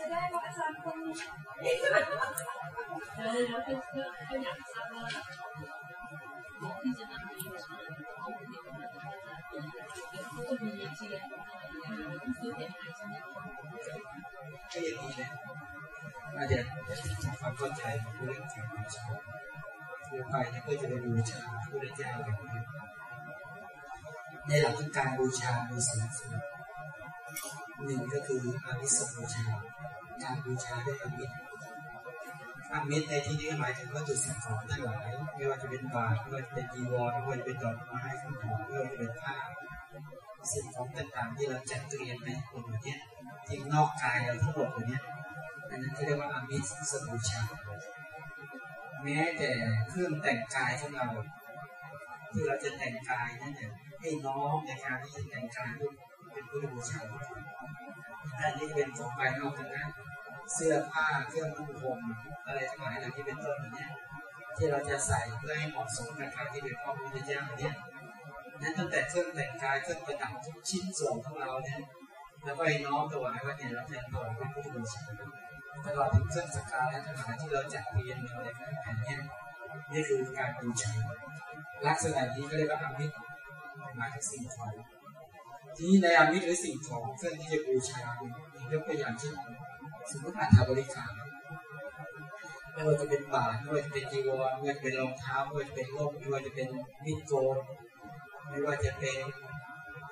จะได้ว่าอาจารย์คนแล้วเราก็ก็ ในหายใช่ไหมก็อย่างนี้นะอาจจะความเข้าใจของการบูชาบูชาหลักของการบูชามีสงส่วนหนึ่งก็คืออามิสบูชา การบูชาด้วยอามิสอามิสในที่นี้หมายถึงว่าจุดสิ่งของทั้งหลายไม่ว่าจะเป็นบาตรไม่ว่าจะเป็นจีวรไม่ว่าจะเป็นดอกไม้ข้าวหอมไม่ว่าจะเป็นผ้าสิ่งของต่างๆที่เราจัดเตรียมในคนนี้ที่นอกกายเราทั้งหมดตัวนี้อันนั้นเรียกว่าอามิสสบูชา แม้แต่เครื่องแต่งกายของเราที่เราจะแต่งกายนั่นเนี่ย ให้น้องในการที่จะแต่งกายเป็นพุทธบูชาอันนี้เป็นของภายนอกนะเสื้อผ้าเครื่องนุ่งห่มอะไรทั้งหลายเหล่านี้เป็นต้นแบบนี้ที่เราจะใส่เพื่อให้เหมาะสมกับการที่เป็นพ่อพุทธเจ้าเนี่ยนั้นตั้งแต่เครื่องแต่งกายเครื่องประดับทุกชิ้นส่วนของเราเนี่ยแล้วก็ให้น้อมถวายว่าเนี่ยเราจะถวายเป็นพุทธบูชาตลอดถึงเครื่องสักการะทั้งหลายที่เราจัดเรียนอะไรทั้งหลายเนี่ยนี่คือการบูชาลักษณะนี้ก็เรียกว่าอมิตร มายถึงสิ่งของทีนี้ในอามิตรหรือสิ่งของเครื่องที่จะบูชายกตัวอย่างเช่นสมมติอัฐบริการไม่ว่าจะเป็นบาทไม่ว่าจะเป็นจีวรไม่ว่าจะเป็นรองเท้าไม่ว่าจะเป็นร่มไม่ว่าจะเป็นมิดโกนไม่ว่าจะเป็น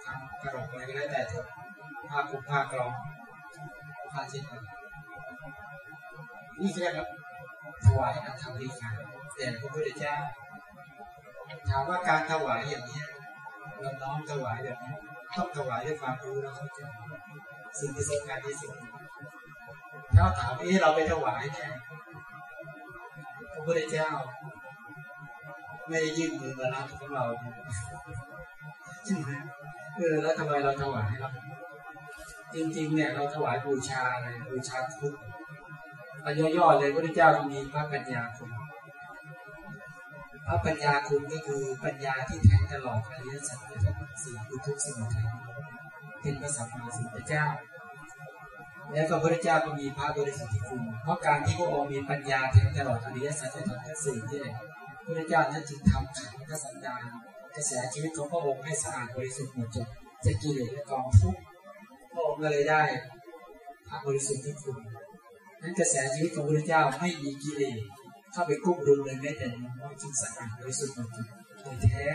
ทำกระดกอะไรก็แล้วแต่เถอะผ้าคลุมผ้ากรองผ้าเช็ดนี่เรียกว่าถวายอัฐบริการแต่พระพุทธเจ้าถามว่าการถวายอย่างนี้ เราน้อมถวายแบบนี้ต้องถวายด้วยความรู้แล้วเข้าใจสิ่งที่สำคัญที่สุดถ้าถามว่าเราไปถวายเนี่ยพระพุทธเจ้า ไม่ได้ยื่นมือมารับของเราใช่ไหมเออแล้วทำไมเราถวายเราจริงๆ เนี่ยเราถวายบูชาอะไรบูชาคุณเอาย่อๆเลยพระพุทธเจ้ามีพระปัญญาคุณ พระปัญญาคุณก็คือปัญญาที่แทงตลอดอริยสัจทั้งสี่คือทุกสิ่งทั้งเป็นพระสัมมาสัมพุทธเจ้า และก็พระเจ้าก็มีพระบริสุทธิคุณ เพราะการที่พระองค์มีปัญญาแทงตลอดอริยสัจทั้งสี่นี่แหละพระเจ้านั้นจึงทำขันธสันดานกระแสชีวิตของพระองค์ให้สะอาดบริสุทธิ์หมดจดจะกิเลสและกองทุกข์พระองค์ก็เลยได้พระบริสุทธิ์ที่คุณนั้นกระแสชีวิตของพระเจ้าไม่มีกิเลส เข้าไปกุ้มรุมเลยแม้แต่น้อยจึงสะอาดบริสุทธิ์หมดจดโดยแท้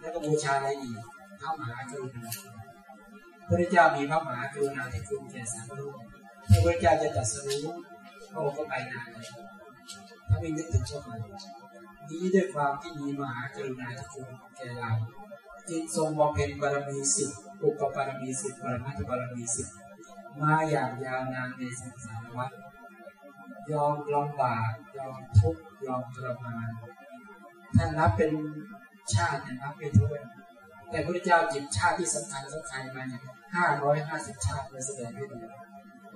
แล้วก็บูชาอะไรอีกพระมหากรุณาพระเจ้ามีพระมหากรุณาที่คุณแก่สาวกถ้าพระเจ้าจะตัดสู้พระองค์ก็ไปนานเลยถ้าไม่นึกถึงช่วงนั้นนี้ด้วยความที่มีมหากรุณาธิคุณแก่เราจึงทรงบำเพ็ญบารมีสิบอุปบารมีสิบปรมัตถบารมีสิบมาอย่างยาวนานในสังสารวัฏ ยอมลำบากยอมทุกข์ยอมทรมานท่านนับเป็นชาติเนี่ยรับเป็นทุกแต่พระเจ้าจิตชาติที่สำคัญสำคัญมาเนี่ยห้าร้อยห้าสิบชาติมาแสดงให้ดู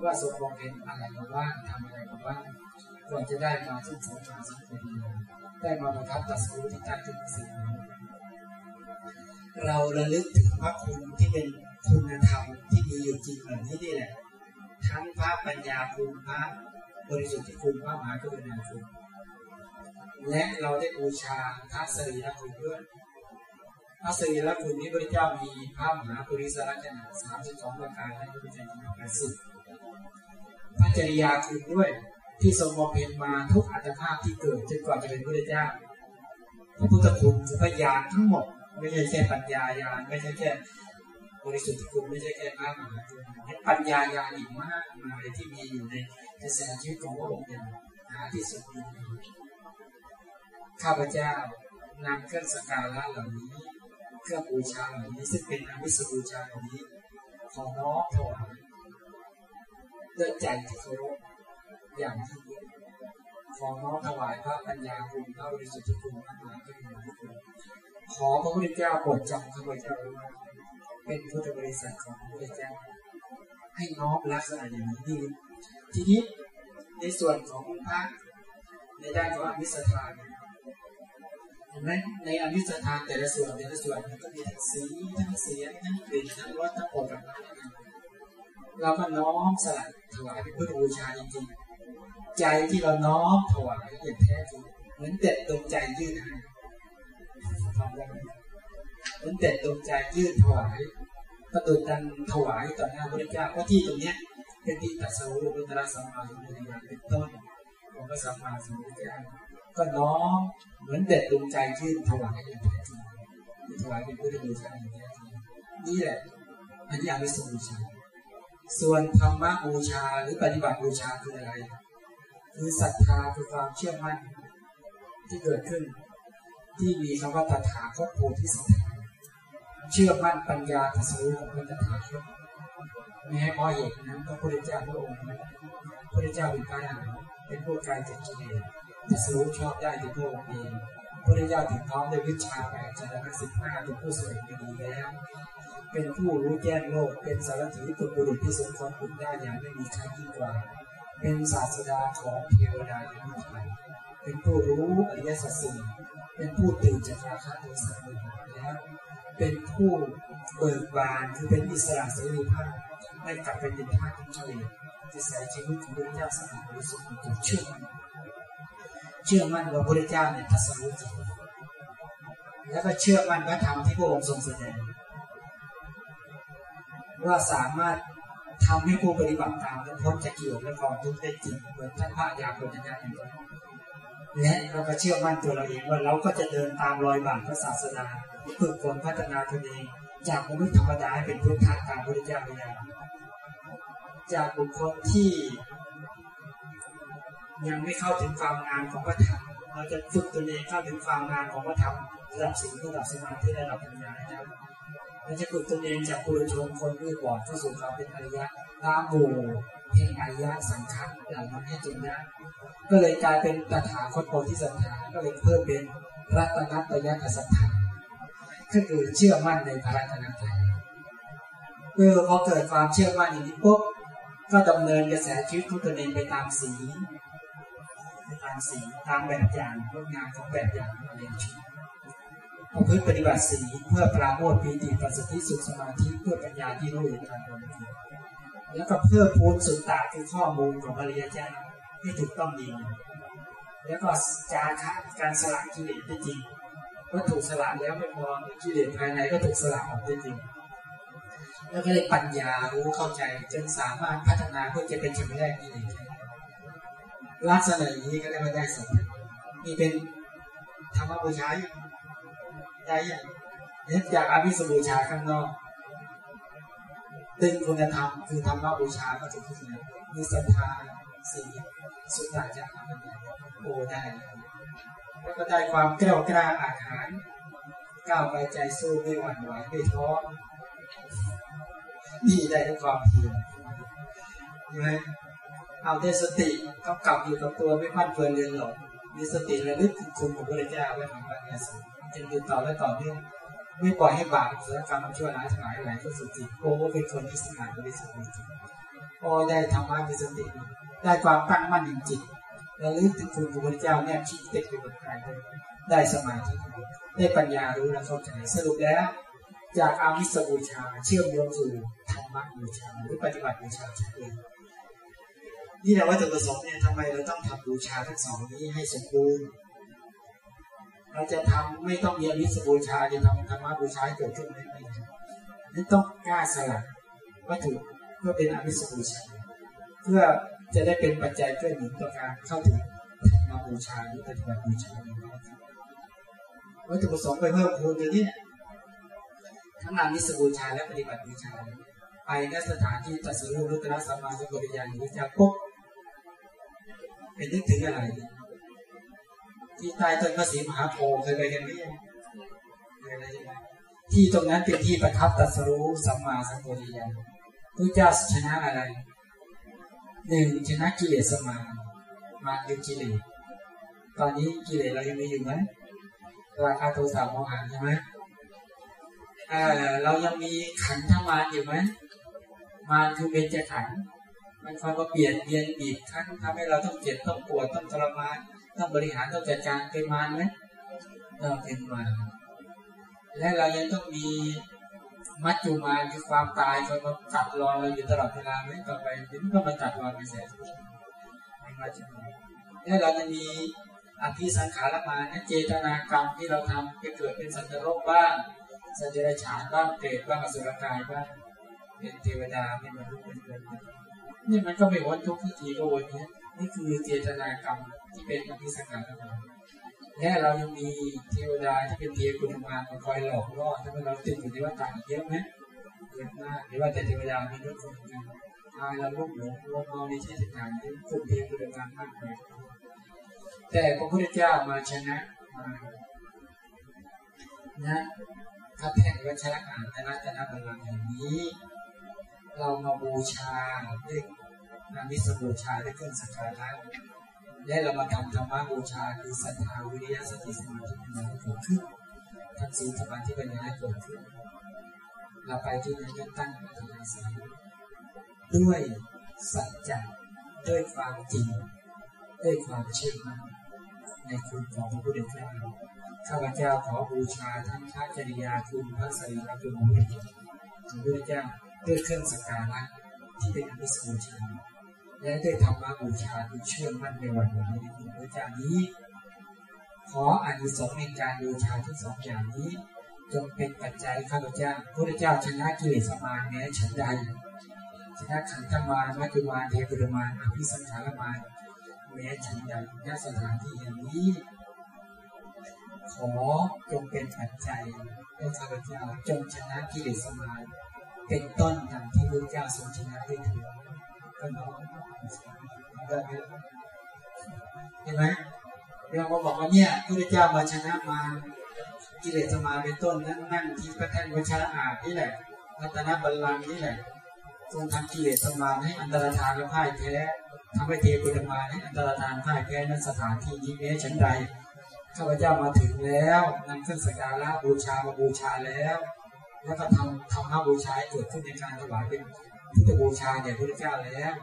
ว่าทรงเพ็ญอะไรมาบ้างทำอะไรมาบ้างก่อนจะได้มาซึ่งสงมาสังเวยได้มาประทับตัดสู้ที่ใต้ต้นสิ่งเราระลึกถึงพระคุณที่เป็นคุณธรรมที่มีอยู่จริงแบบนี้นี่แหละ ทั้งพระปัญญาคุณพระ บริสุทธิ์คุณพระมหากรุณาคุณและเราได้บูชาพระสรีระคุณด้วยพระสรีระคุณนี้พระเจ้ามีพระมหาปุริสระขนาดสามสิบสองประการและพระเจ้ามีแปดสิบพระจริยาคุณด้วยที่ทรงบำเพ็ญมาทุกอัตภาพที่เกิดจนกว่าจะเป็นพระเจ้า พระพุทธคุณคือพยานทั้งหมด ไม่ใช่แค่ปัญญายานไม่ใช่แค่บริสุทธิ์คุณไม่ใช่แค่พระมหาคุณปัญญายาอีกมากมายที่มีอยู่ใน กระแสชีวิตของพระองค์อย่างหาที่สุดมีข้าพเจ้านำเครื่องสักการะเหล่านี้ เครื่องบูชาเหล่านี้ซึ่งเป็นอภิสบูชาเหล่านี้ ขอน้อมถวายด้วยใจที่เคารพอย่างที่ขอน้อมถวายพระปัญญาคุณพระบริสุทธิ์คุณพระมหากรุณาธิคุณขอพระพุทธเจ้าโปรดจำข้าพเจ้าไว้ว่าเป็นพุทธบริษัทของพระพุทธเจ้าให้น้อมลักษณะอย่างนี้ดี ทีนี้ในส่วนของพระในด้านของอมิสทานในห็นไหมในอภิสทานแต่ละส่วนแต่ละส่วนมันก็มีทั้งสีทั้งเสียงทั้งกลิ่นทั้งรสทั้งผลกับเราก็น้อมสละถวายเป็นพุทธบูชาจริงๆใจที่เราน้อมถวายอย่างแท้จริงเหมือนเด็ดดวงใจยื่นให้ทำได้ไหมเหมือนเด็ดดวงใจยื่นถวายก็ตุดันถวายต่อหน้าพระเจ้าเพราะที่ตรงเนี้ย เป็นที่ตัดสรุปพุทธะสัมมาสัมพุทธญาณเป็นต้นของพระสัมมาสัมพุทธเจ้าก็น้อมเหมือนเด็ดดวงใจยื่นถวายอย่างแท้จริงถวายเป็นพุทธบูชาอย่างแท้จริงนี่แหละอันนี้อาวิสุบูชาส่วนธรรมะบูชาหรือปฏิบัติบูชาคืออะไร คือศรัทธาคือความเชื่อมั่น ที่เกิดขึ้น ที่มีคำว่าตถาคตโพธิสัตว์เชื่อมั่นปัญญาตรัสรู้ของพระตถาคต ไม่ให้พ่อเหตุนั้นพระพุทธเจ้าพระองค์พระพุทธเจ้าเป็นพระอรหันต์เป็นผู้ไกลจากกิเลสตรัสรู้ชอบได้ในพระองค์เองพระพุทธเจ้าถึงพร้อมด้วยวิชาแปดจารณะสิบห้าเป็นผู้สวยดีแล้ว เป็นผู้รู้แจ้งโลก เป็นสารถีตุบุรุษที่สมควรคุณได้อย่างไม่มีใครยิ่งกว่า เป็นศาสดาของเทวดาอย่างไม่ใครเป็นผู้รู้อริยสัจสี่เป็นผู้ตื่นจากราคะโทสะโมหะแล้ว เป็นผู้เบิกบานคือเป็นอิสระเสรีภาพ ไม่กลับไปเป็นทาสของกิเลสจะใส่ชีวิตของพระเจ้าสะอาดบริสุทธิ์เชื่อมั่นเชื่อมั่นว่าพระเจ้าเนี่ยทัศรู้จริงแล้วก็เชื่อมั่นพระธรรมที่พระองค์ทรงแสดงว่าสามารถทำให้ผู้ปฏิบัติตามและพ้นจากกิเลสและกองทุกข์ได้จริงเหมือนท่านพระยาโกณญาณอย่างและเราก็เชื่อมั่นตัวเราเองว่าเราก็จะเดินตามรอยบาทพระศาสดาฝึกฝนพัฒนาตนเอง จากมนุษย์ธรรมดาให้เป็นพุทธะตามพระเจ้าไปได้จากบุคคลที่ยังไม่เข้าถึงความงามของพระธรรมเราจะฝึกตนเองเข้าถึงความงามของพระธรรมระดับสิ่งระดับสมาธิระดับปัญญาได้เราจะฝึกตนเองจากปุถุชนคนมืดบอดเข้าสู่ความเป็นอริยะตามหมู่แห่งอริยะสังขารเหล่านั้นให้จริงนะก็เลยกลายเป็นตถาคตโพธิสัตถาก็เลยเพิ่มเป็นรัตนัตยกัสัทธา ก็คือเชื่อมั่นในพระรัตนตรัยเออพอเกิดความเชื่อมั่นอย่างนี้ปุ๊บก็ดำเนินกระแสชีวิตของตนเองไปตามสีไปตามสีตามแบบอย่างงดงามของแบบอย่างเรียนชีวิตประพฤติปฏิบัติสีเพื่อปราโมทปีติปัสสติสุขสมาธิเพื่อปัญญาที่รู้เห็นทางความจริงแล้วก็เพื่อพูนสุตตาคือข้อมูลของอริยเจ้าให้ถูกต้องดีแล้วก็จาคะการสละกิเลสได้จริง ก็ถูกสละแล้วไม่พอกิเลสภายในก็ถูกสละออกได้จริง แล้วก็ได้ปัญญารู้เข้าใจจนสามารถพัฒนาเพื่อจะเป็นชำระกิเลสลักษณะอย่างนี้ก็ได้มาได้สัมผัสนี่เป็นธรรมบูชาอย่างได้อย่างเนี่ยจากอภิสบูชาข้างนอกตึงคุณธรรมคือธรรมบูชาก็ถึงที่นี้มีศรัทธาสีสุดท้ายจากมันโอ้ได้ แล้วก็ได้ความกล้ากล้าอาหารก้าวไปใจสู้ไม่หวั่นไหวไม่ท้อนี่ได้ด้วยความเพียรใช่ไหมเอาได้สติก็กลับอยู่กับตัวไม่พันเพลินเรียนหลงมีสติระลึกถึงคุณของพระเจ้าไว้ของปัญญาสิจึงติดต่อและต่อเนื่องไม่ปล่อยให้บาปเสียกรรมชั่วร้ายทั้งหลายไหลเข้าสู่จิตโอ้เป็นคนที่สงบริสุทธิ์โอ้ได้ธรรมะมีสติ ได้ความตั้งมั่นในจิต ระลึกถึงคุณของพระเจ้าแนบชิดติดอยู่กับกายได้สมาธิได้ปัญญารู้และเข้าใจสรุปแล้ว จากอามิสบูชาเชื่อมโยงสู่ธรรมะบูชาหรือปฏิบัติบูชาเองนี่แหละว่าจุดประสงค์เนี่ยทำไมเราต้องทำบูชาทั้งสองนี้ให้สมบูรณ์เราจะทำไม่ต้องมีอมิสบูชาจะทำธรรมะบูชาเกิดขึ้นไม่ได้นี่ต้องกล้าสละวัตถุเพื่อเป็นอมิสบูชาเพื่อ จะได้เป็นปัจจัยเพื่อหนุนต่อการเข้าถึงมาบูชาหรือปฏิบัติบูชาวัตถุประสงค์ไปเพิ่มพูนตัวนี้ทั้งนามิสบูชาและปฏิบัติบูชา ไปณสถานที่ตัดสินรูรุตระสัมมาสัมพุทธญาณหรือจะปุ๊บเป็นนึกถึงอะไร ที่ใต้ต้นพระศรีมหาโพธิ์เคยไปกันไหมที่ตรงนั้นเป็นที่ประทับตัสรู้สัมมาสัมพุทธญาณพระเจ้าชนะอะไร หนึ่งชนะกิเลสมามาคือกิเลสตอนนี้กิเลสเรายังมีอยู่ไหมราคาโทสะโมหะใช่ไหมเออเรายังมีขันธมารอยู่ไหมมารคือเป็นจะขันมันคอยมาเปลี่ยนเปลี่ยนบีบคั้นทำให้เราต้องเจ็บต้องปวดต้องทรมานต้องบริหารต้องจัดการเป็นมารไหมเราเป็นมารและเรายังต้องมี มัจจุมาคือความตายคอยมาตัดรอนเราอยู่ตลอดเวลาไม่ต่อไปถึงก็มาตัดรอไปเสียมัจจุมาและเราจะมีอภิสังขารมาเนี่ยเจตนากรรมที่เราทำจะเกิดเป็นสัตว์โลกบ้างสัตว์เดรัจฉานบ้างเปรตบ้างอสุรกายบ้างเป็นเทวดาเป็นมนุษย์เป็นเทวดานี่มันก็ไม่วนทุกทีทีก็วนเนี้ยนี่คือเจตนากรรมที่เป็นอภิสังขารมา และเรายังมีเทวดาที่เป็นเทวกุณมารมาคอยหลอกล่อถ้าเราติดอยู่ในวัฏฏะเยอะไหมเยอะมากหรือว่าแต่เทวดามีด้วยคนกันพาเราลุกหลงลงเมาในที่ต่างๆที่กลุ่มเทวกุณมารมากมายแต่พระพุทธเจ้ามาชนะมานะพระแท่นวัชระอ่านตนะตนะบัลลังก์อย่างนี้ เรามาบูชาด้วยนามิสบูชาด้วยเครื่องสักการะ และเรามาทำธรรมบูชาคือศรัทธาวิริยะสติสมาธิปัญญาเกิดขึ้นทั้งสี่สมาธิปัญญาเกิดขึ้น เราไปที่นั้นก็ตั้งอัธยาศัยด้วยสัจจะด้วยความจริง ด้วยความเชื่อมั่นในคุณของพระพุทธเจ้าข้าพเจ้าขอบูชาทั้งพระจริยาคุณพระสรีระคุณของพระพุทธเจ้าด้วยเครื่องสักการะที่เป็นอภิสบูชา และได้ธรรมบูชาที่เชื่อมั่นในวันวันนี้ในคุณพระเจ้านี้ ขออานิสงส์ในการบูชาทั้งสองอย่างนี้จงเป็นปัจจัยข้าพเจ้าพระเจ้าชนะกิเลสมารแม้ฉันใดชนะขันธมารมัจจุมารเทปุรมารอภิสังขารมารแม้ฉันใดณสถานที่แห่งนี้ ขอจงเป็นปัจจัยให้ข้าพเจ้าจงชนะกิเลสมารเป็นต้นดังที่พระเจ้าทรงชนะได้ถึง เห็นไหมเราก็บอกว่าเนี่ยพระเจ้ามาชนะมากิเลสมาเป็นต้นนั่งนั่งที่พระแท่นวชระอานี่แหละรัตนบัลลังก์นี่แหละทรงทำกิเลสมาให้อันตรธานและพ่ายแพ้ทำให้เทปุตมาให้อันตรธานพ่ายแพ้นั้นสถานที่นี้แม้ฉันใดข้าพเจ้ามาถึงแล้วนำเครื่องสักการะบูชามาบูชาแล้ว แล้วก็ทำทำมาบูชาเกิดขึ้นในการถวายเป็น พุทธบูชาแด่พระเจ้าแล้ว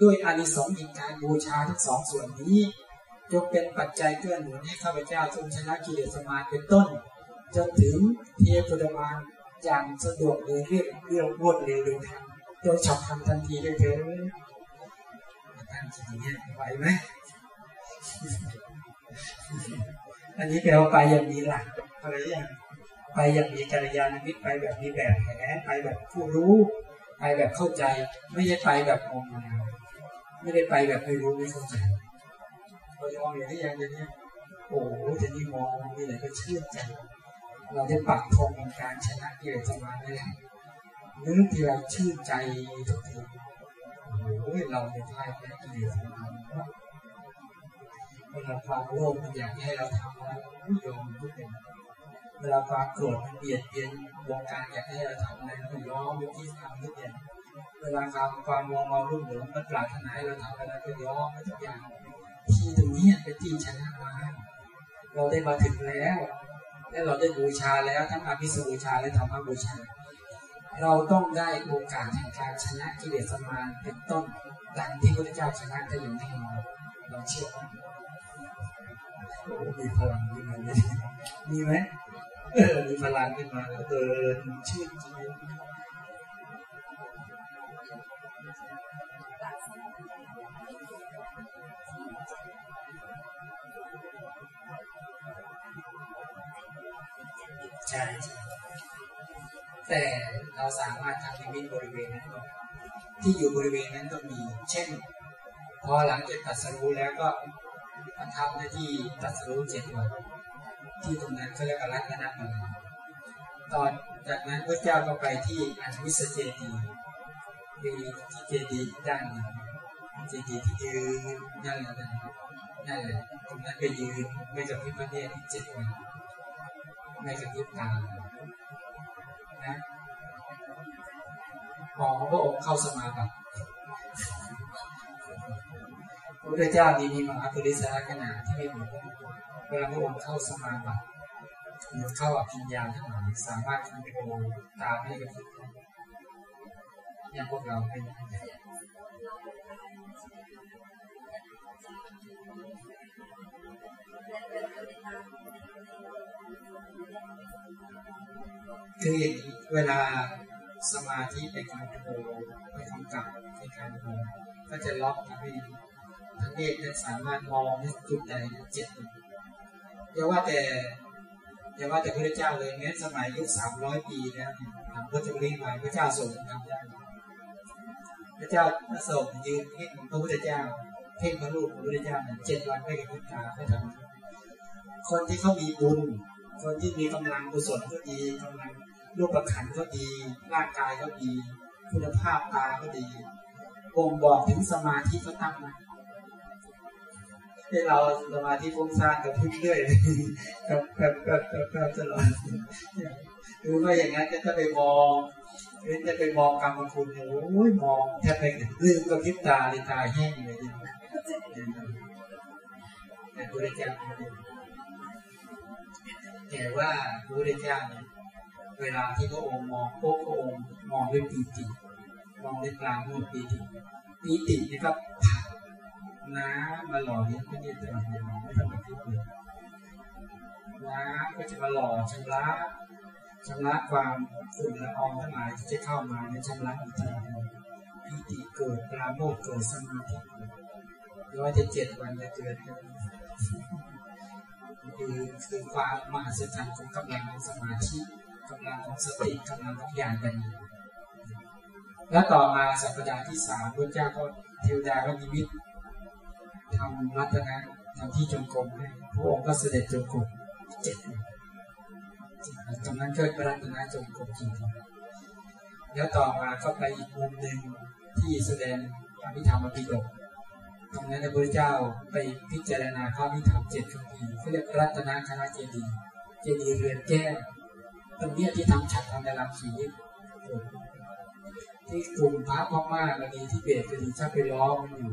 ด้วยอานิสงส์ในการบูชาทั้งสองส่วนนี้จงเป็นปัจจัยเกื้อหนุนให้ข้าพเจ้าทรงชนะกิเลสมารเป็นต้น จนถึงเทพุทมารอย่างสะดวกเลยเรียบเรียบรวดเร็วเลยทันโดยฉับพลันทันทีได้เถอะตั้งจิตอย่างนี้ไหวไหมอันนี้แปลว่าไปอย่างมีหลักอะไรอย่างไปอย่างมีกัลยาณมิตรไปแบบมีแบบแผนไปแบบผู้รู้ ไปแบบเข้าใจ ไม่ได้ไปแบบงงงาไม่ได้ไปแบบไม่รู้ไม่เข้าใจพอยอมอย่างนี้อย่างนี้โอ้โหจะนี่มองนี่แหละก็เชื่อใจ เราได้ปักธงในการชนะกิเลสมาได้แล้วนึกที่เราชื่นใจทุกทีโอ้ยเราในพ่ายแพ้กิเลสมาเวลาความโลภมันอยากให้เราทำอะไรไม่ยอมทุกเป็น เวลาความโกรธมันเบียดเบียนวงการอยากให้เราทำอะไรก็ยอมยกที่ทำทุกอย่างเวลาความความมองมารุ่มหลงมันปรารถนาให้เราทำอะไรก็ยอมทุกอย่างที่ตรงนี้เป็นที่ชนะมาเราได้มาถึงแล้ว และเราได้บูชาแล้วทั้งอภิสบูชาและธรรมบูชา เราต้องได้โอกาสแห่งการชนะกิเลสมารเป็นต้นดังที่พระเจ้าชนะได้อย่างแน่นอนเราเชื่อโอ้มีพลังขึ้นมมีไหม เออมีพลังขึ้นมาแล้วเดินชื่นใจใช่แต่เราสามารถทำนิมิตบริเวณนั้นที่อยู่บริเวณนั้นก็มี เช่น พอหลังจากตัดสรู้แล้วก็มันทำหน้าที่ตัดสรู้เจ็ดวัน ที่ตรงนั้นเขาเรียกรัตนบัลลังตอนจากนั้นพระเจ้าก็ไปที่อันวิสเจดีมีที่เจดีด้านหนึ่งเจดีที่ยืนนั่นแหละนั่นแหละตรงนั้นไปยืนไม่กับพิพระเนตรเจ็ดวันไม่กระพริบตานะพอพระองค์เข้าสมาบัติพระพุทธเจ้ามีมีมหาปริศาขนาดที่ไม่เหมือน เวลาพระองค์เข้าสมาบัติหรือเข้าอภิญญาทั้งหลายสามารถทำให้โอตาไม่กระพริบอย่างพวกเราเป็นคือเวลาสมาธิไปการโทไปกำกับในการโทก็จะล็อกทำให้ทั้งเอกจะสามารถมองจุดใดเจ็ด อย่าว่าแต่อย่าว่าแต่พระเจ้าเลยแม้สมัยยุคสามร้อยปีนะทำพระจุลีม่พระเจ้าทรงทำได้พระเจ้าพระสงฆ์ยืนเพ่งพระพุทธเจ้า เพ่งพระรูปพระพุทธเจ้าเจ็ดวันไม่กับพุทธาให้ทำคนที่เขามีบุญ คนที่มีกำลังกุศลก็ดีกำลังรูปขันก็ดี ร่างกายก็ดี คุณภาพตาก็ดีบ่งบอกถึงสมาธิก็ตั้งนะ ให้เราสมาธิฟุ้งซ่านกับพึ่งเรื่อยกับกับกับกับบตลอดหรือว่าอย่างนั้นจะจะไปมองเว้นจะไปมองกรรมคุณเนี่ยโอ้ยมองแทบไปลืมกับพิบตาเลยตาแห้งเลยแต่พระเจ้าแต่ว่าพระเจ้าเนี่ยเวลาที่พระองค์มองพวกพระองค์มองด้วยปีติมองด้วยกลางมือปีติปีตินี่ก็ผัก น้ำมาหล่อเลี้ยงพระเนตรตลอดเวลาไม่ต้องมาคิดเลยน้ำก็จะมาหล่อชำระชำระความฝุ่นละอองทั้งหลายที่จะเข้ามาในชำระอีกทีปีติเกิดปราโมทเกิดสมาธิร้อยเจ็ดวันจะเกิดคือคือความมหัศจรรย์ของกำลังสมาธิกำลังของสติกำลังของญาณปัญญาแล้วต่อมาสัปดาห์ที่สามพระเจ้าก็เทวดาก็มีมิตร ทำรัตนะทำที่จงกรมให้พระองค์ก็เสด็จจงกรมเจ็ดตรงนั้นเกิดรัตนะจงกรมจริงแล้วต่อมาก็ไปอีกมุมหนึ่งที่แสดงอภิธรรมอภิฎกตรงนั้นพระเจ้าไปพิจารณาข้อพิธรรมเจ็ดคำพีเขาเรียกรัตนคณะเจดีเจดีเรือนแก้วตรงนี้ที่ทำฉัดทำในลำขีที่กลุ่มพระพ่อมาแล้วมีที่เบสก็ดีชอบไปล้อมันอยู่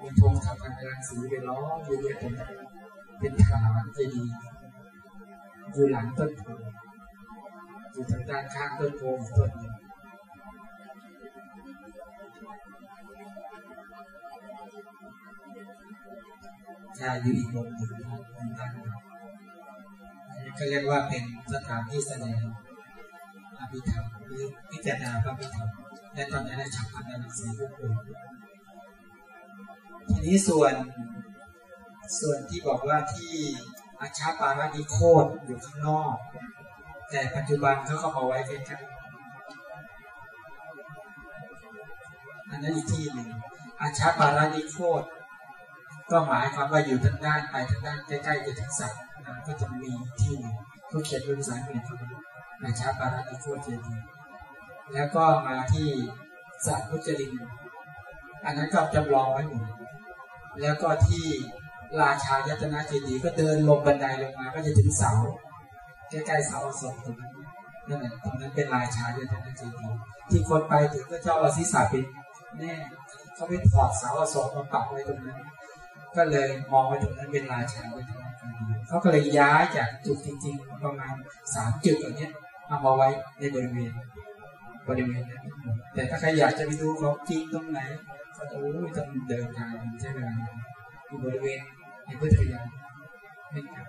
มีธงทำในรังสีไปล้อยู่เรียเป็นเป็นฐานเจดีอยู่หลังต้นโพอยู่ทางด้านข้างต้นโพต้นใช่อยู่อีกมุมหนึ่งทางด้านก็เรียกว่าเป็นสถานที่แสดงอภิธรรมหรือพิจารณาพระพิธรรมและตอนนั้นฉับพันในหนังสือทุกคน ทีนี้ส่วนส่วนที่บอกว่าที่อาชาปาราดิโคตอยู่ข้างนอก แต่ปัจจุบันเขาก็มาไว้ใกล้ๆอันนั้นอีกที่หนึ่งอาชาปาราดิโคตก็หมายความว่าอยู่ทางด้านไปทางด้านใกล้ๆจะถึงสัตว์ก็จะมีที่หนึ่งก็เขียนเป็นภาษาอังกฤษนาชาปาราติโคเจดีแล้วก็มาที่สัตพุจรินอันนั้นก็จำลองไว้หมด แล้วก็ที่ราชายตนาเจดีก็เดินลงบันไดลงมา ก็จะถึงเสาใกล้ๆเสาอโศกตรงนั้นนั่นแหละตรงนั้นเป็นราชายตนาเจดีที่คนไปถึงก็เจ้าอาศิสาเป็นแน่เขาไปถอดเสาอโศกมาปักไว้ตรงนั้น ก็เลยมองไปตรงนั้นเป็นราชาเลยเขาก็เลยย้ายจากจุดจริง ๆ ประมาณสามจุดตรงนี้เอามาไว้ในบริเวณบริเวณนั้นแต่ถ้าใครอยากจะไปดูเขาจริงตรงไหน ก็จะรู้ต้องเดินทางใช่ไหมอยู่บริเวณในพุทธยานไม่ไกล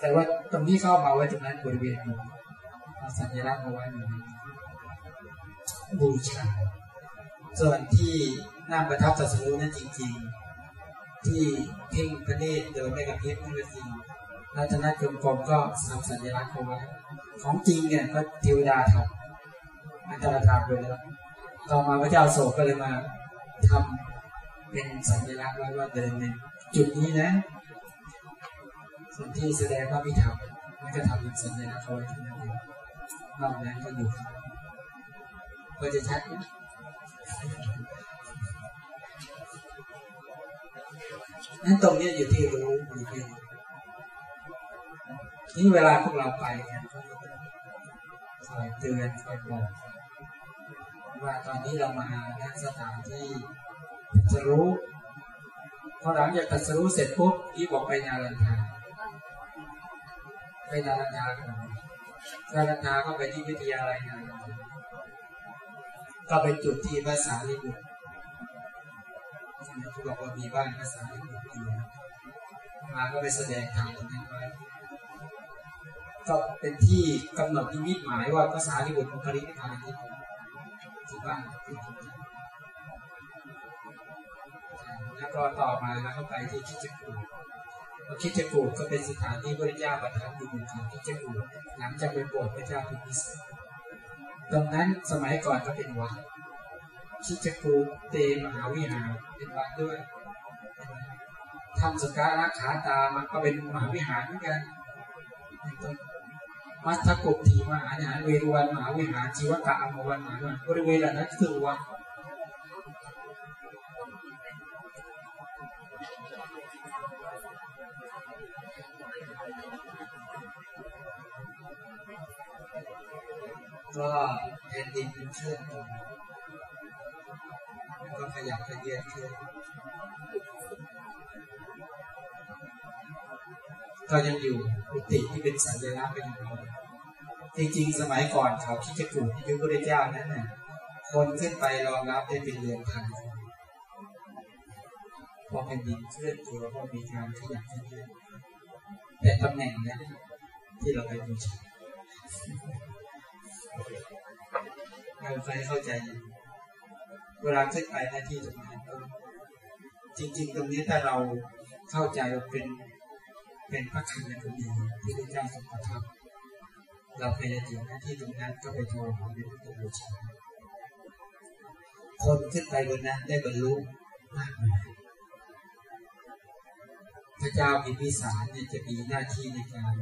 แต่ว่าตรงนี้เข้ามาไว้ตรงนั้นบริเวณนี้เอาสัญลักษณ์มาไว้เหมือนบูชา ส่วนที่นั่งประทับสัสรู้นั้นจริง ๆ ที่เพ่งพระเนตรเดินไม่กับเพียรนั่นก็จริงรัตนกรมกรมก็ทำสัญลักษณ์เอาไว้ของจริงเนี่ยก็เทวดาทำอันตรธาตุเลยแล้วต่อมาพระเจ้าโศกก็เลยมา ทำเป็นสัญลักษณ์ไว้ว่าเดินในจุดนี้นะ ส่วนที่แสดงว่าพิธรรมมันก็ทำเป็นสัญลักษณ์เอาไว้ที่นั่นเองนอกนั้นก็อยู่ก็จะชัดนะนั้นตรงนี้อยู่ที่รู้อยู่ที่นี่เวลาพวกเราไปเนี่ยคอยเตือนคอยบอก ว่าตอนนี้เรามาณสถานที่จะรู้พอหลังจากตัดสรู้เสร็จปุ๊บที่บอกไปนาลันทาไปนาลันทาก่อนนาลันทาก็ไปที่วิทยาลัยนาลันทาก็ไปจุดที่ภาษาลิบุตรที่บอกว่ามีบ้านภาษาลิบุตรอยู่มาก็ไปแสดงธรรมตรงนั้นไว้ก็เป็นที่กำหนดนิมิตหมายว่าภาษาลิบุตรปรินิพานที่ที่ บ้านแล้วก็ต่อมาแล้วก็ไปที่คิจกูคิจกูก็เป็นสถานที่พระเจ้าประทับอยู่ในคิจกูหลังจากไปโปรดพระเจ้าพิมิสตรงนั้นสมัยก่อนก็เป็นวัดคิจกูเตมหาวิหารเป็นวัดด้วยทำสการะขาตามันก็เป็นมหาวิหารเหมือนกัน มัทกุฏทีมหาวิหารเวรวันมหาวิหารชีวกะอมวันมหาวิหารบริเวณนั้นคือวัดก็แผ่นดินเป็นเคลื่อนตัวก็ขยับขยื่นเคลื่อน ก็ยังอยู่อุติที่เป็นสัญลักษณ์เป็นอยู่จริงๆ สมัยก่อนเขาคิดจะกลุ่มยุคพระเจ้านั้นน่ะคนขึ้นไปรองรับได้เป็นเรือนพันพอแผ่นดินเคลื่อนตัวก็มีการขยับขยื่นแต่ตำแหน่งนั้นที่เราไปดูชาเราใครเข้าใจ เวลาขึ้นไปหน้าที่ตรงนั้นจริง ๆ ตรงนี้ถ้าเราเข้าใจว่าเป็น เป็นพระคันธกุณีที่พระเจ้าทรงประทับเราไปถึงหน้าที่ตรงนั้นก็ไปโทรหาเป็นพุทธบูชาคนขึ้นไปบนนั้นได้บรรลุมากมายพระเจ้าพิพิสารเนี่ยจะมีหน้าที่ในการ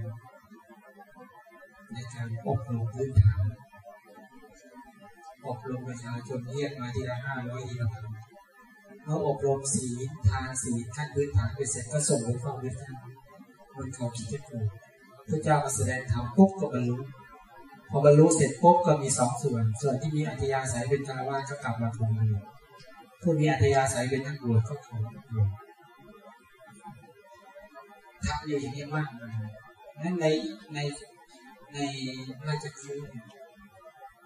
ในการอบรมพื้นฐานอบรมประชาชนเรียกมาทีละห้าร้อยอีละพันเมื่ออบรมสีทานสีขั้นพื้นฐานไปเสร็จก็ส่งไปฟังวิทย์ บนเขาคิดจะกูพระเจ้ามาแสดงธรรมปุ๊บก็บรรลุพอบรรลุเสร็จปุ๊บก็มีสองส่วน ส่วนที่มีอัธยาศัยเป็นคารวะก็กลับมาทูลเลยผู้มีอัธยาศัยเป็นนักบวชก็ขอนักบวชทำอยู่อย่างนี้มากเลยนั้นในในในราชคือ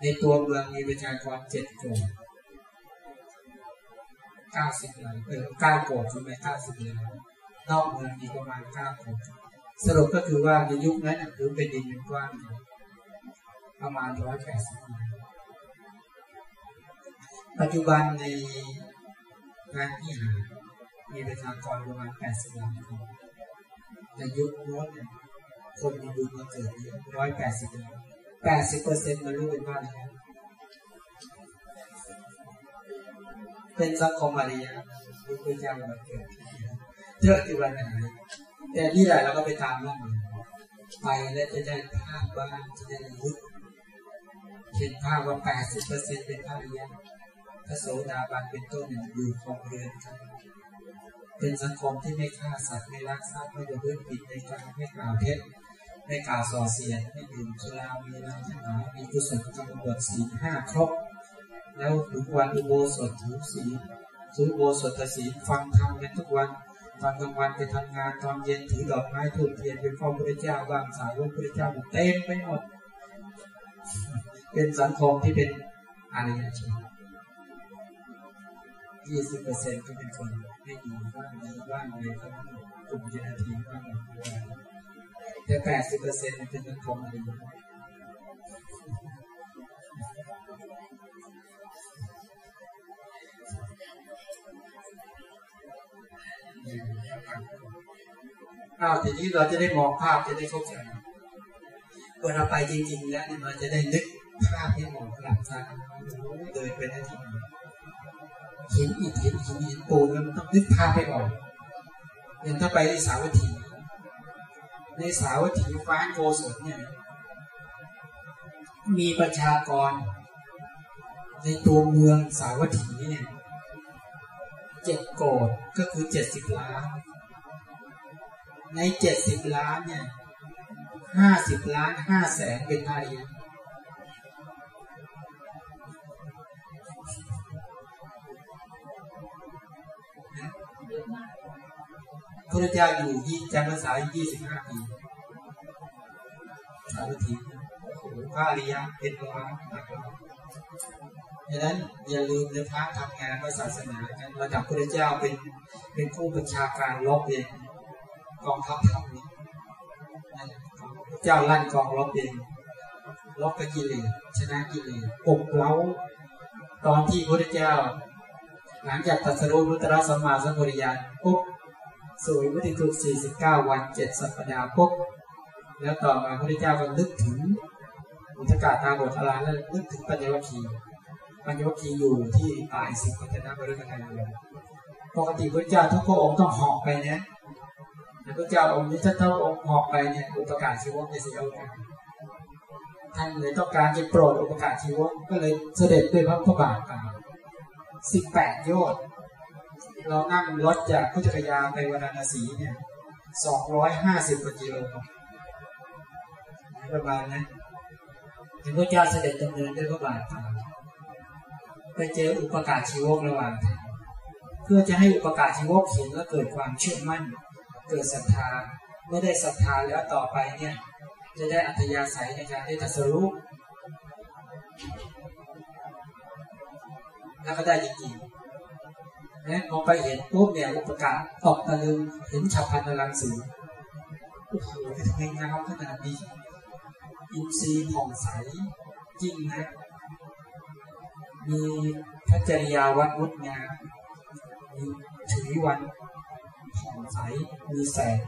ในตัวเมืองมีประชากรเจ็ดโกดเก้าสิบล้านเออเก้าโกดใช่ไหมเก้าสิบล้านนอกเมืองมีประมาณเก้าโกด สรุปก็คือว่าในยุคนั้นคือเป็นดินเป็นกว้างประมาณร้อยแปดสิบล้านปัจจุบันในงานที่หามีประชากรประมาณแปดสิบล้านคนในยุคโน้นคนมีบุญมาเกิดร้อยแปดสิบล้านแปดสิบเปอร์เซ็นต์มันรู้เป็นว่าอะไรเป็นสังคมอริยะพระพุทธเจ้ามาเกิดเยอะที่วันไหน แต่นี่แหละเราก็ไปตามร่องไปแล้วจะได้ภาพบ้าจะได้รู้เห็นภาพว่าแปดสิบเปอร์เซ็นต์เป็นอริยะพระโสดาบันเป็นต้นอยู่ของเรือนกันเป็นสังคมที่ไม่ฆ่าสัตว์ไม่รักทรัพย์ไม่ประพฤติผิดในการไม่กล่าวเท็จไม่กล่าวส่อเสียดไม่ดื่มสุรามีอะไรทั้งหลายมีกุศลกรรมบทศีลห้าครบ แล้วถึงวันอุโบสถถือศีลถือโบสถศีลฟังธรรมกันทุกวัน ตอนกลางวันไปทำงานตอนเย็นถือดอกไม้ถูกเทียนเป็นข้อพระเจ้าบ้างสาวกพระเจ้าเต็มไปหมด เป็นสังคมที่เป็นอารยชนยี่สิบเปอร์เซ็นต์ก็เป็นคนไม่ดีบ้างดีบ้างอะไรก็กลุ่มเจนาทีบ้างอะไรแต่แปดสิบเปอร์เซ็นต์เป็นสังคมอะไร อ้าวทีนี้เราจะได้มองภาพจะได้เข้าใจเวลาไปจริงๆแล้วเนี่ยมันจะได้นึกภาพที่มองหลังจาเดินไปนาทีเห็นอิฐเห็นหินเห็นปูนมันต้องนึกภาพให้ออกอย่างถ้าไปในสาวัตถี ในสาวัตถีฟ้าโกศลเนี่ย มีประชากร ในตัวเมืองสาวัตถีเนี่ย เจ็ดโกดก็คือเจ็ดสิบล้าน ในเจ็ดสิบล้านเนี่ยห้าสิบล้านห้าแสนเป็นอารีพระเจ้าอยู่ที่จำพรรษายี่สิบห้าปีสาวัตถีพระอริยะเป็นร้อยนัก ดังนั้นอย่าลืมในพระทำงานพระศาสนากันระดับพระเจ้าเป็นเป็นผู้บัญชาการลบเองกองทัพธรรมนี้พระเจ้าลั่นกองลบเองลบกับกิเลสชนะกิเลสปกเล้าตอนที่พระเจ้า หลังจากตัดสรุปรุตระสัมมาสัมพุริยานปุ๊บสวยมุติทุกสี่สิบเก้าวันเจ็ดสัปดาห์ปุ๊บแล้วต่อมาพระเจ้าก็นึกถึงอุทกาตาบทอรานแล้วนึกถึงปัญญวัคคีย์ ปัญญวัคคีย์อยู่ที่ปลายสิบพัฒนาบริการเมืองปกติพระเจ้าทุกพระองค์ต้องหอกไปเนี่ยแต่พระเจ้าองค์นี้ถ้าท่านองค์หอกไปเนี่ยอุปการชีวะในสียโอกาสท่านเลยต้องการจะโปรดอุปการชีวะก็เลยเสด็จด้วยพระพระบาทไปสิบแปดโยชน์เรานั่งรถจากพุทธคยาไปวาราณสีเนี่ยสองร้อยห้าสิบกิโลประมาณนั้นถึงพระเจ้าเสด็จดำเนินด้วยพระบาท ไปเจออุปการชีวกระหว่างทางเพื่อจะให้อุปการชีวกเห็นและเกิดความเชื่อมั่น เกิดศรัทธาเมื่อได้ศรัทธาแล้วต่อไปเนี่ย จะได้อัธยาศัยในการได้ตัสรู้แล้วก็ได้จริงๆนะพอไปเห็นปุ๊บเนี่ยอุปการตกตะลึงเห็นฉับพันลังสีโอ้โหทำไมงามขนาดนี้อินทรีย์ผ่องใสจริงนะ มีพระจริยาวัดงดงามมีถือวันผ่องใส มีแสง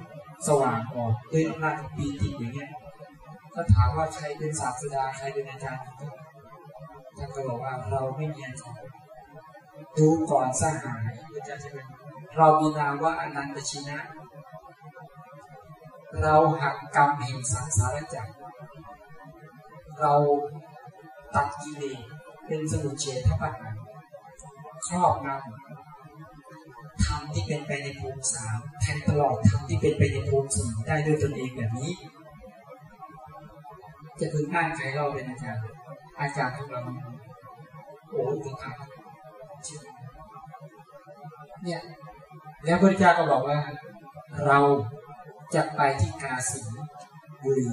สว่างออกด้วยอำนาจปีติอย่างเงี้ยก็ถามว่าใครเป็นศาสดาใครเป็นอาจารย์ท่านก็บอกว่าเราไม่มีอาจารย์ดูก่อนสหายอาจารย์จะเป็นเรามีนามว่าอนันตชินะ เราหักกรรมแห่งสังสารจักรเราตัดกิเลส เป็นสมุทเฉทปัญหาครอบงำธรรมที่เป็นไปในภูมิสามแทนตลอดธรรมที่เป็นไปในภูมิสี่ได้ด้วยตนเองแบบนี้ จะพึงอ้างใครเราเป็นอาจารย์อาจารย์ของเราโอ้ถึงอ่านเนี่ยแล้วพระเจ้าก็บอกว่า เราจะไปที่กาสีบุรี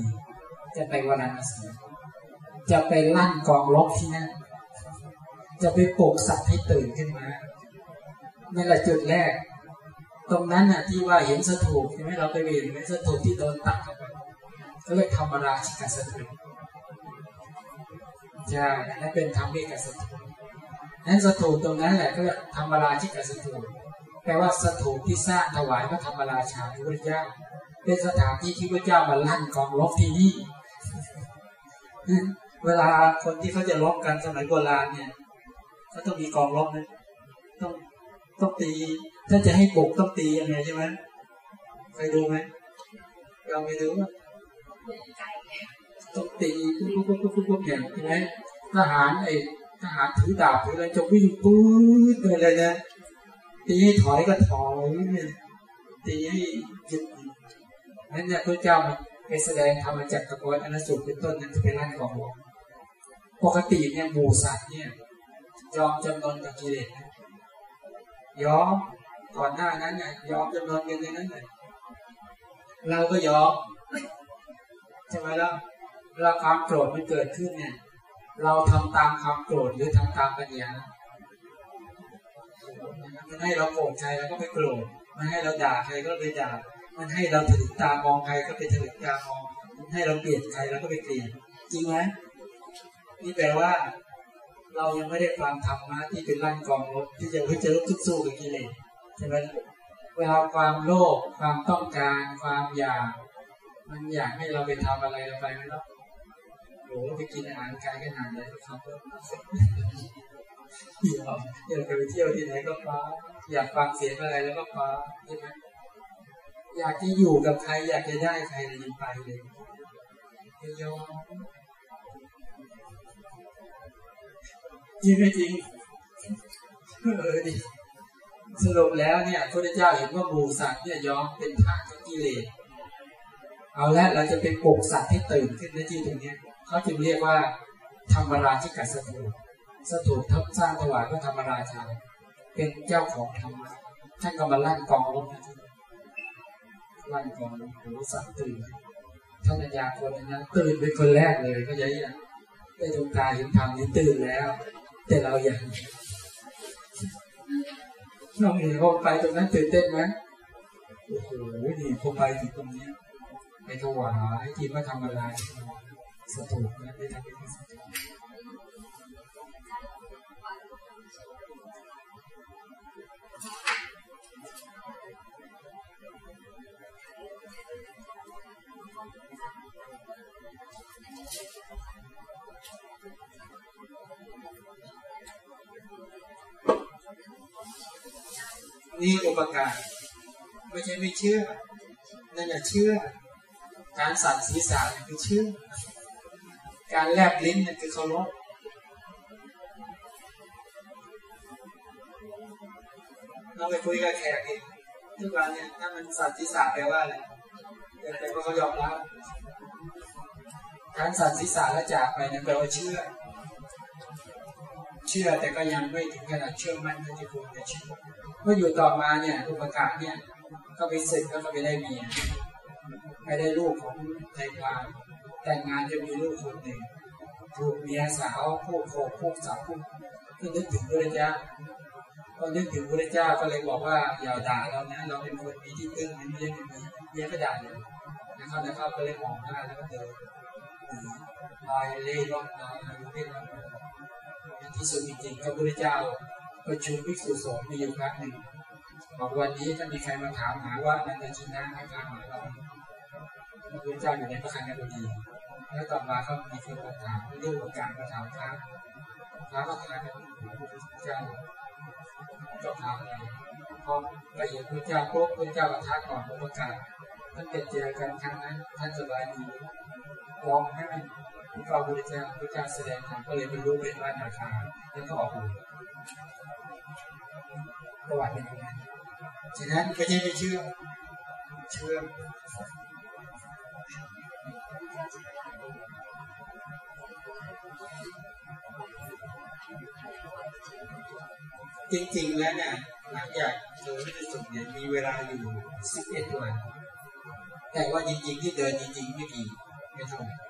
จะไปวาราณสีจะไปลั่นกองลบที่นั่น จะไปปลุกสัตว์ให้ตื่นขึ้นมานั่นแหละจุดแรก ตรงนั้นน่ะที่ว่าเห็นสถูปใช่ไหมเราไปเห็นไหมสถูปที่โดนตัดเข้าไปก็เรียกธรรมราชิกสถูปใช่นั่นเป็นธรรมิกสถูปนั้นสถูปตรงนั้นแหละก็ธรรมราชิกสถูปแปลว่าสถูปที่สร้างถวายพระธรรมราชาพระเจ้า เป็นสถานที่ที่พระเจ้ามาลั่นกองลบที่นี่ เวลาคนที่เขาจะลบกันสมัยโบราณเนี่ย เขาต้องมีกองลบนะต้องต้องตี ถ้าจะให้ปกต้องตียังไงใช่ไหมเคยดูไหมเราไม่รู้ว่าต้องตีปุ๊บปุ๊บปุ๊บปุ๊บปุ๊บอย่างใช่ไหมทหารไอ้ทหารถือดาบถืออะไรจะวิ่งปื๊ดไปเลยนะตีให้ถอยก็ถอยเนี่ยตีให้หยุดนั่นเนี่ยพระเจ้าไปแสดงธรรมจักรกรอนัสุเป็นต้นนั้นจะเป็นร่างของหลวงปกติเนี่ยหมูสัตว์เนี่ย ยอมจำนนกับกิเลสยอมก่อนหน้านั้นเนี่ยยอมจำนนกันในนั้นเลยเราก็ยอมใช่ไหมล่ะเวลาความโกรธมันเกิดขึ้นเนี่ย เราทำตามความโกรธหรือทำตามปัญญามันให้เราโกรธใครเราก็ไปโกรธ มันให้เราด่าใครก็ไปด่า มันให้เราถึงตามองใครก็ไปถึงตามอง มันให้เราเกลียดใครเราก็ไปเกลียด จริงไหมนี่แปลว่า เรายังไม่ได้ฟังธรรมะที่เป็นร่างกองรถที่จะพิจารณาทุกสู้กับกิเลสใช่ไหมเวลาความโลภความต้องการความอยาก มันอยากให้เราไปทำอะไรเราไปไหมล่ะโหไปกินอาหารกายขนาดไหนก็ทำก็เดี๋ยวอยากไปเที่ยวที่ไหนก็ฟ้าอยากฟังเสียงอะไรแล้วก็ฟ้าใช่ไหมอยากจะอยู่กับใครอยากจะได้ใครเลยไปเลยยอม จริงไม่จริงเออดิสรุปแล้วเนี่ยพระเจ้าเห็นว่าหมูสัตว์เนี่ยยอมเป็นทางกิเลสเอาละเราจะเป็นปลุกสัตว์ให้ตื่นขึ้นในที่ตรงนี้เขาจึงเรียกว่าธรรมราชิกาสถูสถูปทับสร้างถวายพระธรรมราชา เป็นเจ้าของธรรมะท่านก็มาลั่นกองรบนะลั่นกองหมูสัตว์ตื่นท่านอาญาคนนั้นตื่นเป็นคนแรกเลยก็ยัยได้ดวงตาเห็นธรรมนี่ตื่นแล้ว แต่เราอย่างน้องเอ๋พอไปตรงนั้นตื่นเต้นไหมโอ้โหนี่พอไปถึงตรงนี้ไปถวายที่มาทำอะไรสถูปนะได้ทำเป็นสถูป นี่อุปการไม่ใช่ไม่เชื่อ นั่นแหละเชื่อ การสั่นศีรษะนี่คือเชื่อ การแลบลิ้นนี่คือเคารพเราไปคุยกับแขกอีกทุกวันเนี่ยถ้ามันสั่นศีรษะแปลว่าอะไรแต่ก็เขายอมรับการสั่นศีรษะแล้วจากไปนั่นแปลว่าเชื่อ เชื่อแต่ก็ยังไม่ถึงขนาดเชื่อมั่นที่ควรจะเชื่อ มื่ออยู่ต่อมาเนี่ยอุปการเนี่ย ก็ไปศึกก็ไปได้เมียไปได้ลูกของไทยพานแต่งงานจะมีลูกคนหนึ่งถูกเมียสาวพูดโขกพูดสาวพูดก็นึกถึงพระเจ้าก็นึกถึงพระเจ้าก็เลยบอกว่าอย่าด่าเรานะเราเป็นคนมีที่พึ่งไม่ใช่ไม่มีเมียก็ด่าเลยนะครับนะครับก็เลยมองหน้าแล้วก็เดินลอยเล่ร่อนลอยอยู่ที่นั่นที่สุดจริงๆก็พระเจ้า ประชุมภิกษุสงฆ์มีอยู่ครั้งหนึ่งบอกวันนี้ถ้ามีใครมาถามหาว่านันทชินะให้การหาเราพระพุทธเจ้าอยู่ในพระคันธดีแล้วต่อมาก็มีคนมาถามเรื่องของการมาถามพระพระก็ถามพระพุทธเจ้าก็ถามอะไรพอไปเห็นพระเจ้าปุ๊บพระเจ้าประทักก่อนประกาศท่านเป็นเจอกันครั้งนั้นท่านสบายดีร้องให้ พระพุทธเจ้าพระเจ้าแสดงธรรมก็เลยเป็นรู้เป็นว่านาคาแล้วก็ออกบวชประวัติเป็นอย่างนั้นฉะนั้นไม่ใช่ไม่เชื่อ เชื่อจริงๆแล้วเนี่ยหลังจากเดินไม่ได้สุดเนี่ยมีเวลาอยู่สิบเอ็ดวันแต่ว่าจริงๆที่เดินจริงๆไม่กี่ไม่เท่าไหร่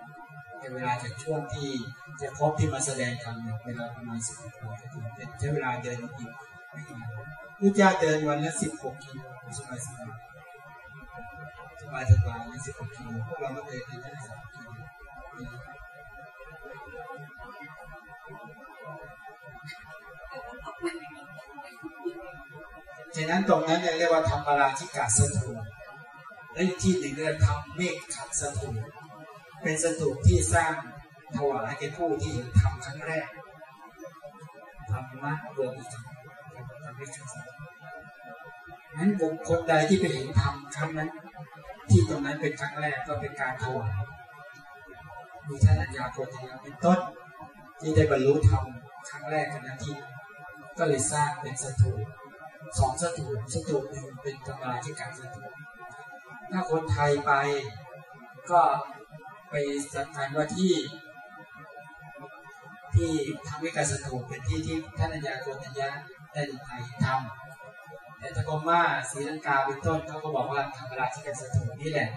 แต่เวลาจากช่วงที่จะครบที่มาแสดงธรรมเนี่ยเวลาประมาณสิบเอ็ดวันก็ถึงใช้เวลาเดินจริงๆไม่กี่พุทธเจ้าเดินวันละสิบหกกิโลสบายสบายสบายสบายสิบหกกิโลพวกเราก็เดินได้สามกิโลฉะนั้นตรงนั้นเรียกว่าธรรมราชิกาสถูและอีกที่หนึ่งเรียกทำเมฆขัดสถู เป็นสถูปที่สร้างถวายแก่ผู้ที่เห็นธรรมครั้งแรกธรรมะรวมอีกนั้นบุคคลใดที่ไปเห็นธรรมครั้งนั้น ที่ตรงนั้นเป็นครั้งแรกก็เป็นการถวายมีท่านอัญญาโกติยาเป็นต้น ที่ได้บรรลุธรรมครั้งแรกกันนะที่ก็เลยสร้างเป็นสถูปสองสถูปสถูปหนึ่งเป็นธรรมาที่การสถูปถ้าคนไทยไปก็ ไปสักการว่าที่ ที่ทำให้การสถูเป็นที่ที่ท่านอัญญาโกติยาได้ไทยทำแต่ตะกมาศรีลังกาเป็นต้นเขาก็บอกว่าธรรมราชิกสถูนี่แหละ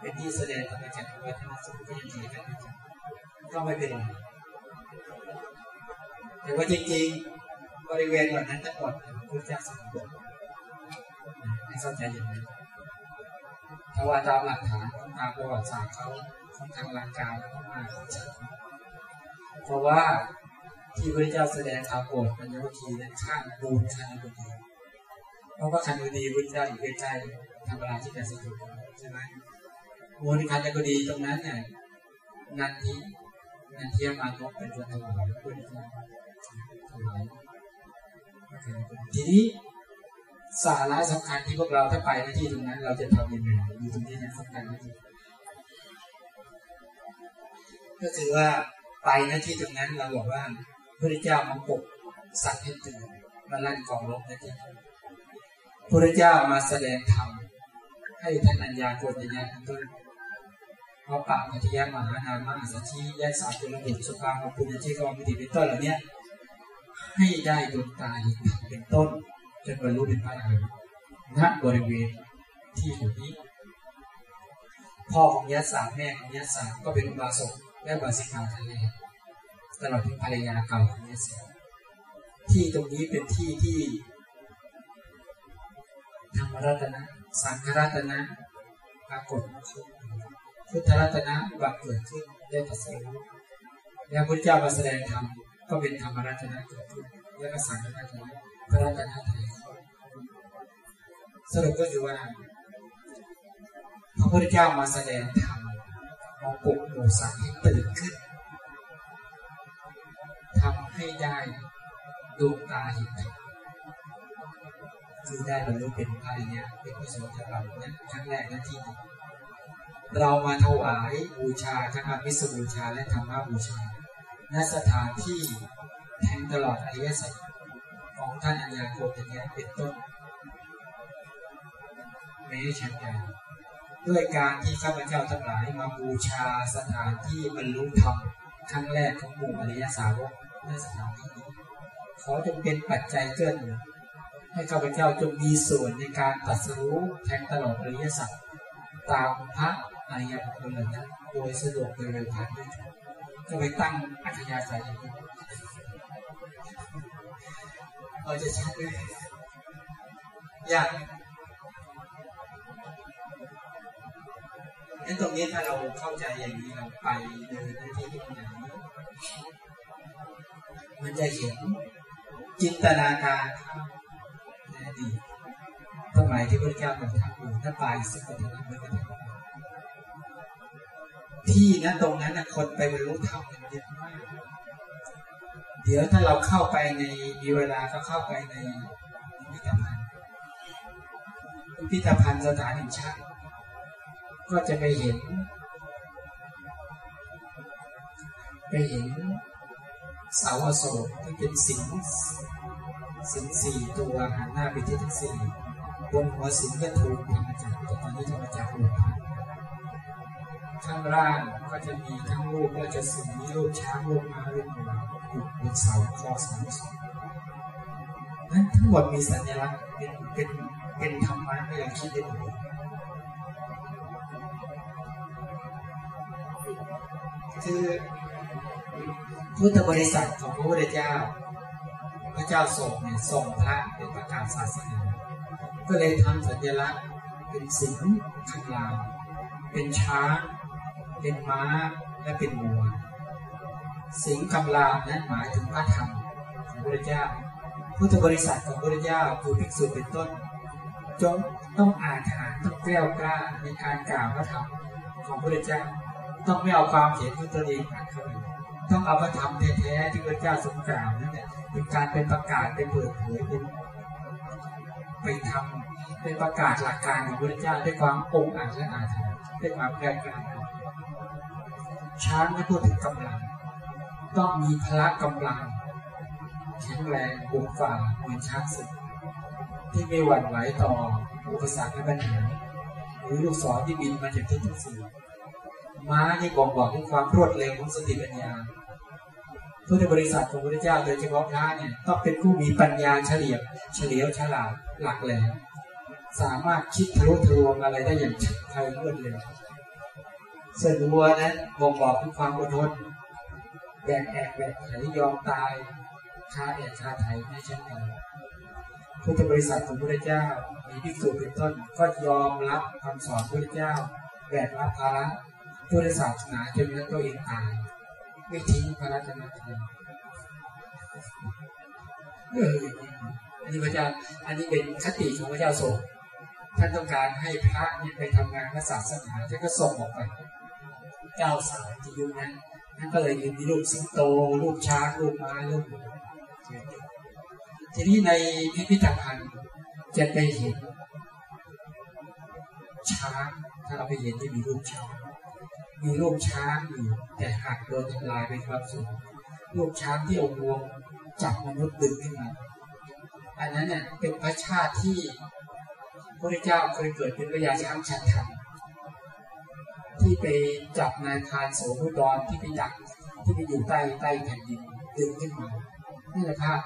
เป็นที่แสดงธรรมจักรวัฒนสุขก็ยังดีกันก็ไม่เป็นไรแต่ว่าจริงๆบริเวณวันนั้นทั้งหมดพุทธเจ้าสอนให้เข้าใจอย่างนั้ถ้าว่าตามหลักฐานตามประวัติศาสตร์เขา ของทางลังกายแล้วก็มาเขาชัดเพราะว่าที่พระเจ้าแสดงทาโปรดปัญญวคีนั้นข้างบูนคันบุรีเพราะว่าคันบุรีพระเจ้าอยู่ใกล้ๆธรรมราที่แกสถุใช่ไหมบูนคันบุรีตรงนั้นเนี่ยนันทีนันเทียมอานกเป็นคนถวายพระพุทธเจ้าถวายทีนี้สาระสำคัญที่พวกเราถ้าไปในที่ตรงนั้น เราจะทำยังไงอยู่ตรงนี้นะสำคัญที่ก็ คือว่าไปในที่ตรงนั้นเราบอกว่าพระเจ้ามาปกสัตว์ให้ตื่นมาลั่นกองรบนะที่พระเจ้ามาแสดงธรรมให้ท่านอัญญาโกณญาทั้งต้นเพราะปากพัทยามหานามาสัชียะสาตุระบุสุภาของปุญญชิกรมิติเป็นต้นเหล่านี้ให้ได้ดวงตาเห็นธรรมเป็นต้นจนบรรลุเป็นพระอรหันต์ณบริเวณที่อยู่นี้ พ่อของยะสาแม่ของยะสาก็เป็นอุบาสก และบาสิกาทะเลตลอดถึงภรรยาเก่าของยะสาที่ตรงนี้เป็นที่ที่ธรรมรัตนะ สังฆรัตนะปรากฏขึ้นพุทธรัตนะบัตเกิดขึ้นได้ตัดสินแล้วพระเจ้ามาแสดงธรรมก็เป็นธรรมรัตนะเกิดขึ้นแล้วก็สังฆรัตนะพระรัตนะไทยสรุปก็คือว่าพระพุทธเจ้ามาแสดงธรรม มาปลุกหมู่สัตว์ให้ตื่นขึ้นทำให้ได้ดวงตาเห็นธรรมคือได้บรรลุเป็นพระริยเป็นพระโสดาบันนั้นครั้งแรกนั้นที่นี้เรามาถวายบูชาทั้งอภิสบูชาและธรรมบูชาณสถานที่แทงตลอดอริยสัจของท่านอัญญาโกฏยะเป็นต้น ไม่ได้ชันใด ด้วยการที่ข้าพเจ้าทั้งหลายมาบูชาสถานที่บรรลุธรรมครั้งแรกของหมู่อริยสาวกในสถานที่นี้ขอจงเป็นปัจจัยเกื้อหนุนให้ข้าพเจ้าจงมีส่วนในการตัดสู้แทงตลอดอริยสัจตามพระอริยบุคคลเหล่านั้นโดยสะดวกโดยเร็วทันด้วยก็ไปตั้งอัธยาศัยอย่างนี้เราจะชัดเลยยาก งั้นตรงนี้ถ้าเราเข้าใจอย่างนี้เราไปเดินในที่ที่อย่างนี้มันจะเห็นจินตนาการในอดีตสมัยที่พระเจ้าประทับอยู่ถ้าไปสุขธรรมไม่ก็ทำที่นั้นตรงนั้นนะคนไปบรรลุธรรมกันเยอะมากเดี๋ยวถ้าเราเข้าไปในมีเวลาก็เข้าไปในพิพิธภัณฑ์พิพิธภัณฑ์สถานแห่งชาติ ก็จะไปเห็น ไปเห็นเสาอโศกที่เป็นสิงสิงสี่ตัวหันหน้าไปที่ทั้งสี่บนหัวสิงก็ถูกธรรมจักรแต่ตอนนี้ธรรมจักรหลุดข้างล่างก็จะมีทั้งรูปราชสีรูปช้างรูปม้ารูปหมูอยู่บนเสาคอสามสองนั้นทั้งหมดมีสัญลักษณ์เป็นเป็นเป็นธรรมะไม่อยากคิดได้เลย คือพุทธบริษัทของพระพุทธเจ้า พระเจ้าส่งเนี่ยส่งพระเป็นประกาศศาสนาก็เลยทำสัญลักษณ์เป็นสิงห์ข้างลาเป็นช้างเป็นม้าและเป็นวัวสิงห์กำลานั้นหมายถึงพระธรรมของพระเจ้า พุทธบริษัทของพระเจ้าคือภิกษุเป็นต้นจงต้องอ่านฐานต้องแกล้วกล้าในการกล่าวพระธรรมของพระเจ้า ต้องไม่เอาความเห็นของตัวเองอ่านเข้าไปต้องเอาพระธรรมแท้ๆที่พระเจ้าทรงกล่าวนั่นแหละเป็นการเป็นประกาศเป็นเปิดเผยเป็นไปทำเป็นประกาศหลักการของพระเจ้าด้วยความองอาจและอาถรรพ์ด้วยความแกล้วกล้าช้างไม่พูดถึงกำลัง ต้องมีพละกำลังแข็งแรงบุกฝ่าเหมือนช้างศึกที่ไม่หวั่นไหวต่ออุปสรรคและปัญหาหรือลูกศรที่บินมาจากที่ทั้งสี่ ม้านี่บ่งบอกถึงความรวดเร็วของสติปัญญาพุทธบริษัทของพระเจ้าโดยเฉพาะพระเนี่ยต้องเป็นผู้มีปัญญาเฉลียวเฉลียวฉลาดหลักแหลมสามารถคิดทะลุทะลวงอะไรได้อย่างฉับไวรวดเร็วส่วนวัวนั้นบ่งบอกถึงความอดทนแบกแอกแบกไถยอมตายคาแอกคาไถไม่ใช่ไหมพุทธบริษัทของพระเจ้ามีภิกษุเป็นต้นก็ยอมรับคำสอนพระเจ้าแบกรับภาระ พุทธศาสนาจนนั้นตัวเองตายไม่ทิ้งพระราชนาทีเอออันนี้พระเจ้าอันนี้เป็นคติของพระเจ้าโศกท่านต้องการให้พระนี่ไปทำงานพระศาสนาท่านก็ส่งออกไปเก้าสายที่ยุคนั้นท่านก็เลยมีรูปสิงโต รูปช้างรูปม้ารูปทีนี้ในพิพิธภัณฑ์จะไปเห็นช้างถ้าเราไปเห็นจะมีรูปช้าง มีรูปช้างอยู่แต่หักโดนทำลายไปครับส่วนรูปช้างที่องวงจับมนุษย์ดึงขึ้นมา อันนั้นเนี่ยเป็นพระชาติที่พระเจ้าเคยเกิดเป็นพระยาช้างชันทันที่ไปจับนายพานโสมุดรที่ไปดักที่ไปอยู่ใต้ใต้แผ่นดินดึงขึ้นมานี่แหละภาพ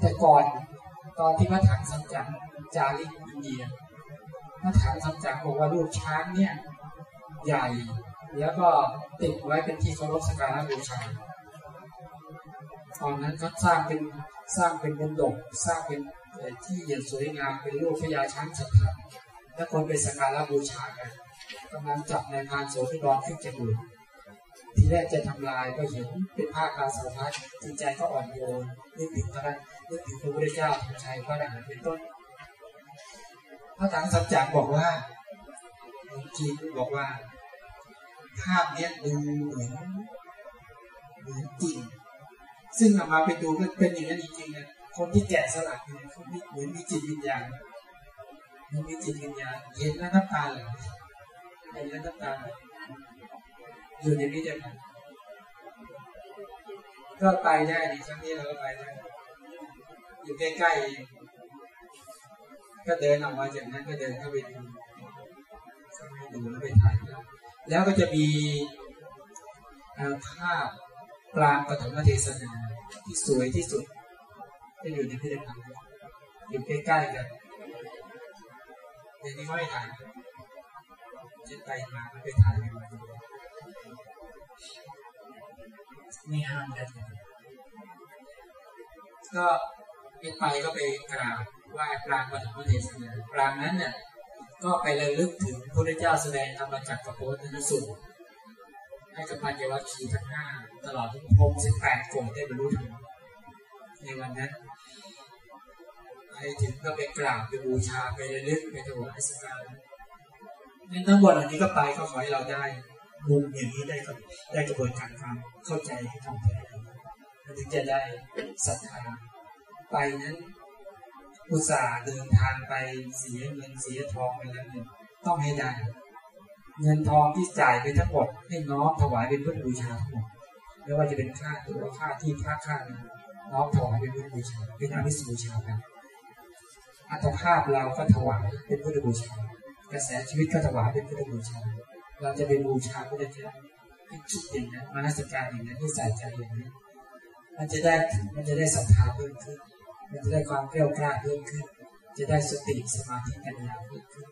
แต่ก่อนตอนที่พระถังสังจักรจาริกอินเดียพระถังสังจักรบอกว่ารูปช้างเนี่ยใหญ่ แล้วก็ติดไว้เป็นที่เคารพสักการะบูชาตอนนั้นเขาสร้างเป็นสร้างเป็นบนดกสร้างเป็นที่อย่างสวยงามเป็นรูปพญาช้างสัตว์และคนไปสักการะบูชากันกำลังจับในพานโสธิดรขึ้นจมูกทีแรกจะทำลายก็เห็นเป็นผ้าคาสาวพัดจิตใจก็อ่อนโยนนึกถึงพระนึกถึงพระพุทธเจ้าพระชัยพระอรหันต์เป็นต้น พระถังสัจจ์บอกว่าจีนบอกว่า ภาพเนี้ยดูเหมือนเหมือนจริง ซึ่งออกมาไปดูก็เป็นอย่างนั้นจริงๆนะคนที่แกะสลักเนี่ยเขาเหมือนมีจิตวิญญาณมันมีจิตวิญญาณเห็นแล้วน้ำตาไหลเห็นแล้วน้ำตาไหลอยู่ในพิธีภัณฑ์ก็ไปได้ดีครั้งนี้เราก็ไปได้อยู่ใกล้ๆก็เดินออกมาจากนั้นก็เดินเข้าไปดูเข้าไปดูแล้วไปถ่าย แล้วก็จะมีภาพปรางปฐมเทศนาที่สวยที่สุดจะอยู่ในพิพิธภัณฑ์อยู่ใกล้ๆกันในนี้ก็ให้ถ่ายจะไปมาไปถ่ายกันมาไม่ห้ามกันก็เป็นไปก็ไปกราบไหว้ปรางปฐมเทศนาปรางนั้นเนี่ย ก็ไประลึกถึงพระพุทธเจ้าแสดงธรรมจักรกับโพธินสุดให้กับพันยวัคคีทั้งห้าตลอดทุกพรมสิบแปดโกรธได้บรรลุธรรมในวันนั้นไปถึงก็ไปกราบไปบูชาไประลึกไปถวายสักการะนั่นทั้งหมดอันนี้ก็ไปก็ขอให้เราได้มุมอย่างนี้ได้กับได้กระบวนการความเข้าใจให้ท่องแท้ถึงจะได้ศรัทธาไปนั้น อุตส่าห์เดินทางไปเสียเงินเสียทองไปแล้วเนี่ยต้องให้ได้ เงินทองที่จ่ายไปทั้งหมดให้น้อมถวายเป็นพุทธบูชาทั้งหมดไม่ว่าจะเป็นค่าตัวค่าที่ค่าค่าน้อมถวายเป็นพุทธบูชาเป็นอามิสบูชากันอัตภาพเราก็ถวายเป็นพุทธบูชา กระแสชีวิตก็ถวายเป็นพุทธบูชา เราจะเป็นบูชาพุทธเจ้าให้ชุดอย่างนั้นมานัสการอย่างนั้นที่ใส่ใจอย่างนี้มันจะได้มันจะได้ศรัทธาเพิ่มขึ้น จะได้ความเกลียวกล้าเพิ่มขึ้น จะได้สติสมาธิปัญญาเพิ่มขึ้น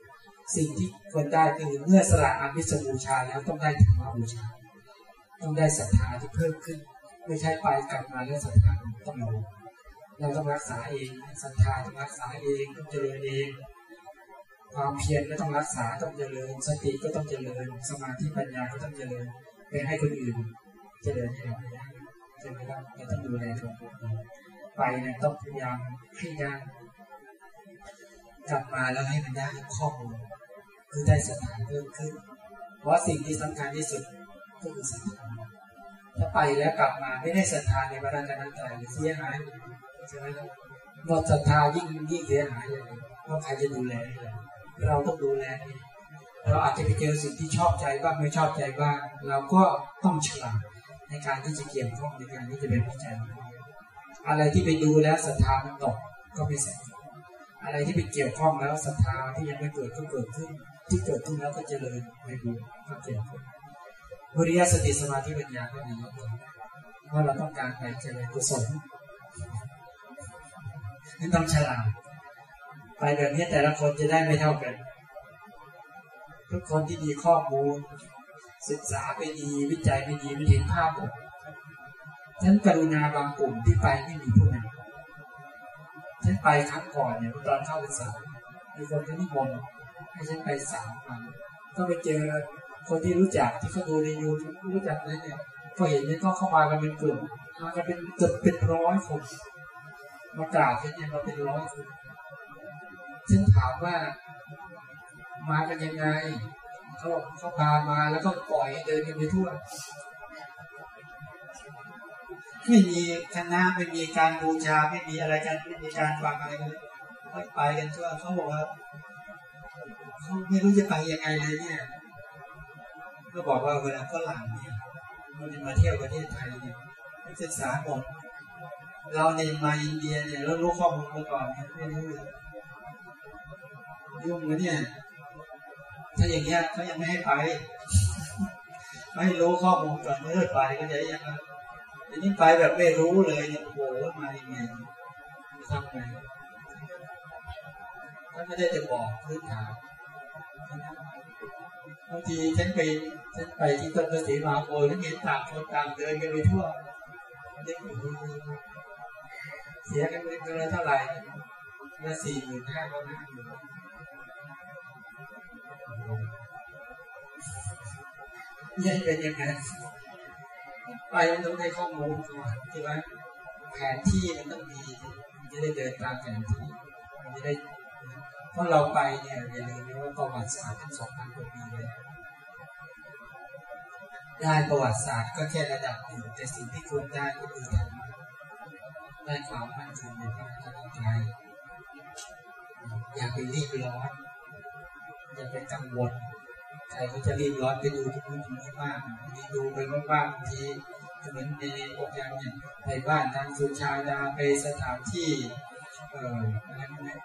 สิ่งที่ควรได้คือเมื่อสละอามิสบูชาแล้วต้องได้ธรรมบูชา ต้องได้ศรัทธาที่เพิ่มขึ้น ไม่ใช่ไปกลับมาแล้วศรัทธาต้องลงเราต้องรักษาเองศรัทธาต้องรักษาเองต้องเจริญเอง ความเพียรก็ต้องรักษาต้องเจริญ สติก็ต้องเจริญ สมาธิปัญญาก็ต้องเจริญไปให้คนอื่น เจริญให้เราได้ใช่ไมครับเราต้องดูแลตัวเอง ไปเนี่ยต้องพยายามให้ได้กลับมาแล้วให้มันได้ข้อมูลคือได้ศรัทธาเพิ่มขึ้น เพราะสิ่งที่สำคัญที่สุดก็คือศรัทธาถ้าไปแล้วกลับมาไม่ได้ศรัทธาในพระรัตนตรัยเสียหายใช่ไหมครับหมดศรัทธายิ่งยิ่งเสียหายเลยเพราใครจะดูแลเราต้องดูแลเราอาจจะไปเจอสิ่งที่ชอบใจบ้างไม่ชอบใจบ้างเราก็ต้องฉลาดในการที่จะเกี่ยวข้องในการที่จะเป็นพิจารณา อะไรที่ไปดูแล้วศรัทธามันตกก็ไม่เสร็จอะไรที่ไปเกี่ยวข้องแล้วศรัทธาที่ยังไม่เกิดก็เกิดขึ้น ที่เกิดขึ้นแล้วก็เจริญไปดูก็เกี่ยวข้องวิริยะสติสมาธิปัญญาก็มีว่าเราต้องการไปเจริญกุศลนี่ต้องฉลาดไปแบบนี้แต่ละคนจะได้ไม่เท่ากัน ทุกคนที่มีข้อมูล ศึกษาไปดีวิจัยไปดีมันเห็นภาพหมด ฉันกรุณาบางกลุ่มที่ไปไม่มีผู้นำฉันไปครั้งก่อนเนี่ยตอนเข้าพรรษามีคนที่นิมนต์ให้ฉันไปสามวันก็ไปเจอคนที่รู้จักที่เขาดูในยูทูบรู้จักเลยเนี่ยพอเห็นเนี่ยก็เข้ามากันเป็นกลุ่มมากันเป็นเกือบเป็นร้อยคนมากราบฉันเนี่ยมาเป็นร้อยคนฉันถามว่า มากันยังไงเขาเขาพามาแล้วก็ปล่อยเดินกันไปทั่ว ไม่มีคณะไม่มีการบูชาไม่มีอะไรกันไม่มีการฟังอะไรกันไปกันทั่วเขาบอกว่าเขาไม่รู้จะไปยังไงเลยเนี่ย ก็บอกว่าเวลาฝรั่งเนี่ยมันจะมาเที่ยวประเทศไทยเนี่ยศึกษาหมดเราเนี่ยมาอินเดียเนี่ยแล้วรู้ข้อมูลมาก่อนไม่รู้ยุ่งเลยเนี่ย ถ้าอย่างเงี้ยเขายังไม่ให้ไป ไม่รู้ข้อมูลก่อนเมื่อไปก็จะยัง อันนี้ไปแบบไม่รู้เลยเนี่ยโอ้โหมาอย่างไงทำไงถ้าไม่ได้จะบอกพื้นฐานบางทีฉันไปฉันไปที่ต้นกระสีมาโอยแล้วเห็นต่างคนต่างเดินกันไปทั่วเด็กเสียกันเป็นเงินเท่าไหร่ละสี่หมื่นห้าก็ห้าหมื่นยังเป็นยังไง ไปมันต้องได้ข้อมูลก่อนใช่ไหมแผนที่มันต้องมีจะได้เดินตามแผนที่มันจะได้เพราะเราไปเนี่ยอย่าลืมนะว่าประวัติศาสตร์ทั้งสองพันกว่าปีเลยได้ประวัติศาสตร์ก็แค่ระดับหนึ่งแต่สิ่งที่คุณได้ก็คือธรรมะได้ความมั่นคงในพระธรรมกายอย่าไปรีบร้อนอย่าไปกังวลใครเขาจะรีบร้อนไปดูที่นู่นที่นี่มากดูไปมากๆบางที เหมือนในโปรแกรมเนี่ยไปบ้านทางสุชาดาไปสถานที่เอ่ออะไรพวกนี้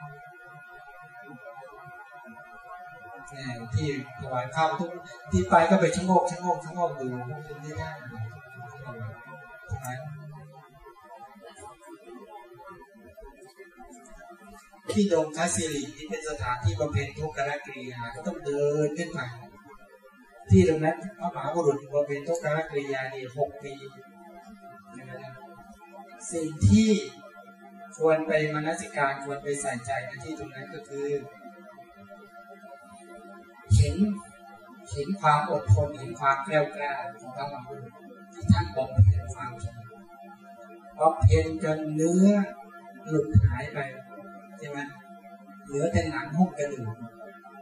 เนี่ยที่ถวายข้าวทุกที่ไปก็ไปชะโงกชะโงกชะโงกดูไม่ได้ใช่ไหมที่ดงคาสิรินี่เป็นสถานที่บำเพ็ญทุกขกริยาก็ต้องเดินขึ้นไป ที่ตรงนั้นพระมหาบุรุษบำเพ็ญทุกขกริยานี่หกปีนะครับสิ่งที่ควรไปมนสิการควรไปใส่ใจในที่ตรงนั้นก็คือ เห็นเห็นความอดทนเห็นความแกล้วกล้าของพระมหาบุรุษที่ท่านบำเพ็ญความเพียรบำเพ็ญจนเนื้อหลุดหายไปใช่ไหมเหลือแต่หนังหุ้มกระดูก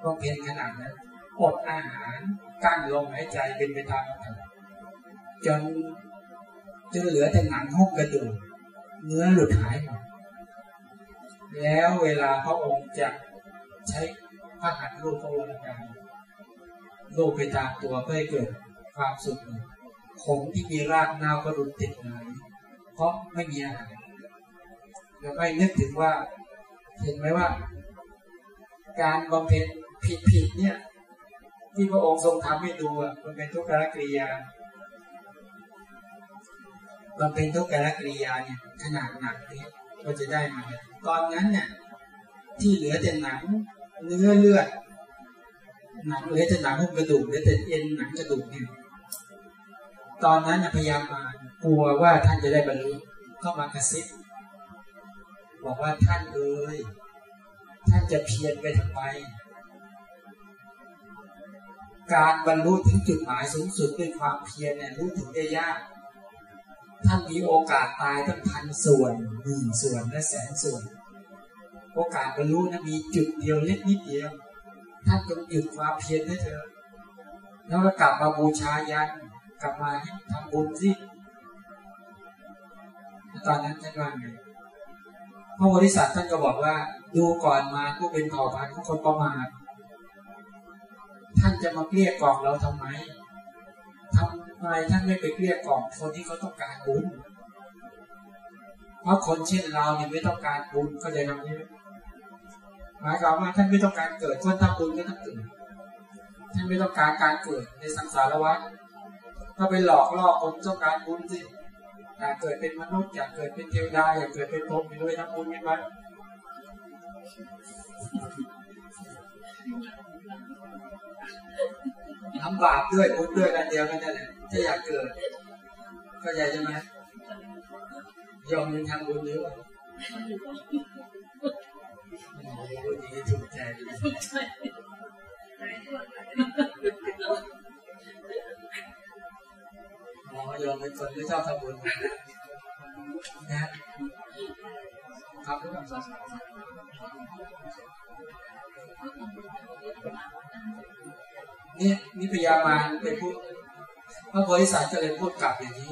บำเพ็ญขนาดนั้นอดอาหาร กั้นลมหายใจเป็นไปตามกันจนจนเหลือแต่หนังหุ้มกระดูกเนื้อหลุดหายหมดแล้วเวลาพระองค์จะใช้พระหัตถ์รูปพระองการรูปไปตามตัวเพื่อให้เกิดความสุขผงที่มีรากเน่าก็รุนติดเลยเพราะไม่มีอาหารแล้วก็นึกถึงว่า เห็นไหมว่า การบำเพ็ญผิดๆเนี่ย ที่พระองค์ทรงทำให้ดูอะมันเป็นทุกขกริยาบำเพ็ญทุกขกริยาเนี่ยขนาดหนักเนี่ยก็จะได้มาตอนนั้นเนี่ยที่เหลือแต่หนังเนื้อเลือดหนังเหลือแต่หนังหุ้มกระดูกเหลือแต่เอ็นหนังกระดูกเนี่ยตอนนั้นพยายามมากลัวว่าท่านจะได้บรรลุก็มากระซิบบอกว่าท่านเอ้ยท่านจะเพียรไปทำไม การบรรลุถึงจุดหมายสูงสุดด้วยความเพียรเนี่ยรู้ถึงได้ยาก ท่านมีโอกาสตายตั้งพันส่วนหมื่นส่วนและแสนส่วน โอกาสบรรลุนะมีจุดเดียวเล็กนิดเดียว ท่านจงหยุดความเพียรได้เถอะแล้วก็กลับมาบูชายันกลับมาทำบุญสิตอนนั้นท่านว่าไงพระโพธิสัตว์ท่านก็บอกว่า ดูก่อนมาผู้เป็นเผ่าพันธุ์ของคนประมาท ท่านจะมาเกลี้ยกล่อมเราทำไมทำไมท่านไม่ไปเกลี้ยกล่อมคนที่เขาต้องการบุญเพราะคนเช่นเราเนี่ยไม่ต้องการบุญก็จะทำนี้หมายความว่าท่านไม่ต้องการเกิดคนทำบุญก็ต้องเกิดท่านไม่ต้องการการเกิดในสังสารวัฏถ้าไปหลอกล่อคนต้องการบุญสิอยากเกิดเป็นมนุษย์อยากเกิดเป็นเทวดาอยากเกิดเป็นพรหมไปด้วยทำบุญกันไป ทำบาปด้วยบุญด้วยกันเดียวกันนั่นแหละถ้าอยากเกิดก็ใหญ่ใช่ไหมยอมยังทำบุญเยอะโอ้โหดีถูกใจอ๋อยอมเป็นคนไม่ชอบทำบุญนะครับหรือเปล่า นี่นี่พยามาไปพูดพระโพธิสัตว์ก็เลยพูดกลับอย่างนี้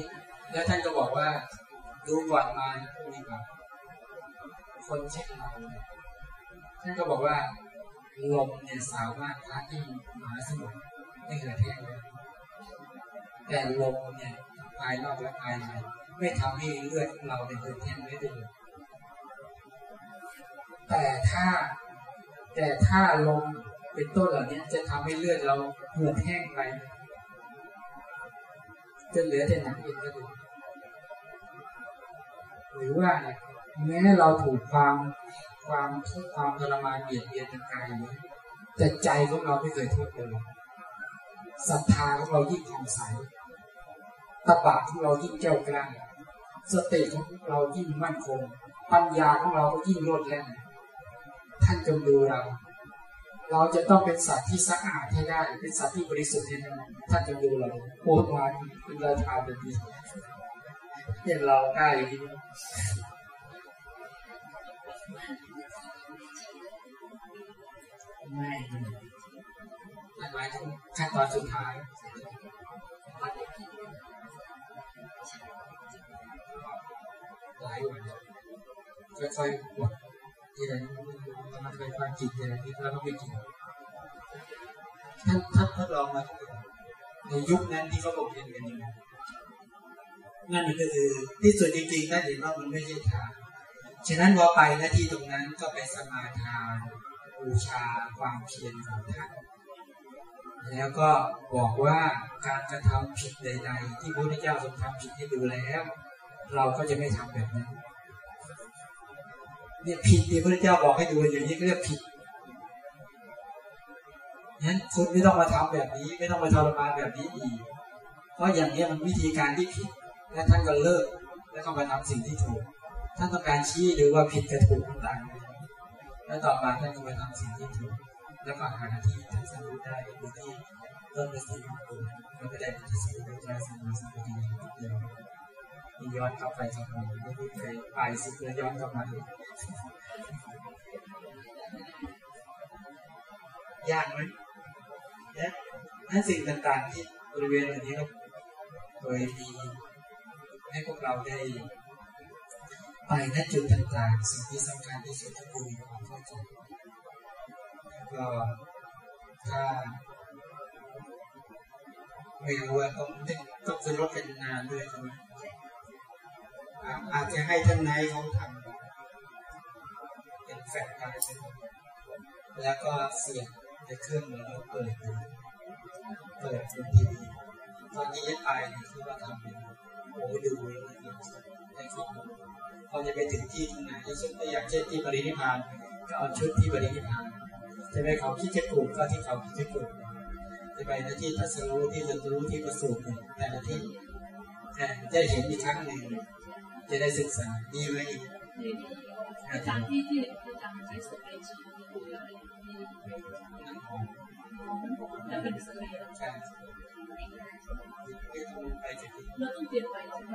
แล้วท่านก็บอกว่า ดูก่อนมาพูดดีกว่าคนเช่นเราท่านก็บอกว่าลมเนี่ยสามารถพัดให้มหาสมุทรไม่เกิดแห้งเลยแต่ลมเนี่ยภายนอกและภายในไม่ทำให้เลือดเราเนี่ยเกิดแห้งได้เลยแต่ถ้าแต่ถ้าลม เป็นต้นเหล่านี้จะทำให้เลือดเราเหือดแห้งไปจนเหลือแต่หนังเอ็นกระดูกหรือว่าเนี่ยแม้เราถูกความความทุกข์ความทรมานเบียดเบียนทางกายนี้แต่ใจของเราไม่เคยทุกข์เลยศรัทธาของเรายิ่งผ่องใสตบะของเรายิ่งเจ้ากล้าสติของเรายิ่งมั่นคง ปัญญาของเราก็ยิ่งโลดแล่นท่านจงดูเรา เราจะต้องเป็นสัตว์ที่สะอาดให้ได้ เป็นสัตว์ที่บริสุทธิ์ให้ได้ท่านจงดูเราโอ้วานเป็นเราทานแบบนี้เห็นเราได้อย่างนี้ไม่ไม่หมายถึงขั้นตอนสุดท้ายหลายวันค่อยๆกด ทีละนิดมันค่อยๆจิตทีละนิดแล้วก็ไม่กินท่านท่านทดลองมาในยุคนั้นที่เขาบอกเรียนกันยังไงนั่นก็คือที่สุดจริงๆท่านเห็นว่ามันไม่ใช่ทางฉะนั้นพอไปหน้าที่ตรงนั้นก็ไปสมาทานบูชาความเพียรของท่านแล้วก็บอกว่าการกระทำผิดใด ๆ ที่พระพุทธเจ้าทรงทำผิดให้ดูแล้ว เราก็จะไม่ทำแบบนั้น เนี่ยผิดที่พระเจ้าบอกให้ดูอย่างนี้ก็เรียกผิดนั้นคุณไม่ต้องมาทำแบบนี้ ไม่ต้องมาทรมานแบบนี้อีก เพราะอย่างนี้มันวิธีการที่ผิด และท่านก็เลิก แล้วก็มาทำสิ่งที่ถูก ท่านต้องการชี้ดูว่าผิดกับถูกต่างกันแล้วต่อมาท่านก็มาทำสิ่งที่ถูก แล้วก็หาที่ท่านสรู้ได้โดยที่ต้นฤาษีของคุณก็ไม่ได้เป็นที่สุดในใจสมาสัมปทานเดี ย้อนกลับไปกลับมาไมไปไปสิแล้วย้อนกลับมาอีกยากไหมนะนั่นสิ่งต่างๆที่บริเวณอันนี้เราโดยมีให้พวกเราได้ ไปณจุดต่างๆ สิ่งที่สำคัญที่สุดก็คือความเข้าใจก็ถ้าไม่รู้ว่าต้องต้องซื้อรถเป็นนานด้วยใช่ไหม อาจจะให้ท่านนายเขาทำเป็นแฟลชไดร์แล้วก็เสียบในเครื่องมือแล้วเปิดดูเปิดเป็นทีวีตอนนี้ไปคือว่าทำเป็นโอ้ดูแล้วได้ข้อมูลพอจะไปถึงที่ตรงไหนที่สุดอย่ากเช่นที่บริณิพานก็เอาชุดที่บริณิพานจะไปเขาคิดจะปลูกก็ที่เขาคิดจะปลูกจะไปที่ทัศรู้ที่จะรู้ที่ประสูติแต่ละที่ได้เห็นอีกครั้งหนึ่ง จะได้ศึกษาดีไหมอาจารย์ที่ที่อาจารย์ใช้สเปรย์ฉีดอะไรแต่เป็นสเปรย์ใช่ไม่ต้องไปจากที่เราต้องเตรียนไปใช่ไหม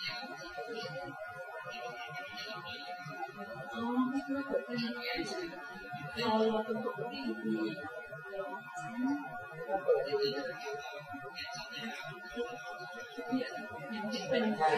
อไม่รู้เกิดขึ้นเราเราเป็นตัวที่ดีเราเปิดได้ดีอย่างที่เป็นการ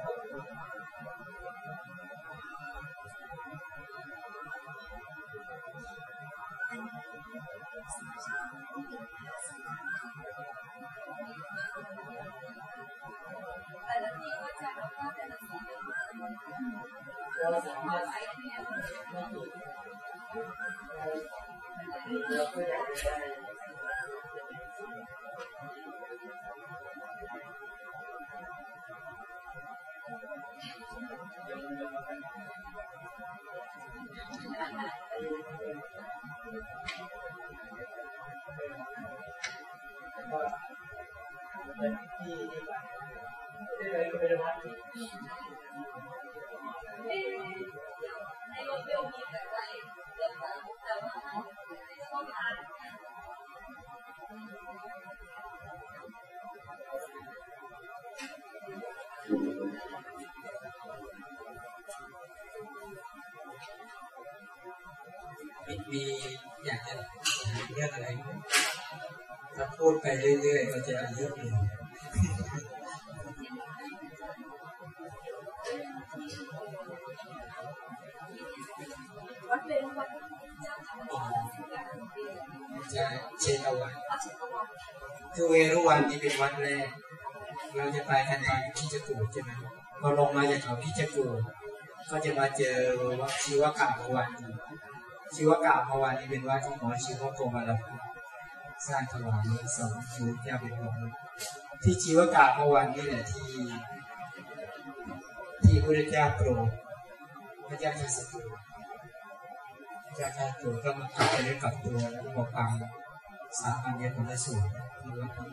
เร มีอยากจะเรื่องอะไรถ้าพูดไปเรื่อยๆก็จะอายุยืนวัดเป็นวัดเจ้าทำอ๋อการเรียจะเชตวันวัดเชตวันคือเวรุวันนี่เป็นวัดแรก เราจะไปกันตอนพิจกูใช่ไหมพอลงมาจากเขาพิจกูก็จะมาเจอวัดชีวกาพวัน ชีวกาพวันนี่เป็นวัดที่หมอชีวโกมาลพัสร้างถวายสองชูแก้วเป็นของที่ชีวกาพวันนี่แหละที่ ที่พระเจ้าโปรดพระเจ้าชาสตุพระเจ้าชาสตุก็มาขับไปด้วยกับตัวแล้วก็บอกฟังสามัญญผลสูตรที่วัดนี้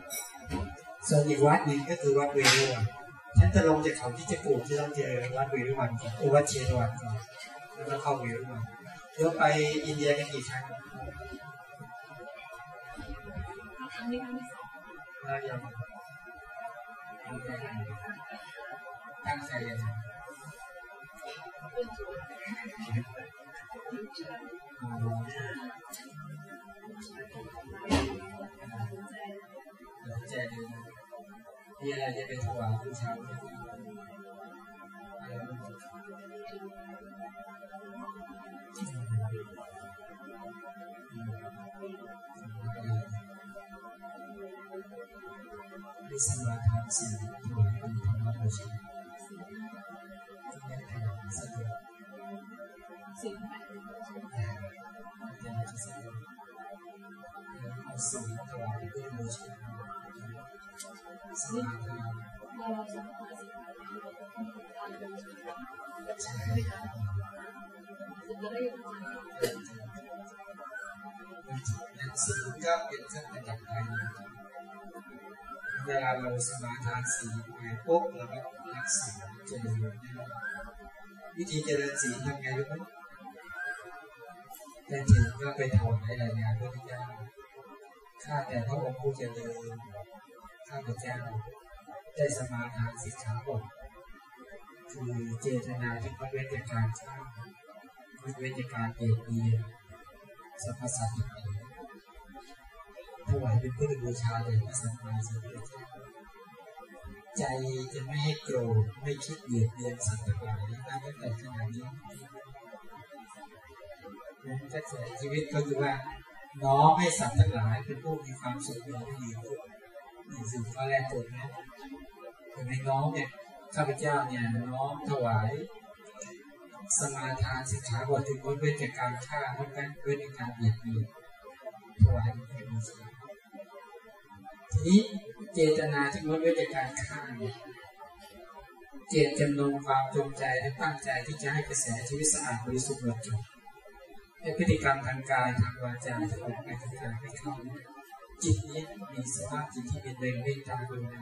ส่วนอีกวัดหนึ่งก็คือวัดเวรุวันฉันจะลงจากเขาที่จะกูที่ต้องเจอวัดเวรุวันก่อนวัดเชตวันก่อนแล้วก็เข้าเวรุวัน เดี๋ยวไปอินเดียกันกี่ครั้งครั้งนี้ครั้งที่สองน่าจะตั้งใจตั้งใจยังไงเป็นจุดอ๋อตัดสินใจดูนะมีอะไรจะไปถวายผู้ชายไหมอะไรบ้างมีสมาทานสี่ถวายเป็นธรรมบูชาไม่ทำสะดวกสิ่งไหนแต่จะสะดวกแล้วเอาสิ่งถวาย งไงนั้นสีก็ เวลาเราสมาทานสีไปปุ๊บเราก็รักษาเจริญวิธีเจริญสีทำไงรู้ไหมแต่ถึงก็ไปถวายรายงานพระพุทธเจ้าข้าแต่พระองค์ผู้เจริญข้าพเจ้าได้สมาทานสิกขาบทคือเจตนาที่งดเว้นจากการฆ่างดเว้นจากการเปลี่ยนเบียนสรรพสัตว์ ถวายเป็นพุทธบูชาเลยพระสัมมาสัมพุทธเจ้าใจจะไม่ให้โกรธไม่คิดเบียดเบียนสัตว์ทั้งหลายตั้งแต่ขนาดนี้นั้นกระแสชีวิตก็คือว่า น้อมให้สัตว์ทั้งหลายเป็นผู้มีความสุขอย่างดีนี่สิ่งข้อแรกตัวนี้แต่ในน้อมเนี่ยข้าพเจ้าเนี่ยน้อมถวายสมาทานสิกขาบทถึงงดเว้นจากการฆ่างดเว้นจากการเบียดเบียนถวายเป็นบูชา นี้เจตนาที่งดเว้นจากการฆ่าเนี่ยเจตจำนงความจงใจและตั้งใจที่จะให้กระแสชีวิตสะอาดบริสุทธิ์หมดจดในพฤติกรรมทางกายทางวาจาที่ออกไปทางกายไปเข้าจิตนี้มีสภาพจิตที่เป็นเรงเมตตากรุณา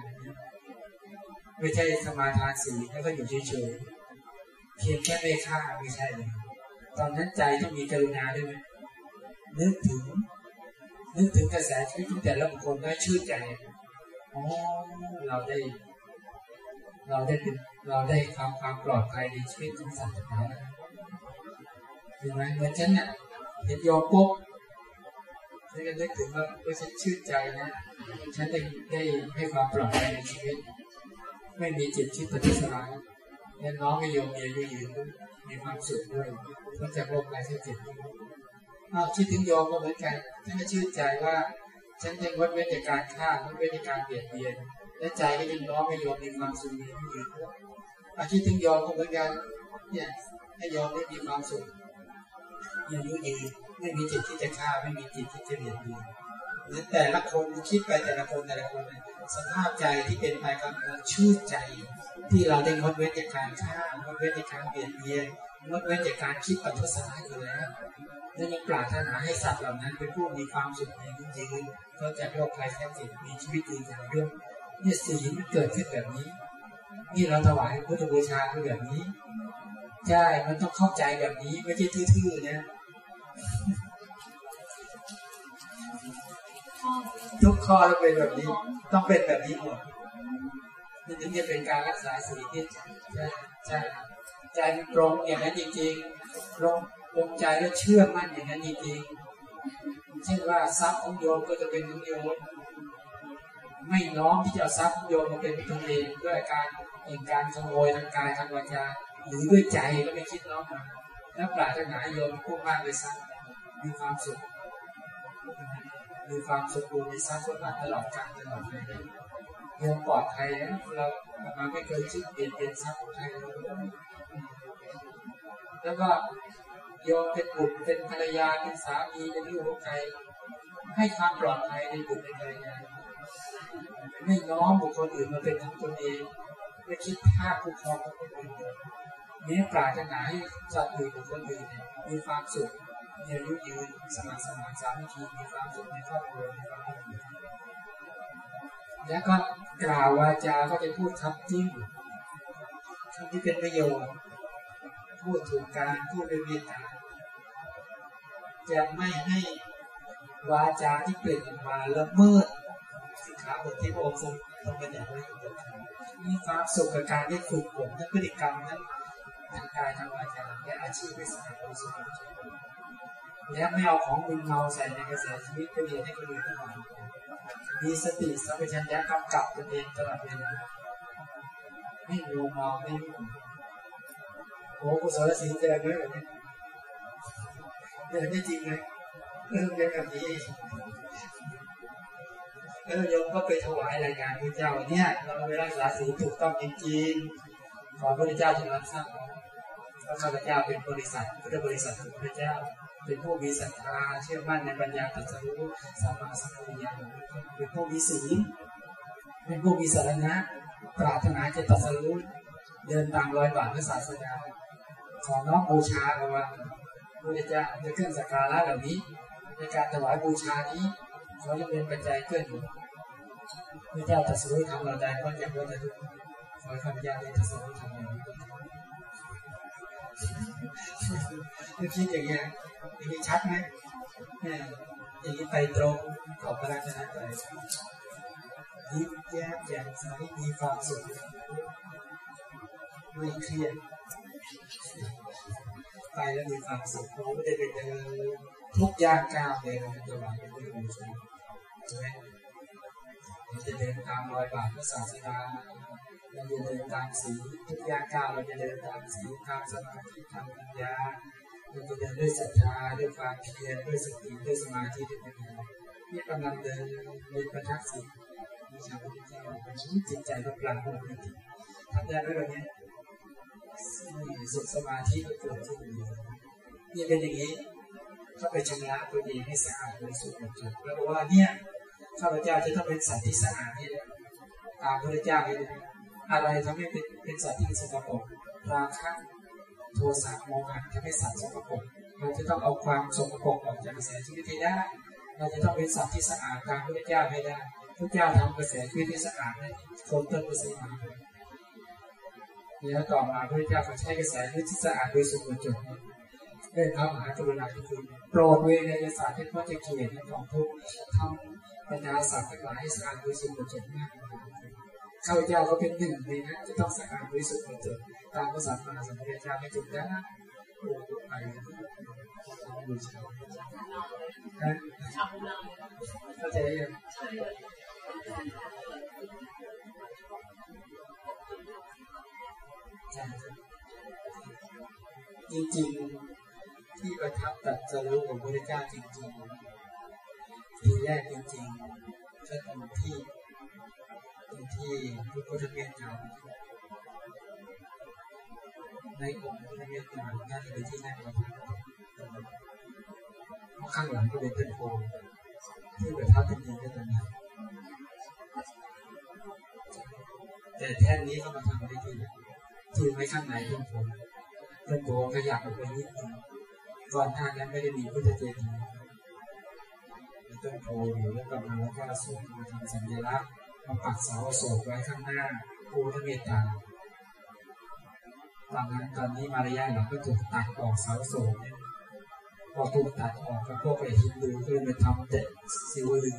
ไม่ใช่สมาทานสีแล้วก็อยู่เฉยๆเพียงแค่ไม่ฆ่าไม่ใช่เลยตอนนั้นใจต้องมีกรุณาด้วยไหมนึกถึง นึกถึงกระแสชีวิตของแต่ละบุคคลได้ชื่นใจอ๋อเราได้ เราได้เป็นเราได้ความความปลอดภัยในชีวิตของสัตว์ทั้งหลายเห็นไหมเหมือนฉันเนี่ยเห็นโยมปุ๊บฉันก็นึกถึงว่าเออฉันชื่นใจนะฉันได้ได้ให้ความปลอดภัยในชีวิต ไม่มีจิตคิดปฏิสลารและน้องไม่ยอมมีอายุยืนมีความสุขด้วยเพราะจากโรคภัยไข้เจ็บ อาคิดถึงโยมก็เหมือนกันท่านก็ชื่นใจว่าฉันยังงดเว้นจากการฆ่างดเว้นจากการเบียดเบียน และใจก็ยังน้องไม่ยอมมีความสุขมีอายุยืนด้วยอาคิดถึงยอมก็เหมือนกันเนี่ยให้ยอมได้มีความสุขอายุยืนไม่มีจิตที่จะฆ่าไม่มีจิตที่จะเบียดเบียนหรือแต่ละคนคิดไปแต่ละคนแต่ละคนสภาพใจที่เป็นไปกับชื่นใจ ที่เราได้งดเว้นจากการฆ่างดเว้นจากการเบียดเบียน งดเว้นจากการคิดปัทุสาอยู่แล้วและยังปรารถนาให้สัตว์เหล่านั้นเป็นผู้มีความสุขในยุคยืนก็จะโรคภัยแค่เจ็บมีชีวิตยืนยาวด้วยเนี่ยสีมันเกิดขึ้นแบบนี้ นี่เราถวายพุทธบูชาคือแบบนี้ใช่มันต้องเข้าใจแบบนี้ไม่ใช่ทื่อๆนะทุกข้อต้องเป็นแบบนี้ ต้องเป็นแบบนี้หมดนี่ถึงจะเป็นการรักษาสีที่ใช่ใช่ ใจมันตรงอย่างนั้นจริงๆตรงตรงใจแล้วเชื่อมั่นอย่างนั้นจริงๆเช่นว่าทรัพย์ของโยมก็จะเป็นของโยมไม่น้อมที่จะทรัพย์ของโยมมาเป็นตัวเองด้วยการเองการขโมยทางกายทางวาจาหรือด้วยใจก็ไม่คิดน้อมมาแล้วปรารถนาโยมผู้มากเลยสักมีความสุขมีความสมบูรณ์ในทรัพย์สมบัติตลอดกาลตลอดไปโยมปลอดภัยนะเรามาไม่เคยคิดเปลี่ยนเปลี่ยนทรัพย์ของใคร แล้วก็โยมเป็นบุตรเป็นภรรยาเป็นสามีเป็นลูกของใครให้ความปลอดภัยในบุตรในภรรยาไม่น้อมบุคคลอื่นมาเป็นของตนเองไม่คิดฆ่าคุ้มครองคนอื่นแม้ปรารถนาให้สัตว์อื่นบุคคลอื่นมีความสุขมีอายุยืนสมาสมานสามัคคีมีความสุขในครอบครัวมีความสุขแล้วก็กล่าววาจาก็จะพูดคำจิ้มคำที่เป็นประโยชน์ พูดถูกการพูดเป็นเมตตาจะไม่ให้วาจาที่เปล่งออกมาละเมิดสิกขาบทที่พระองค์ทรงทรงบัญญัติไว้มีความสุขกับการได้ฝึกฝนทั้งพฤติกรรมทั้งทางกายทางวาจาและอาชีพเป็นสายบริสุทธิ์และไม่เอาของมึนเมาใส่ในกระแสชีวิตไปเรียนให้คนอื่นทั้งหลายมีสติสัมปชัญญะกำกับตนเองตลอดเวลาไม่รู้เมาไม่รู้ โอ้กุศลศีลเจริญไหมแบบนี้เดินไม่จริงเลยเออเป็นแบบนี้เออโยมก็ไปถวายรายงานพระเจ้าเนี่ยเราไปรักษาศีลถูกต้องจริงๆขอพระเจ้าจะรับทราบว่าข้าพเจ้าเป็นบริษัทพุทธบริษัทของพระเจ้า เป็นผู้มีศรัทธาเชื่อมั่นในปัญญาตรัสรู้สัมมาสัมพุทธญาณเป็นผู้มีศีลเป็นผู้มีสารณะปรารถนาจะตรัสรู้เดินตามรอยบาทพระศาสดา ขอน้อมบูชาเอาไว้พระเจ้าในเครื่องสักการะเหล่านี้ ในการถวายบูชานี้เขาจะเป็นปัจจัยเกื้อหนุนพระเจ้าตรัสรู้ทำเราได้ก็จะพ้นทุกข์ขอข้าพเจ้าได้ตรัสรู้ทำเราเมื่อคิดอย่างเงี้ยอย่างนี้ชัดไหมเนี่ยอย่างนี้ไปตรงขอบพระราชนะใจยิ้มแย้มแจ่มใสมีความสุขไม่เครียด ไปแล้วมีความสุขเราไม่ได้ไปเดินทุกย่างก้าวเลยนะถวายเป็นพระบูชาใช่ไหมเราจะเดินตามรอยบาทพระศาสดาเราจะเดินตามสีทุกย่างก้าวเราจะเดินตามสีตามสมาธิตามปัญญาเราจะเดินด้วยศรัทธาด้วยความเพียรด้วยสติด้วยสมาธิด้วยปัญญานี่กำลังเดินในประทักษิณมีชาวพุทธเจ้าเป็นจิตใจก็ปรางของมันทำได้ไหมแบบนี้ สุขสมาธิก็เกิดขึ้นนี่เป็นอย่างนี้ก็ไปชำระตัวเองให้สะอาดบริสุทธิ์หมดจดแล้วบอกว่าเนี่ยข้าพเจ้าจะต้องเป็นสัตว์ที่สะอาดนี่ตามพระเจ้าเลยอะไรทำให้เป็นเป็นสัตว์ที่สกปรกราคะโทสะโมหะทำให้สัตว์สกปรกเราจะต้องเอาความสกปรกออกจากกระแสชีวิตให้ได้ เราจะต้องเป็นสัตว์ที่สะอาดตามพระเจ้าให้ได้พระเจ้าทำกระแสชีวิตที่สะอาดให้คนต้นกระแสมา แล้วต่อมาพระเจ้าก็ใช้กระแสที่สะอาดโดยสุขจดได้พระมหากรุณาธิคุณโปรดเวรยศาสตร์ที่พระเจ้าเขียนของทุกทำปัญญาศาสตร์ทั้งหลายให้สะอาดโดยสุขจดมากข้าพเจ้าก็เป็นหนึ่งในนั้นจะต้องสะอาดโดยสุขจดตามภาษามาสัมพุทธเจ้าไม่จุดได้โอ้ไปบูชาเข้าใจยัง จริงๆที่ประทับตัดจะรู้ของพระเจ้าจริงๆทีแรกจริงๆก็ตรงที่ตรงที่พระพุทธเจ้าในองค์พระเจ้าน่าจะเป็นที่นั่งประทับเพราะข้างหลังก็เป็นต้นโพที่ประทับจริงๆก็ตรงนี้แต่แท่นนี้เขามาทำได้ที่ ที่ไว้ข้างในต้นโพต้นโพขยับออกไปนิดนึงก่อนหน้านั้นไม่ได้มีพุทธเจดีย์มีต้นโพอยู่แล้วก็มาแล้วก็ส่งมาทำสัญลักษณ์มาปักเสาโศกไว้ข้างหน้าภูทะเมตตาตอนนั้นตอนนี้มารยาทเราก็ถูกตัดออกเสาโศกเนี่ยพอถูกตัดออกก็พวกไอ้ฮินดูก็เลยมาทำเด็สิวลึง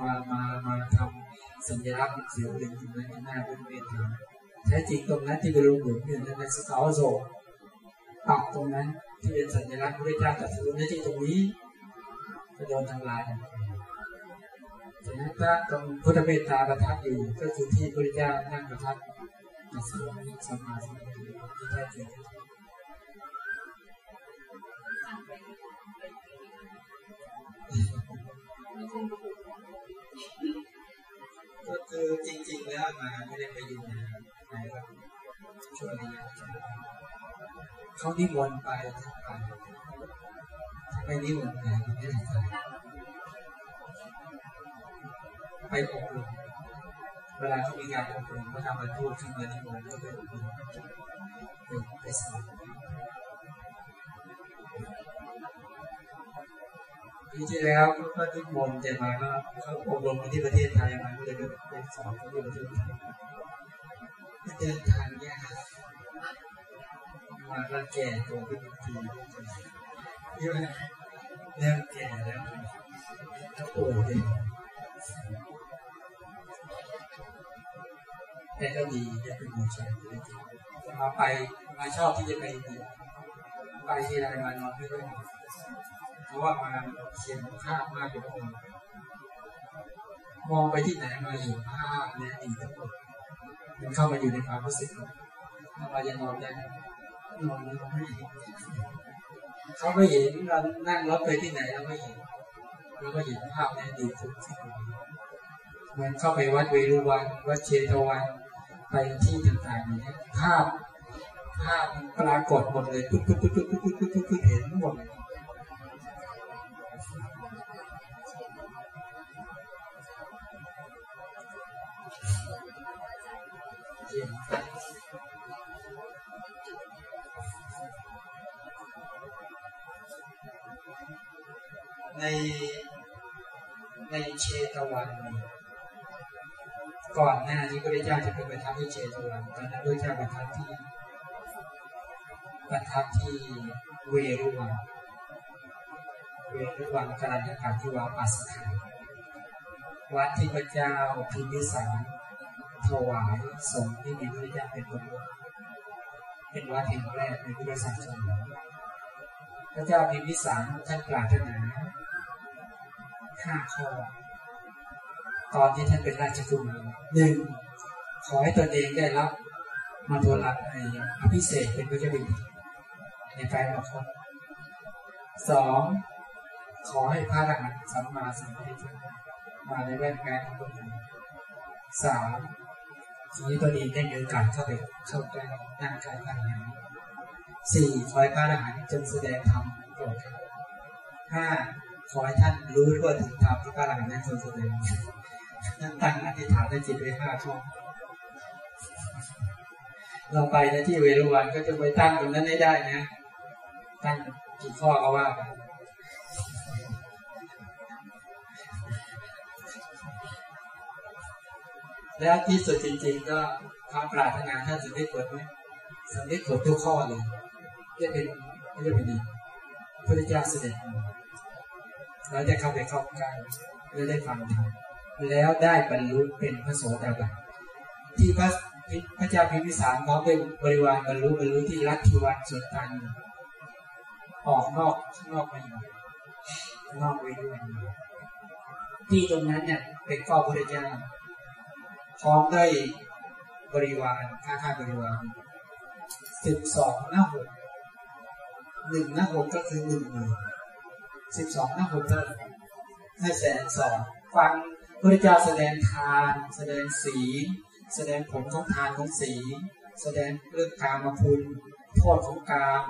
มามามาทำสัญลักษณ์สิวลึงตรงนั้นข้างหน้าภูทะเมตตา แท้จริงตรงนั้นที่บรรลุหมุนเนี่ยนั่นเป็นเสาโศกปักตรงนั้นที่เป็นสัญลักษณ์พระเจ้าตรัสรู้ในที่ตรงนี้ก็โดนทำลายฉะนั้นพระตรงพุทธเมตตาประทับอยู่ก็คือที่พระเจ้านั่งประทับตรัสรู้สมาธิที่แท้จริงก็คือจริง ๆ แล้วมาไม่ได้ไปอยู่นไหนครับช่วงนี้เขานิมนต์ไปไปไม่นิมนต์ไปไม่ได้ไปไปอบรมเวลาเขามีงานอบรมเขาทำมาพูดขึ้นมานิมนต์ก็ไปอบรมไปสอนปีที่แล้วก็นิมนต์แต่มาก็เขาอบรมที่ประเทศไทยมาก็เลยไปสอนที่ประเทศไทย เดินทางยากมาก็แก่ตัวขึ้นทีใช่ไหมเริ่มแก่แล้วก็ป่วยเลยแต่ก็ดีจะเป็นบูชาจะมาไปมาชอบที่จะไปไปที่ไรมานอนไม่ได้เพราะว่ามาเขียนภาพมากกว่ามองไปที่ไหนมาเห็นภาพเนี่ยดีทั้งหมด มันเข้ามาอยู่ในความรู้สึกเราจะนอนได้นอนไม่เห็นเขาไม่เห็นเรานั่งรถไปที่ไหนเราไม่เห็นเราก็เห็นภาพนี้ดีสุดเหมือนเข้าไปวัดเวรุวันวัดเชตวันไปที่ต่างๆอย่างนี้ภาพภาพปรากฏหมดเลยปุ๊บปุ๊บปุ๊บปุ๊บปุ๊บปุ๊บเห็นหมด ในในเชตวันก่อนหน้านี้พระเจ้าจะเป็นประทับที่เชตวันตอนนั้นพระเจ้าประทับที่ประทับที่เวรุวันเวรุวันกรันยากาศที่วาปัสขาวัดที่พระเจ้าพิมพิสารถวายสงฆ์ที่มีพระเจ้าเป็นประมุขเป็นวัดแห่งแรกในพุทธศาสนาพระเจ้าพิมพิสารท่านปรารถนา ห้าข้อ ตอนที่ท่านเป็นราชกุมารหนึ่งขอให้ตนเองได้รับมาโทรัไออภิเศษเป็นพระเจ้าบิดในไตรมาคตสองขอให้พระอรหันต์สัมมาสัมพุทธเจ้ามาในแว่นแว่นของตนสามขอให้ตนเองได้มีโอกาสเข้าไปเข้าใกล้นั่งใกล้พระอรหันต์สี่ขอให้พระอรหันต์จงแสดงธรรมโปรดห้า ขอให้ท่านรู้ทั่วถึงธรรมที่พระอรหันต์นั้นทรงแสดงท่านตั้งอธิษฐานในจิตไว้ห้าข้อเราไปนะที่เวรุวันก็จะไปตั้งตรงนั้นให้ได้นะ ตั้งกี่ข้อก็ว่าไปแล้วที่สุดจริงๆก็ความปรารถนาท่านจะได้ผลไหมสำเร็จผลทุกข้อเลยจะเป็นไม่ได้เป็นดีพระเจ้าเสด็จ เราจะเข้าไปเข้าใกล้แล้วได้ฟังธรรมแล้วได้บรรลุเป็นพระโสดาบันที่พระพระเจ้าพิมพิสารพร้อมด้วยบริวารบรรลุบรรลุที่รัฐทิวัดสุดตันออกนอกข้างนอกไปอยู่นอกไปด้วยที่ตรงนั้นเนี่ยเป็นก้อพระเจ้าพร้อมด้วยบริวารข้าข้าบริวารสิบสองหน้าหกหนึ่งหน้าหกก็คือหนึ่งหมื่น สิบสองหน้าหกก็ห้าแสนสองฟังพระเจ้าแสดงทาน แสดงศีแสดงผลของทานของศีแสดงเรื่องการมาพุนโทษของกาม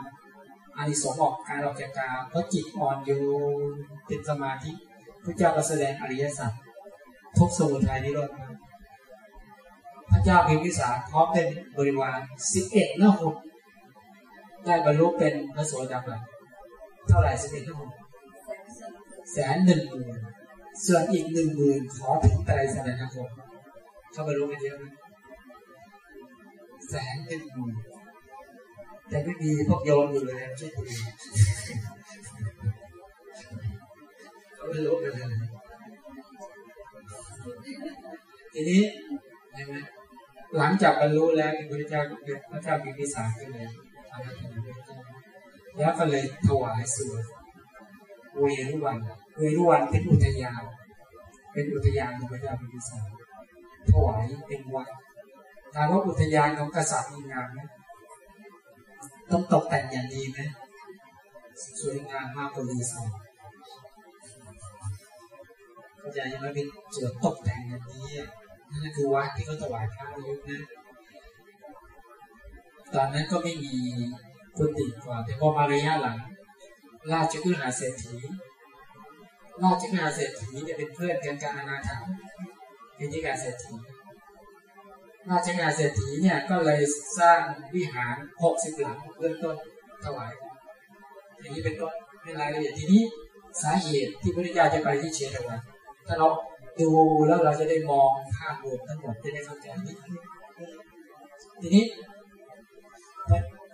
อานิสงส์ออกการออกจากกามเพราะจิตอ่อนโยนเป็นสมาธิพระเจ้าก็แสดงอริยสัจทุกสมุทัยนิโรธพระเจ้าพิมพิสารพร้อมเป็นบริวารสิบเอ็ดนหกได้บรรลุเป็นพระโสดาบันเท่าไหร่สิบเอ็ดนหก แสนหนึ่งหมื่นส่วนอีกหนึ่งหมื่นขอถึงไตรสนคมเข้าบรรลุกันเยอะไหมแสนหนึ่งหมื่นแต่ไม่มีพวกโยนอยู่เลยช่วยดูเขาไม่รู้กันเลยทีนี้เห็นไหมหลังจากบรรลุแล้วพระพุทธเจ้าพระเจ้าพิมพิสารก็เลยอาราธนเจ้าแล้วก็เลยถวายส่วน เวรุวันเวรุวันเป็นอุทยาน เป็นอุทยานของพระเจ้าพิมพิสารถวายเป็นวัดถามว่าอุทยานของกษัตริย์มีงามไหมต้องตกแต่งอย่างดีไหมสวยงามมากกว่าดีสองเข้าใจยังไม่เป็นส่วนตกแต่งอย่างนี้นั่นคือวัดที่เขาถวายพระยุคนั้นตอนนั้นก็ไม่มีกุฏิกว่าแต่พอมาระยะหลัง ราชกุหาเศรษฐีราชกุหาเศรษฐีจะเป็นเพื่อนกันกับอนาถาเป็นที่การเศรษฐีราชการเศรษฐีเนี่ยก็เลยสร้างวิหารหกสิบหลังเริ่มต้นถวายอย่างนี้เป็นต้นในรายละเอียดทีนี้สาเหตุที่พระเจ้าจะไปที่เชียงรายถ้าเราดูแล้วเราจะได้มองภาพรวมทั้งหมดจะได้เข้าใจทีนี้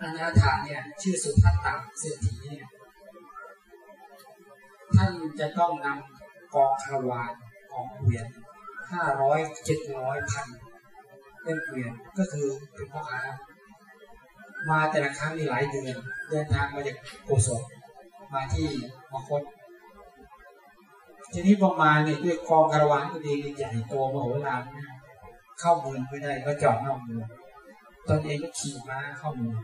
อนาถาเนี่ยชื่อสุทัศตาเศรษฐีเนี่ย ท่านจะต้องนำกองคารวานกองเวียนห้าร้อยเจ็ดร้อยพันเป็นเกวียนก็คือเป็นพ่อค้ามาแต่ละครั้งมีหลายเดือนเดินทางมาจากโกศลมาที่มคตทีนี้พอมาเนี่ยด้วยกองคารวานก็ดีใหญ่โตมโหฬารเข้าเมืองไม่ได้ก็จอดนอกเมืองตนเองก็ขี่ม้าเข้าเมือง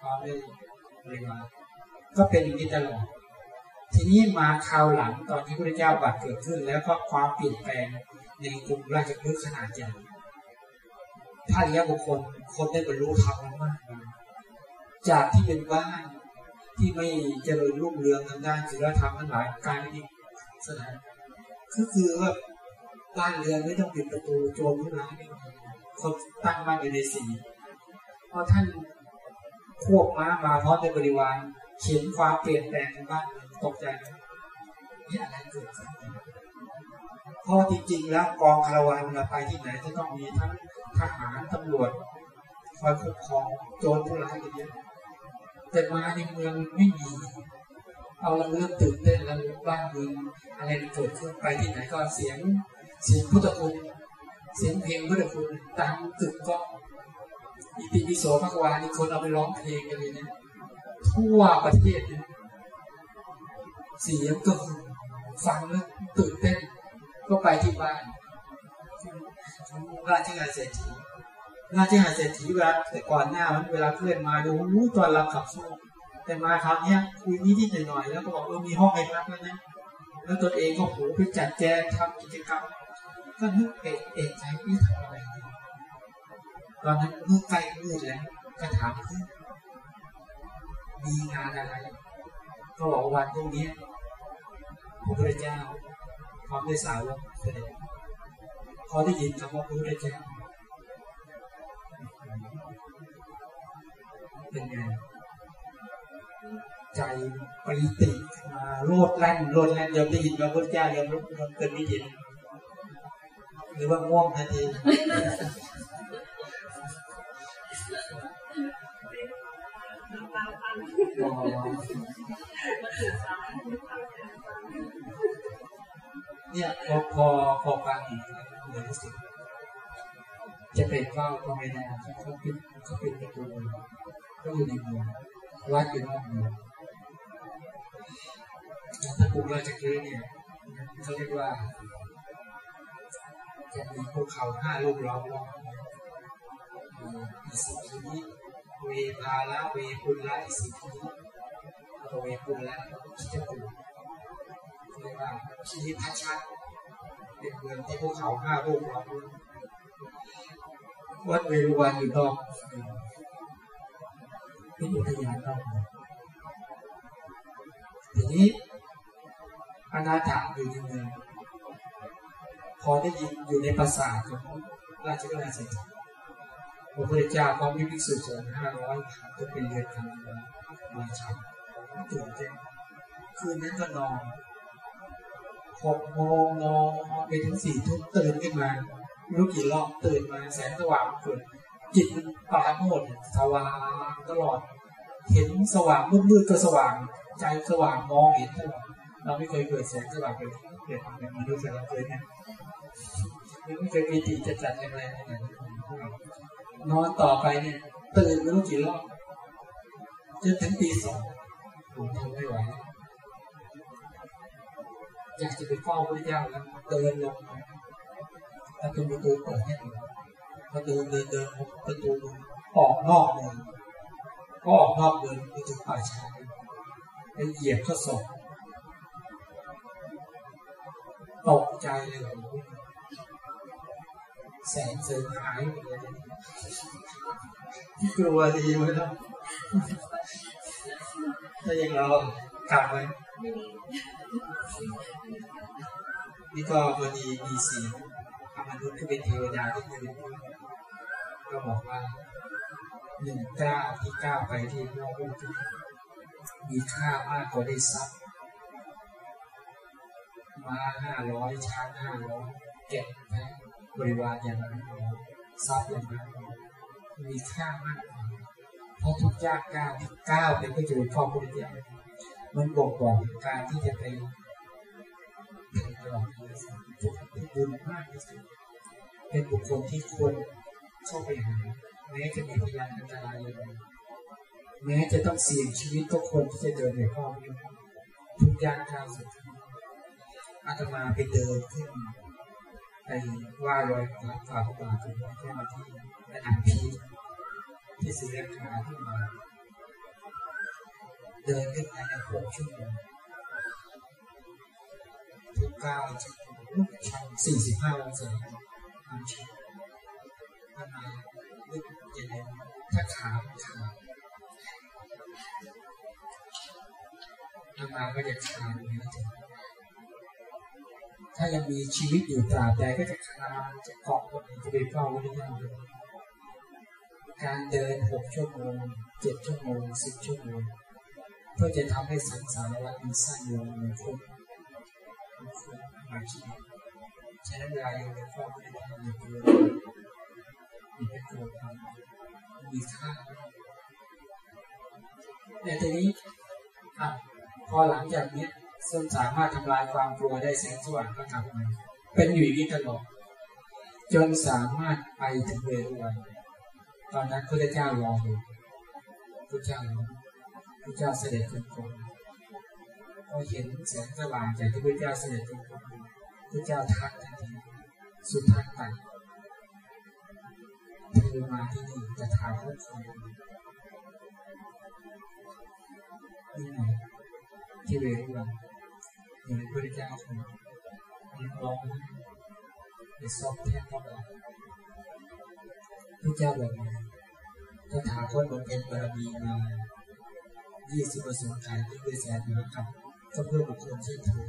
พร้อมด้วยบริวารก็เป็นอย่างนี้ตลอด ทีนี้มาคราวหลังตอนที่พระเจ้าบัตรเกิดขึ้น แล้วก็ความเปลี่ยนแปลงในกรุงราชคฤห์ขนาดใหญ่พระริยบุคคลคนได้บรรลุธรรมมากจากที่เป็นบ้านที่ไม่เจริญรุ่งเรืองทางด้านศีลธรรมทั้งหลายกลายเป็นอีกสถานก็คือว่าบ้านเรือนไม่ต้องปิดประตูโจมผู้ร้ายไม่คนตั้งบ้านอยู่ในสีเพราะท่านควบม้ามาพร้อมในบริวารเขียนความเปลี่ยนแปลงในบ้าน ตกใจนี่อะไรเกิดขึ้นพราะจริงๆแล้วกองคารวานเวลาไปที่ไหนจะต้องมีทั้งทหารตำรวจคอยคุ้มครองโจรผู้ร้ายกันเยอะแต่มาในเมืองไม่มี เอาเราเริ่มตื่นเต้นแล้วบ้านเมืองอะไรเกิดขึ้นไปที่ไหนก็เสียงเสียงพุทธคุณเสียงเพลงพุทธคุณตามตึกก็อิทธิติปิโสภควานี่คนเอาไปร้องเพลงกันเลยเนะทั่วประเทศเนี่ย เสียงก็ฟังแล้วตื่นเต้นก็ไปที่บ้านราชการเศรษฐีราชการเศรษฐีเวลาแต่ก่อนหน้าเวลาเพื่อนมาดูรู้ตอนรับขับสู้แต่มาคราวนี้คุยนิดๆหน่อยๆแล้วก็บอกเออมีห้องให้พักแล้วนะแล้วตัวเองก็โหไปจัดแจงทำกิจกรรมก็นึกเอกเอกใจนี่ทำอะไรตอนนั้นมืดใกล้มืดแล้วก็ถามเพื่อนมีงานอะไร ก็บอกวันพรุ่งนี้พระพุทธเจ้าพร้อมด้วยสาวกเสด็จพอได้ยินคำว่าพระพุทธเจ้าเป็นไงใจปริติมาโลดแล่นโลดแล่นยอมได้ยินพระพุทธเจ้ายอมรู้ยอมเกิดไม่ยินหรือว่าง่วงทันที เนี่ยพอพอพอฟังเหมือนสิจะเป็นเฝ้าก็ไม่ได้เขาเป็นเขาเป็นประตูก็อยู่ในเมืองวัดอยู่นอกเมืองถ้าปลูกราชกิเนี่ยเขาเรียกว่าจะมีภูเขาห้าลูกล้อมรอบอิสิทิ เวพาละเวปุลละอิสิทิเวปุลละคิจตุเรียกว่าชีพัชัดเป็นเมืองที่ภูเขาห้าลูกล้อมวัดเวรุวันอยู่นอกเป็นอุทยานนอกทีนี้อนาถาอยู่ในเมืองพอได้ยินอยู่ในภาษาของราชกิจเศรษฐี พระพุทธเจ้าพร้อมด้วยภิกษุสงฆ์ห้าร้อยก็เป็นเรือนกันมาชันตื่นเต้นคืนนั้นก็นอนหกโมงนอนไปถึงสี่ทุ่มตื่นขึ้นมาไม่รู้กี่รอบตื่นมาแสงสว่างเกิดจิตมันปราโมทสว่างตลอด เห็นสว่างมืดๆก็สว่าง ใจสว่างมองเห็นตลอดเราไม่เคยเกิดแสงสว่างเลยเกิดแบบมนุษย์เราเคยเนี่ยไม่เคยมีตีจะจัดแรงๆอะไร นอนต่อไปเนี่ยตื่นไม่รู้กี่รอบจนถึงตีสองผมทนไม่ไหวอยากจะไปเฝ้าพระเจ้าแล้วเดินลงประตูประตูเปิดให้ประตูเดินเดินประตูออกนอกเมืองก็ออกนอกเมืองไปถึงป่าช้าไปเหยียบข้อศพตกใจเลย แสงเสริมหายหมดเลยกลัวดีไหมล่ะถ้าอย่างเรากลับไหมนี่ก็พอดีมีเสียงมนุษย์ที่เป็นเทวดาที่เป็นก็บอกว่าหนึ่งก้าที่ก้าวไปที่โลกมีค่ามากกว่าได้ทรัพย์มาห้าร้อยช้างห้าร้อยเก็บแพ บริวารอย่างนั้นทรัพย์อย่างนั้นมีค่ามากเพราะทุกยากก้าวที่ก้าวเป็นก็จะเป็นพ่อพุทธเจ้ามันบอกบอกการที่จะไปตลอดเลยจะทำให้บุญมากที่สุดเป็นบุคคลที่ควรเข้าไปหาแม้จะมีพยานอันตรายเลยแม้จะต้องเสี่ยงชีวิตก็ควรที่จะเดินในพ่อทุกยากก้าวสุดอาตมาไปเดินขึ้น ไปว่ารอยฝ่าฝ่าบาถึงแค่มาที่แม่น้ำพีที่ศรีราชาที่มา เดินขึ้นไปในหกชั่วโมงทุกก้าวจะชันสี่สิบห้าองศาทำชันทำไมลึกยังไงถ้าขาขาทำมาก็จะขาดอย่างนี้ ถ้ายังมีชีวิตอยู่ตราบใดก็จะคลานจะเกาะคนจะไปเฝ้าพระเจ้าการเดินหกชั่วโมงเจ็ดชั่วโมงสิบชั่วโมงเพื่อจะทำให้สังสารวัฏมันสั้นลงมันคุ้มมันคุ้มมาชีวิตใช้น้ำลายยังไปเฝ้าพระเจ้าอย่าเกลัวอย่าไปกลัวความมีค่าแต่ทีนี้พอหลังจากเนี้ย ซึ่งสามารถทำลายความกลัวได้แสงสว่างก็กลับมาเป็นอยู่อย่างนี้ตลอดจนสามารถไปถึงเวรุวันตอนนั้นพระเจ้ารออยู่พระเจ้าพระเจ้าเสด็จจงกรมพอเห็นแสงสว่างจากที่พระเจ้าเสด็จจงกรมพระเจ้าทักทันทีสุทัศน์ไปเธอมาที่นี่จะถามพระองค์นี่ไงที่เวรุวัน อย่างพระเจ้าคนนี้ร้องในซอกแทบพระพระเจ้าบอกว่าถ้าถาคนบนเป็นบารมีมายี่สิบประสบการณ์ที่เป็นแสนมหากรรมก็เพื่อบุคคลเช่นเธอ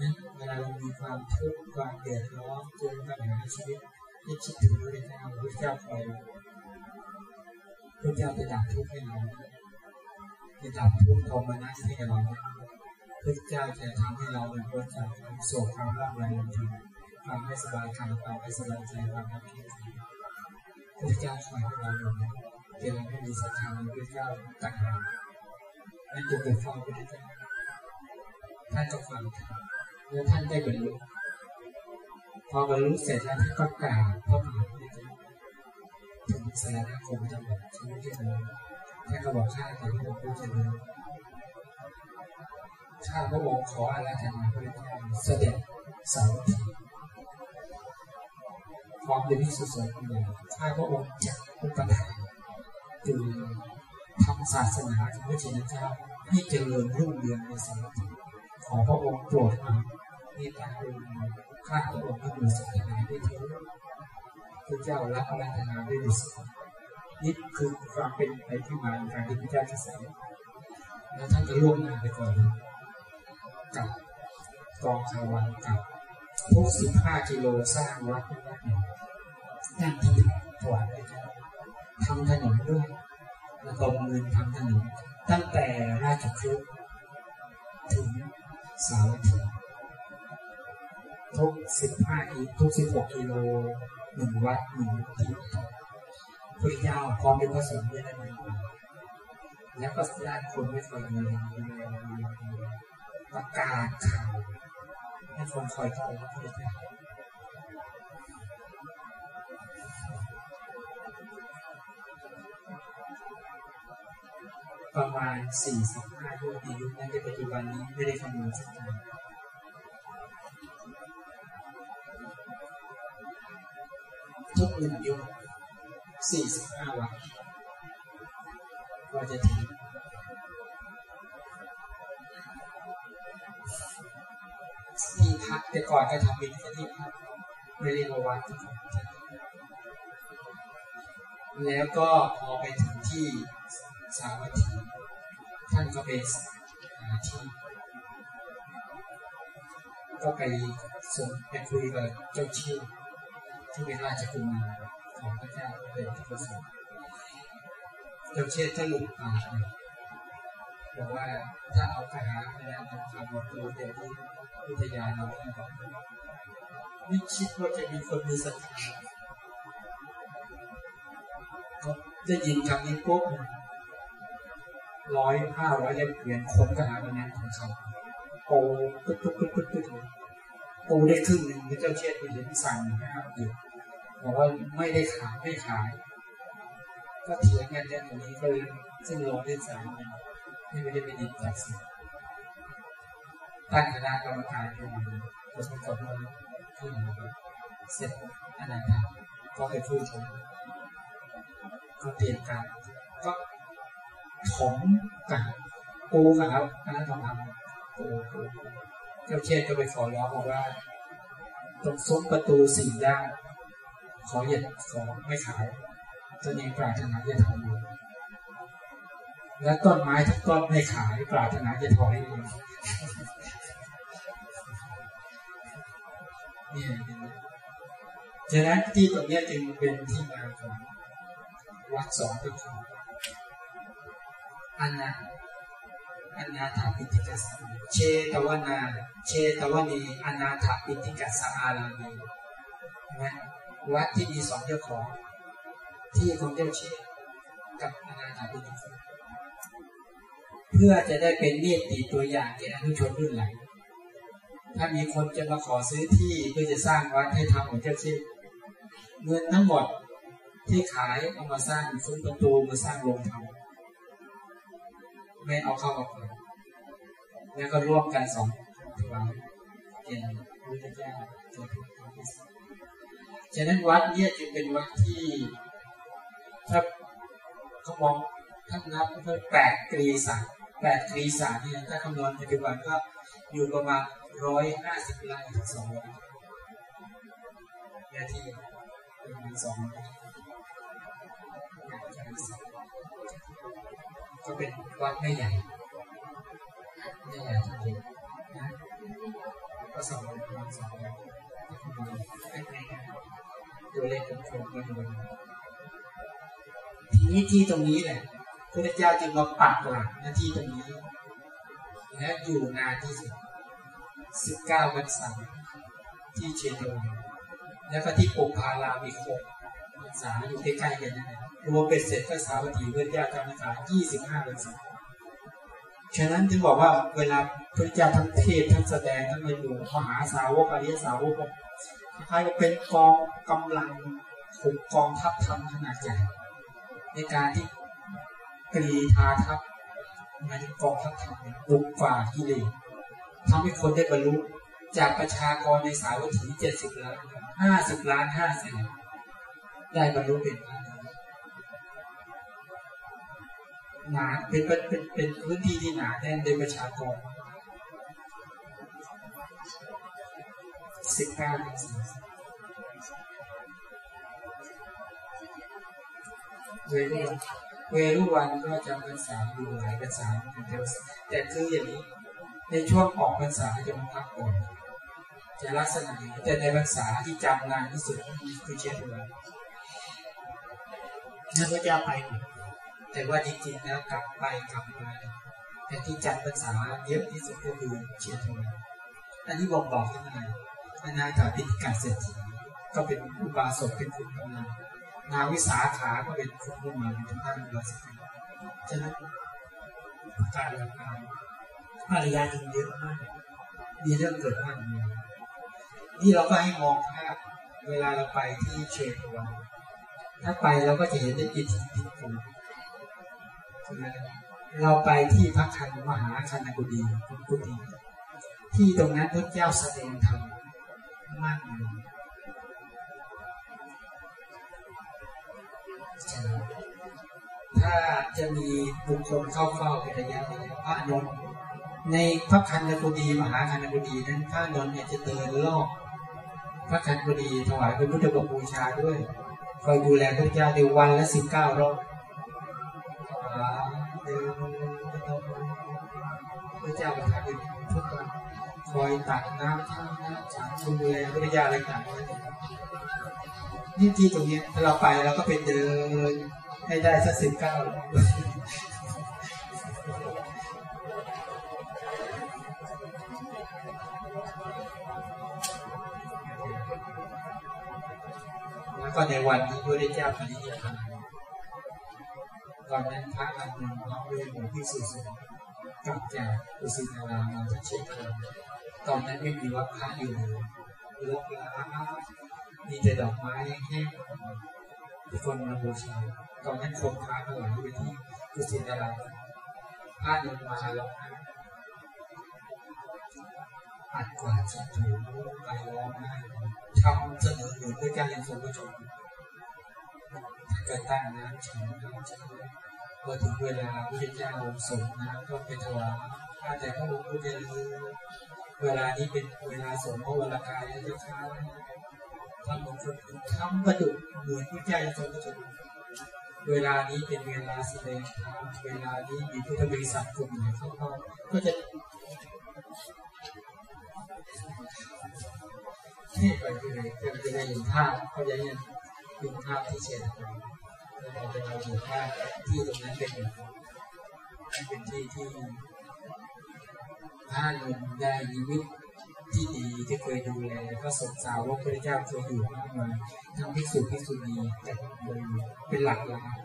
นั้นเวลาเรามีความทุกข์ความเดือดร้อนเจอปัญหาชีวิตให้คิดถึงพระเจ้าพระเจ้าคอยพระเจ้าจะดับทุกข์ให้เรา จะดับทุกข์ความมานัสให้เราพระเจ้าจะทำให้เราเป็นพ้นจากความโศกความร่ำไรลำพันความไม่สบายกายความไม่สบายใจความไม่เพียรพระเจ้าคอยเราอยู่เดี๋ยวเราไม่มีศรัทธาในพระเจ้าต่างหากนั่นจะเป็นฟ้าพระเจ้าท่านก็ฟังแล้วท่านได้บรรลุพอบรรลุเสร็จแล้วท่านก็กล่าวพระบาทถึงสารคมจังหวัดที่ไม่ได้เลย ท่านก็บอกข้าแต่พระองค์ผู้เจริญข้าพระองค์ขออาราธนาพระเจ้าเสด็จสาวถีพร้อมด้วยพิสุทธิ์สงฆ์เลยข้าพระองค์จะอุปถัมภ์คือทำศาสนาของพระชินเจ้าให้เจริญรุ่งเรืองในสมัยขอพระองค์โปรดมาเมตตาดูข้าพระองค์ที่มีศรัทธาด้วยเถิดพระเจ้ารับอาราธนาด้วยดุษ นี่คือความเป็นไปที่มาในการที่พระเจ้าจะสอนแล้วท่านก็ล่วงหน้าไปก่อนกับกองชาววันกับพวกสิบห้ากิโลสร้างวัดวัดหนึ่งนั่นที่ถวายพระเจ้าทำถนนด้วยระดมเงินทำถนนตั้งแต่ราชครุฑถึงสาวัตถีทุกสิบห้าอีทุกสิบหกกิโลหนึ่งวัดหนึ่งที่ พระเจ้าพร้อมด้วยพระสงฆ์ได้ไหมแล้วก็ญาติคนไม่คอยเลยประกาศข่าวให้คนคอยต้อนรับพระเจ้าประมาณ 45ยุคในยุคนั้นในปัจจุบันนี้ไม่ได้คำนวณสักการทุกหนึ่งยุค 45วันก็จะถึงที่พักแต่ก่อนก็ทำเป็นแค่ที่พักไม่เรียกว่าวัดแล้วก็พอไปถึงที่สาวัตถีท่านก็ไปหาที่ก็ไปส่งไปคุยกับเจ้าชื่อที่เป็นราชกุมาร ของพระเจ้าเป็นที่ประสงค์เจ้าเชิดท่านหลุดปากบอกว่าถ้าเอากระหาพยานทองคำมาปูเดี๋ยวที่วิทยาเราไม่บอไม่คิดว่าจะมีคนมีศรัทธาก็จะยินคำนี้ปุ๊บร้อยห้าร้อยเล่มเปลี่ยนคนก็หาวันนั้นของเขาโปูปึ๊ดปึ๊ดปึ๊ดปึ๊ดปึ๊ดปูได้ครึ่งหนึ่งพระเจ้าเชิดไปเห็นสั่งนะครับหยุด บอกว่าไม่ได้ขายไม่ขาย ก็เถียงกันอย่างนี้ก็เลยซึ่งลงได้สามนี่ไม่ได้เป็นอินจัดสิตั้งคณะกรรมการขึ้นก็ต้องกดมาขึ้นเสร็จอันนั้นก็ไปพูดถึงก็เตรียมการก็ถมกันปูกันแล้วคณะทำทำปูปูเจ้าเชษก็ไปขอร้องบอกว่าตรงซุ้มประตูสี่ด้าน ขออย่าขอไม่ขายตัวเองปรารถนาจะทำอยู่และต้นไม้ทุกต้นไม่ขาย ปรารถนาจะถอยเองนี่ฉะนั้นที่ตรงนี้จึงเป็นที่มาของวัดสองก็คืออันนะอนาถาปิติกัสเชตวนา เชตวนีอนาถาปิติกัสอารามีนะ วัดที่มีสองเจ้าของ ที่ของเจ้าเชษกับอนาถาปิติกัสเพื่อจะได้เป็นเนตีตัวอย่างแก่อนุชนรุ่นหลังถ้ามีคนจะมาขอซื้อที่เพื่อจะสร้างวัดให้ทำเหมือนเจ้าเชษเงินทั้งหมดที่ขายเอามาสร้างซุ้มประตูมาสร้างโรงทำไม่เอาเข้ามาเปิดแล้วก็ร่วมกันสองถวายเป็นพุทธเจ้าตัวทุกข์ ฉะนั้นวัดเนี่ยจึงเป็นวัดที่ถ้าเขามองถ้านับก็แปดตรีศารแปดตรีศารเนี่ยถ้าคำนวณปัจจุบันก็อยู่ประมาณร้อยห้าสิบไร่ถึงสองร้อยนาทีประมาณสองก็เป็นวัดไม่ใหญ่ไม่ใหญ่จริงๆนะก็สองร้อยประมาณสองร้อยประมาณไม่ไตัวเลขกลมๆกันเลยทีนี้ที่ตรงนี้แหละพระเจ้าจึงมาปักหลักหน้าที่ตรงนี้ และอยู่นานที่สุดสิบเก้าวันเสาร์ที่เชตวันแล้วก็ที่ปุพารามีโคพรรษาอยู่ใกล้ๆกันนั่นแหละรวมเป็นเสร็จก็สาวถีเพื่อนญาติจำพรรษายี่สิบห้าพรรษาฉะนั้นจึงบอกว่าเวลาพระเจ้าทั้งเทศทั้งแสดงทั้งมาอยู่มหาสาวกอริยสาวก คล้ายๆเป็นกองกำลังขุมกองทัพธรรมขนาดใหญ่ในการที่กรีธาทัพมาถึงกองทัพธรรมบุกฝ่ากิเลสทำให้คนได้บรรลุจากประชากรในสาวัตถีเจ็ดสิบล้านห้าสิบล้านห้าแสนได้บรรลุเป็นพระหนาเป็นเป็นเป็นพื้นที่ที่หนาแน่นโดยประชากร สิบเก้าถึงสี่เวรุวันเวรุวันก็จำพรรษาอยู่หลายพรรษาแต่คืออย่างนี้ ในช่วงออกพรรษาจะมาพักก่อนจะลักษณะนี้แต่ในพรรษาที่จำนานที่สุดคือเจ็ดวันนั่นก็จะไป แต่ว่าจริงๆแล้วกลับไปกลับมาแต่ที่จำภาษาเยอะที่สุดก็คือเชียร์ทวันอันนี้บอกบอกที่ไหน อนาถาพิธิกาเศรษฐีก็เป็นอุบาสกเป็นคุณกำลังนาวิสาขาก็เป็นคุณผู้มาทุกท่านอุบาสกฉะนั้นการเรียนกาภรรยาจึงเยอะมาก มีเรื่องเกิดมากเลยนี่เราก็ให้มองภาพเวลาเราไปที่เชียงวัน ถ้าไปเราก็จะเห็นได้ปิธีพิธีเราไปที่พระคันมหาคันกุฎีกุฎีที่ตรงนั้นพระเจ้าแสดงธรรม ถ้าจะมีบุคคลเข้าเฝ้าเป็นระยะพระนนท์ในพระคันกุฎีมหาคันกุฎีนั้นพระนนท์เนี่ยจะเดินรอบพระคันกุฎีถวายเป็นพุทธบูชาด้วยคอยดูแลพระเจ้าในวันละสิบเก้ารอบพระเจ้าประทา คอยตักน้ำท่าน้ำฉันดูแลพระยาอะไรต่างๆนี่ที่ตรงนี้เราไปเราก็ไปเดินให้ได้สักสิบเก้าแล้วก็ในวันที่พระเจ้าปฏิญาณตอนนั้นพระอันหนึ่งน้องเรียนหลวงพี่สุสุกลับจากอุสินารามาที่เชียงคาน ตอนนั้นไม่มีวัดพระอยู่ลกล้ามีแต่ดอกไม้แห้งทุกคนมาบูชาตอนนั้นคนพาถวายไปที่อุสินาราพระเดินมาหลอกอัดกวาดสัถูไปร้องไห้ทำเสนอหนุนด้วยการเรียนสูงประชมก็ตั้งน้ำฉันน้ำฉันพอถึงเวลาพระเจ้าส่งน้ำก็ไปถวายอาแต่พระองค์ก็จะ เวลานี้เป็นเวลาสงฆ์เวลากายและเจ้าข้าทำมงคลทำประดุเหมือนพระเจ้าทรงประดุเวลานี้เป็นเวลาแสดงธรรมเวลานี้มีพุทธบริษัทกลุ่มไหนเข้าก็ก็จะที่ไปเลยจะได้เห็นภาพเขาจะเห็นเป็นภาพที่เฉียดไปเราจะเอาดูภาพที่ตรงนั้นเป็นเป็นที่ที่ ท่านได้ยิมิตที่ดีที่เคยดูแลก็สงสาวกพระเจ้าเคยอยู่มากมายทั้งพิสุพิสุณีแต่เลยเป็นหลักล้าน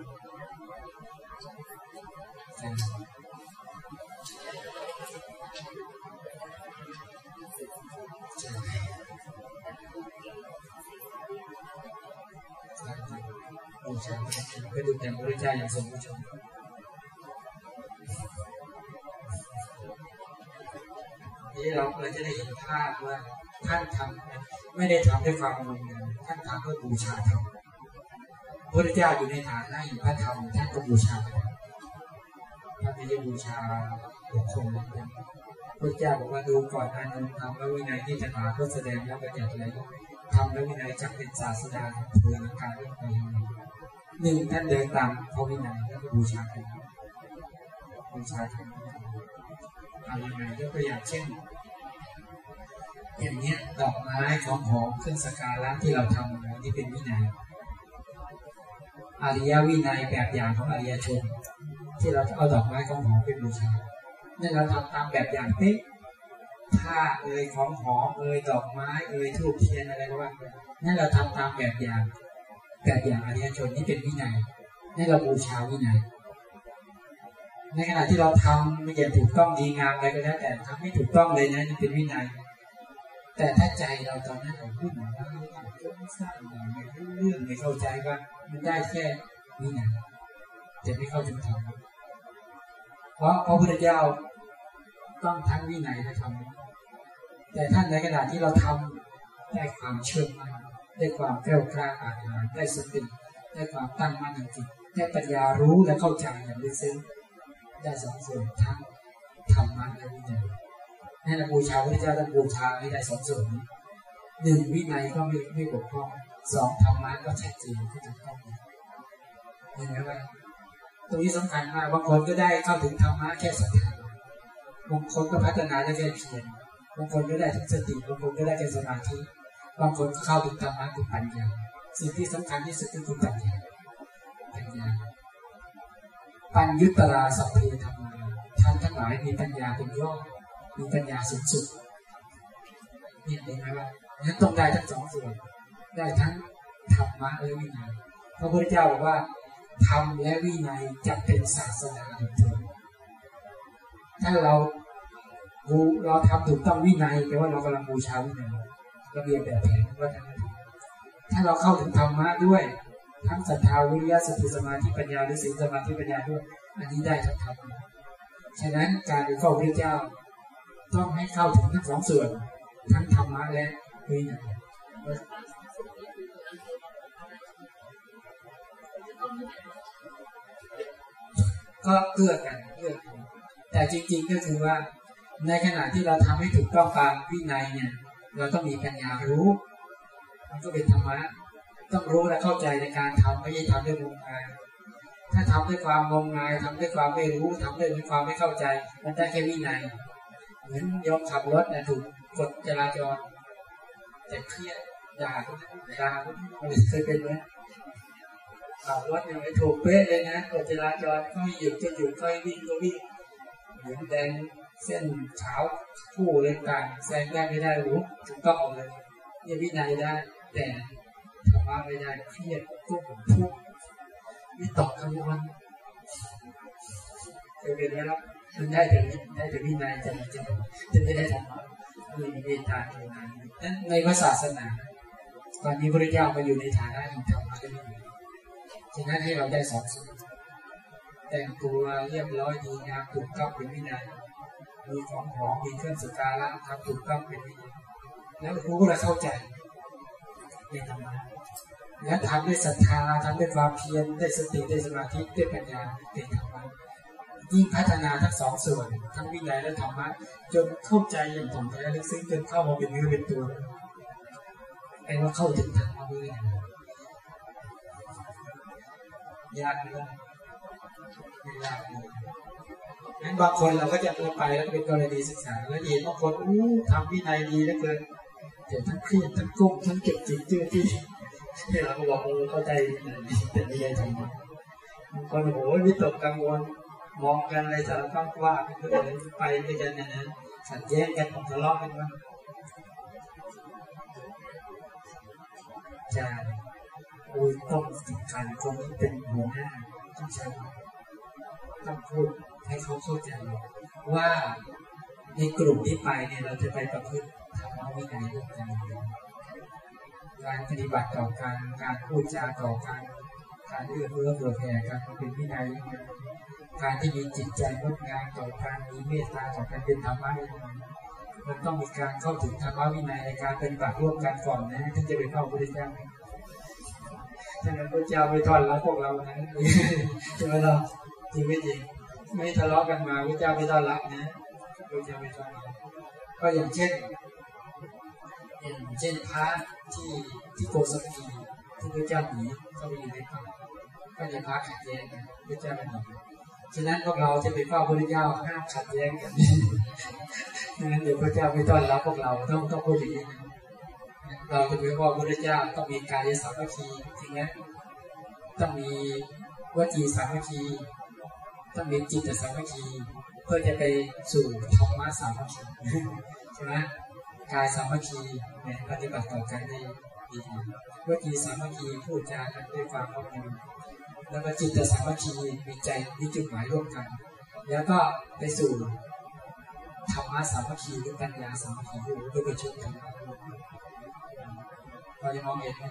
บูชาก็ดูแต่พระเจ้าอย่างสมบูรณ์ นี่เราเราจะได้เห็นภาพว่าท่านทำไม่ได้ทำด้วยความงมงายท่านทำเพื่อบูชาธรรมพระเจ้าอยู่ในฐานะอยู่พระธรรมท่านก็บูชาธรรมท่านไม่ได้บูชาบุคคลนะพระเจ้าบอกว่าดูก่อนอันนั้นทำแล้ววินัยที่จะมาเพื่อแสดงแล้วประจักษ์อะไรทำแล้ววินัยจะเป็นศาสดาเพื่อการเรื่องไปหนึ่งท่านเดินตามพระวินัยแล้วก็บูชาธรรมบูชาธรรม อะไรไงยกตัวอย่างเช่น อย่างเนี้ยดอกไม้ของหอมเครื่องสการะที่เราทำนี่เป็นวินัยอริยวินัยแบบอย่างของอริยชน ที่เราเอาดอกไม้ของหอมเป็นบูชานี่เราทำตามแบบอย่างเป๊ะผ้าเอ่ยของหอมเอ่ยดอกไม้เอ่ยทูบเทียนอะไรก็ว่านั่นเราทำตามแบบอย่าง แบบอย่างอริยชนนี่เป็นวินัยนี่เราบูชาวินัย ในขณะที่เราทำไม่อย่างถูกต้องดีงามอะไรก็แล้วแต่ทำไม่ถูกต้องเลยนะนี่เป็นวินัย แต่ถ้าใจเราตอนนั้นเราพูดมาว่าเราไม่ทราบไม่รู้เรื่องไม่เข้าใจว่ามันได้แค่นี้นะจะไม่เข้าถึงธรรมเพราะพระพุทธเจ้าต้องทั้งวินัยและธรรมแต่ท่านในขณะที่เราทำได้ความเชื่อมั่นได้ความแก้วกล้าอาถรรได้สติได้ความตั้งมั่นในจิตได้ปัญญารู้และเข้าใจอย่างลึกซึ้ง ได้สองส่วนทั้งธรรมะและวินัยให้เราบูชาพระเจ้าต้องบูชาให้ได้สองส่วนหนึ่งวินัยก็ไม่ไม่บกพร่องสองธรรมะก็ชัดเจนที่ถูกต้องเห็นไหมว่าตรงนี้สำคัญมากบางคนก็ได้เข้าถึงธรรมะแค่สัทธาบางคนก็พัฒนาได้แค่เพียรบางคนก็ได้ทั้งสติบางคนก็ได้แค่สมาธิบางคนก็เข้าถึงธรรมะคือปัญญาสิ่งที่สำคัญที่สุดคือปัญญาปัญญา ปัญญุตราสัพเพธรรมาท่านทั้งหลายมีปัญญาเป็นยอดมีปัญญาสูงสุดเนี่ยเห็นไหมว่านั้นต้องได้ทั้งสองส่วน ได้ทั้งธรรมะและวินัยพระพุทธเจ้าบอกว่าธรรมและวินัยจะเป็นศาสนาของเธอถ้าเราบูเราทำถูกต้องวินัยแปลว่าเรากำลังบูชาวินัยระเบียบแบบแผนวัฒนธรรมถ้าเราเข้าถึงธรรมะด้วย ทั้งศรัทธาวิริยะสติสมาธิปัญญาหรือศีลสมาธิปัญญาด้วย อันนี้ได้ทั้งธรรมฉะนั้นการเฝ้าพระเจ้า ต้องให้เข้าถึงทั้งสองส่วน ทั้งธรรมะและวิญญาณก็เกื้อกันเกื้อกันแต่จริงๆก็คือว่า ในขณะที่เราทำให้ถูกต้องตามวินัยเนี่ย เราต้องมีปัญญารู้ มันก็เป็นธรรมะ ต้องรู้และเข้าใจในการทำไม่ใช่ทำด้วยงมงายถ้าทำด้วยความงมงายทำด้วยความไม่รู้ทำด้วยความไม่เข้าใจ มันได้แค่วินัยเหมือนยอมขับรถนะถูกกฎจราจรแต่เครียดด่าก็ด่าก็เคยเป็นไหมขับรถยังไม่ถูกเป๊ะเลยนะกฎจราจรก็หยุดก็หยุดก็วิ่งก็วิ่งเหมือนแดงเส้นขาคู่เล่นต่างแซงได้ไม่ได้รู้ถูกต้องเลยนี่วินัยได้แต่ มะไม่ได้เครียดก็ผมทุกข์วิตกกังวลเคยเป็นไหมครับมันได้แต่ได้แต่วินัยจะจะจะไม่ได้ธรรมะมีเมตตาตรงนั้นนั้นในพระศาสนา ตอนนี้พระเจ้ามาอยู่ในฐานะของธรรมะด้วยฉะนั้นให้เราได้สองส่วนแต่งตัวเรียบร้อยดีงามถูกต้องเป็นวินัยมีของหอมมีเครื่องสการะทำถูกต้องเป็นวินัยแล้วรูก็จะเข้าใจในธรรมะ และทำด้วยศรัทธาทำด้วยความเพียรได้สติได้สมาธิได้ปัญญาเป็นธรรมะยิ่งพัฒนาทั้งสองส่วน ทั้งวินัยและธรรมะจนเข้าใจอย่างถ่องแท้ลึกซึ้งจนเข้ามาเป็นเนื้อเป็นตัวแปลว่าเข้าถึงธรรมะเลยยากไหมล่ะไม่ยากเลยงั้นบางคนเราก็จะไปแล้วเป็นกรณีศึกษาแล้วเห็นบางคนอู้ทำวินัยดีเหลือเกินแต่ทั้งเครียดทั้งกุ้มทั้งเก็บจิตเจือที่ เราบอกเออเข้าใจแต่ไม่ได้ทำบางคนโอ้ยวิตกกังวลมองกันอะไรสารพัดว่าไปด้วยกันนะนะขัดแย้งกันทะเลาะกันว่าจะโอ้ยต้องติดกันคนที่เป็นหัวหน้าต้องใช้ต้องพูดให้เขาเข้าใจว่าในกลุ่มที่ไปเนี่ยเราจะไปประพฤติทำเอาวินัยด้วยกัน การปฏิบัติต่อการการพูดจาต่อการการเอื้อเฟื้อเผื่อแผ่การเป็นวินัยการที่มีจิตใจงดงามต่อการมีเมตตาต่อการเป็นธรรมะมันต้องมีการเข้าถึงธรรมะวินัยในการเป็นปากร่วมกันก่อนนะถึงจะไปเข้าพระเจ้าฉะนั้นพระเจ้าไม่ทอดรับพวกเรานะใช่ไหมเราจริงไม่จริงไม่ทะเลาะกันมาพระเจ้าไม่ต้อนรับนะพระเจ้าไม่ต้อนรับก็อย่างเช่น อย่างเช่นพระที่ที่โกสกีที่พระเจ้าหนีเขาไปอยู่ในป่าก็จะพระขัดแย้งกันพระเจ้าก็หนีฉะนั้นพวกเราจะไปเฝ้าพระเจ้าห้ามขัดแย้งกันงั้นเดี๋ยวพระเจ้าไม่ต้อนรับพวกเราต้องต้องพูดอย่างนี้เราจะไปเฝ้าพระเจ้าต้องมีกายสามัคคีจริงไหมต้องมีวจีสามัคคีต้องมีจิตสามัคคีเพื่อจะไปสู่ธรรมะสามัคคีใช่ไหม กายสามัคคีเนี่ยปฏิบัติต่อกันได้ดีวจีสามัคคีพูดจากันด้วยความร่วมมือแล้วก็จิตสามัคคีมีใจมีจุดหมายร่วมกัน แล้วก็ไปสู่ธรรมะสามัคคีหรือปัญญาสามัคคีด้วยประชุมกันเราจะมองเห็นไหม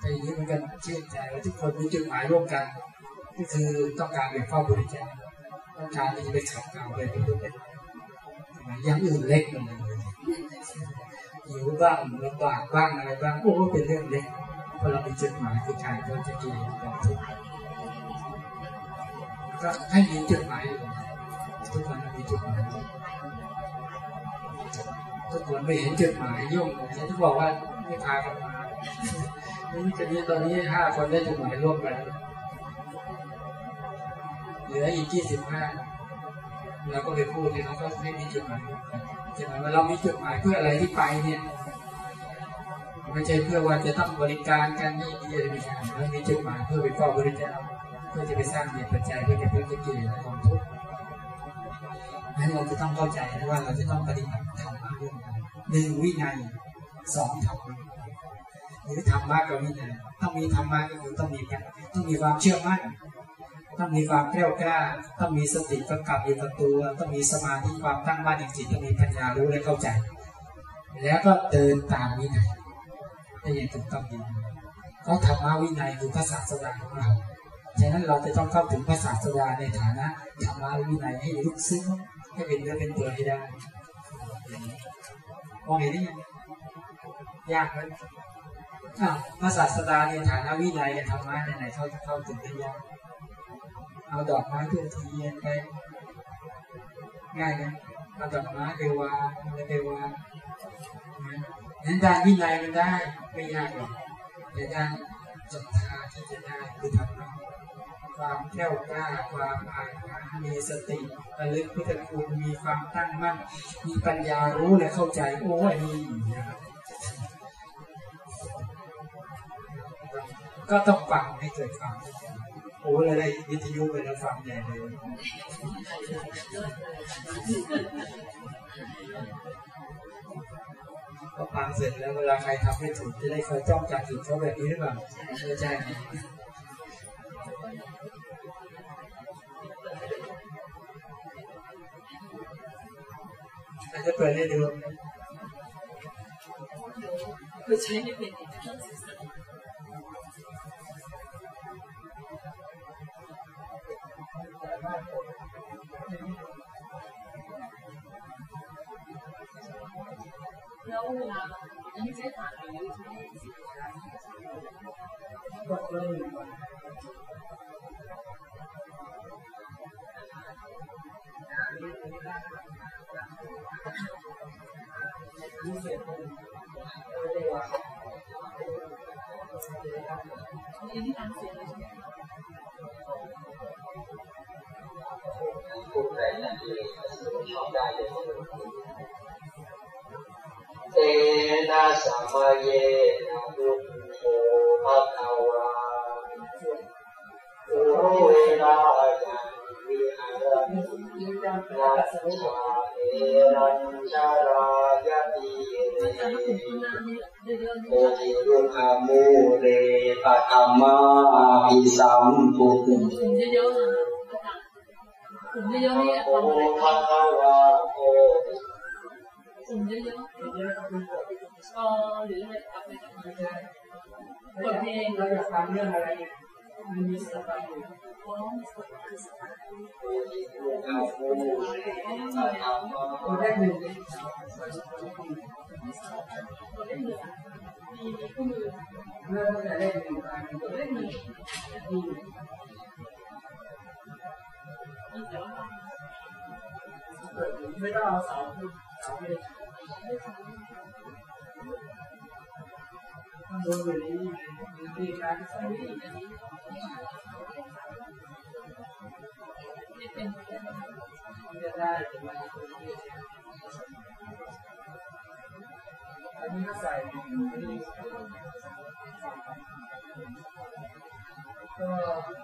แต่อย่างนี้มันกันชื่นใจว่าทุกคนมีจุดหมายร่วมกันก็คือต้องการเป็นข้าบุญใจต้องการที่จะไปขับเก่าไปเป็นรูปเป็น อย่างอื่นเล็กเลยหิวบ้างลำบากบ้างอะไรบ้างโอ้เป็นเรื่องเล็กพอเรามีจุดหมายคือการก็จะกินแบบทุกก็ให้มีจุดหมายทุกคนมีจุดหมายทุกคนไม่เห็นจุดหมายยุ่งฉันจะบอกว่าไม่พากันมานี่จะนี้ตอนนี้ห้าคนได้จุดหมายร่วมกันเหลืออีกยี่สิบห้า เราก็ไปพูดเนี่ยเขาก็ไม่มีจุดหมายจะหมายว่าเรามีจุดหมายเพื่ออะไรที่ไปเนี่ยไม่ใช่เพื่อว่าจะต้องบริการกันนี่ดีอะไรไม่ใช่เรามีจุดหมายเพื่อไปเฝ้าบริจาคเพื่อจะไปสร้างเหตุปัจจัยเพื่อจะเพื่อจะเกี่ยวกับทุกข์นั้นเราจะต้องเข้าใจว่าเราจะต้องปฏิบัติธรรมะร่วมกันหนึ่งวินัยสองธรรมะหรือธรรมะกับวินัยต้องมีธรรมะก็คือต้องมีต้องมีความเชื่อมั่น ต้องมีความแกล้วกล้า ต้องมีสติประกับอยู่กับตัว ต้องมีสมาธิความตั้งมั่นในจิต ต้องมีปัญญารู้และเข้าใจ แล้วก็เดินตามวินัยได้อย่างถูกต้องดีเพราะธรรมวินัยคือภาษาสดาของเราฉะนั้นเราจะต้องเข้าถึงภาษาสดาในฐานะธรรมวินัยให้ลึกซึ้งให้เป็นเนื้อเป็นตัวให้ได้มองเห็นได้ยังยากไหมภาษาสดาในฐานะวินัยธรรมะในไหนเข้าเข้าถึงได้ยาก เอาดอกไม้เพื่เทียนไปง่ายนะเอาดอกไม้ไปวางไปวางนั้นด้านวินัยมันได้ไม่ยากหรอกแต่ด้านศรัทธาที่จะได้คือทำความแก้วกล้าความอ่านมีสติระลึกพุทธคุณมีความตั้งมั่น มีปัญญารู้และเข้าใจ โอ้ยนี่นะครับก็ต้องฟังให้เกิดความเข้าใจ โอ้เลยได้วิทยุไปแล้วฟังใหญ่เลยก็ฟังเสร็จแล้วเวลาใครทำไม่ถูกจะได้คอยจ้องจับผิดเขาแบบนี้หรือเปล่าไม่ใช่อาจจะเปิดให้ดูไม่ใช่ไม่เป็น แล้วเวลาไเลยอันนี้ตามเสียงเลยใช่ไหมผู้ใดนั่นเองชอบได้เลยเตนะสัมมาเยนะบุตโตภะคะวาอุเวรายันวิหารนัชชาเอรัญชารายติเรโอทิรุขมูเรปะธรรมาภิสัมพุทธผมจะเยอะนะ 我们这边有的人都是哦，有的人会打飞机，或者那个是反正还是女女士的反应。我在纽约。我在纽约。我在纽约。你在哪？你在哪？你在哪？你在哪？你在哪？他们那边，那边啥子菜？那边那边，那边啥子菜？那个。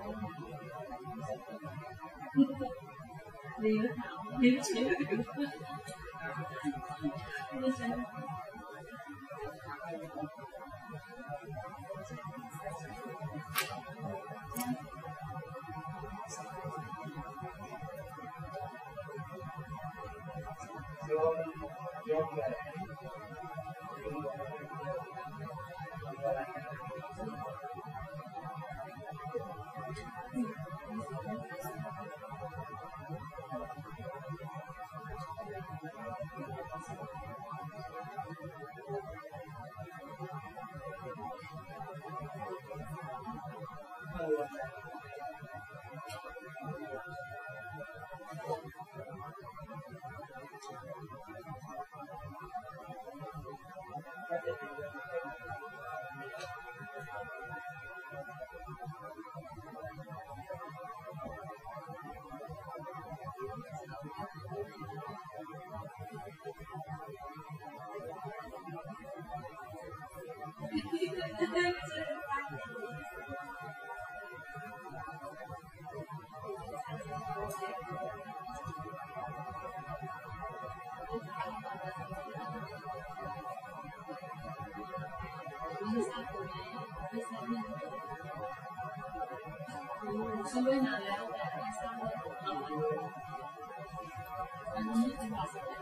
年轻。是为了来我们上课，嗯，反正一句话说。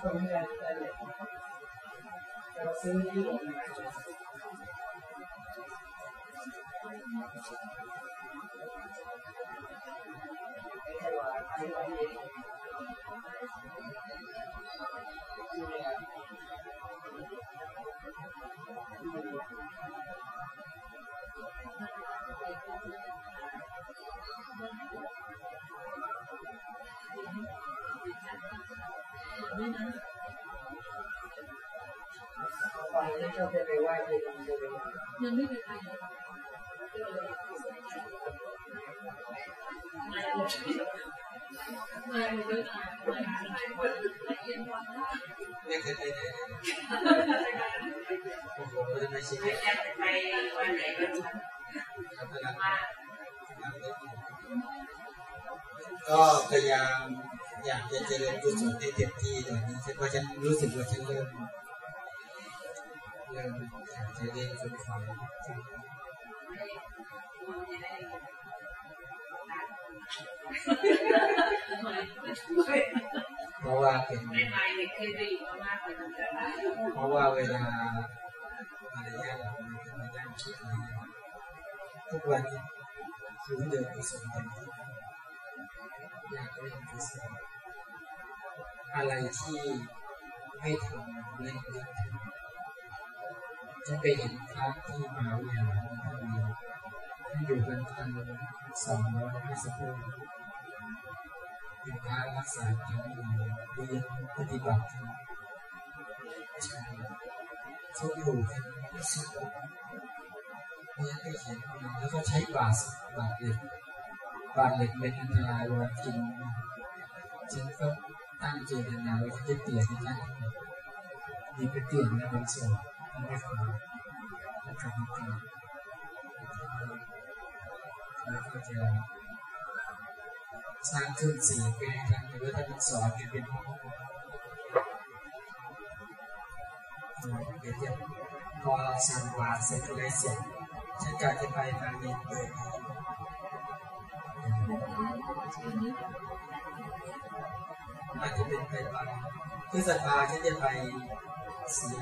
Thank you. นี้นะไปแล้จะไปไหว้ไปทำไปยังไม่มีใครเลยมาหมาฮ่าหมเอีไม่เคยไปไหนผมไม่ได้ไปชิมไปวันไหนก็ทำก็พยายาม อยากจะเจริญกุศลให้เต็มที่ตอนนี้เพราะฉันรู้สึกว่าฉันเริ่มเริ่มอยากจะเรียนคนขวาเพราะว่าเป็นเพราะว่าเวลาอะไรอย่างเงี้ยเราไม่ได้คิดทุกวันนี้คือเดินกุศลเต็มอยากเรียนกุศล อะไรที่ไม่ทำเล่นเล่นจะไปเห็นพระที่มาวิหารท่านมีท่านอยู่กันพันสองร้อยห้าสิบรูปเป็นพระรักษาธรรมอยู่เรียนปฏิบัติใช่เขาอยู่กันไม่สุขเนี่ยไปเห็นแล้วก็ใช้บาสบาดเหล็กบาดเหล็กเป็นอันตรายเวลากินฉันก็ ตั้งเจตนาไว้ที่จะเปลี่ยนให้ท่านมีไปเปลี่ยนในบางส่วนท่านไม่ฟังแล้วก็ไม่เปลี่ยนแล้วก็จะสร้างขึ้นสี่เป็นท่านหรือว่าท่านสอนเป็นห้องเดี๋ยวจะพอเราสั่งวาเสร็จก็เลยเสร็จฉันกะจะไปทางนี้เลย อาจจะเป็นไปไปพฤษภาฉันจะไปศีล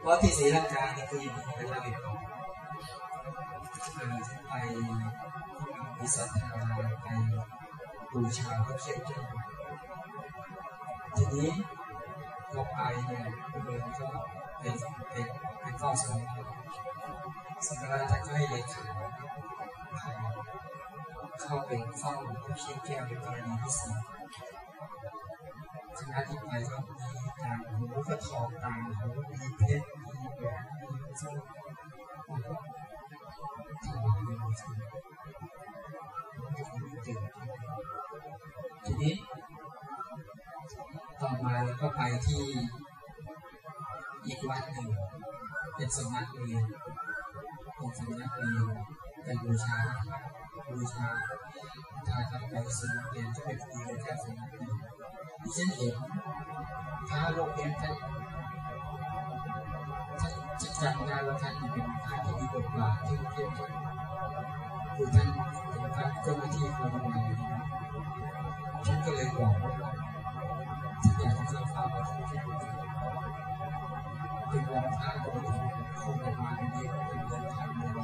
เพราะที่ศีลังกาเนี่ยคืออย่างนี้เป็นระเบียบของเออฉันไปวิสัทธาไปบูชาพระเขียวเจ้าทีนี้เราไปเนี่ยเดินก็เป็นเป็นเป็นข้อสงสัยสังฆราชท่านก็ให้เลขา เข้าไปเฝ้าหลวงพ่อเคียงแก้วในกรณีพิเศษคณะที่ไปก็มีต่างหูก็ทองต่างหูมีเพชรมีแหวนมีสร้อยแล้วก็ถวายในบูชาทีนี้ ต่อมาเราก็ไปที่อีกวัดหนึ่งเป็นสำนักเรียนเป็นสำนักเรียนไปบูชา บูชาถ้าทำไปสำนักเรียนจะไปคุยกันแค่สำนักเรียนที่ฉันเห็นพระโรงเรียนท่านท่านจะจำได้วท่านเป็นพระที่มีบทบาทที่เทียบเทียบคือท่านเป็นพระเจ้าหน้าที่คนหนึ่งฉันก็เลยบอกว่าฉันอยากจะเข้าเฝ้าพระท่านแค่เป็นวันพระปกติคนออกมาเป็นเยอะเป็นเดินทางเลย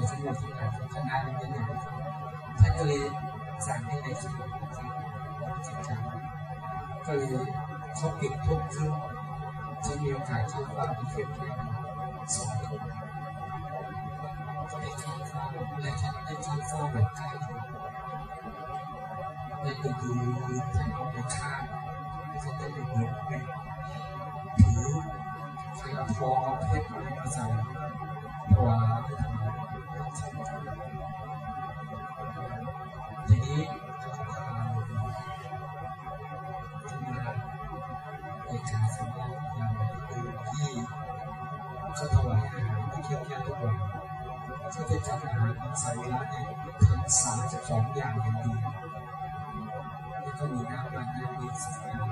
แต่ฉันอยู่ที่ไหนคณะเป็นยังไงท่านก็เลยสั่งให้ในที่จัดการก็เลยเขาปิดทุกคืนจะมีโอกาสเข้าเฝ้าที่เขียนสองคนก็ได้เข้าเฝ้าและท่านได้เข้าเฝ้าแบบใกล้ได้ไปดูท่านเอาไปข้างท่านได้ไปเหมือนเป็นถือใครเอาทองเอาเพชรอะไรมาใส่ถวายไปทำ ทีนี้จะมานเอกาสำนักงานที่เขาถวายอาหารที่เที่ยวแค่ทุกวันก็จะจัดอาหารมาใส่ร้าเนี่ยทั้งสามสิบสองอย่างอย่างดีแล้วก็มีน้ำมันน้ำดีสาง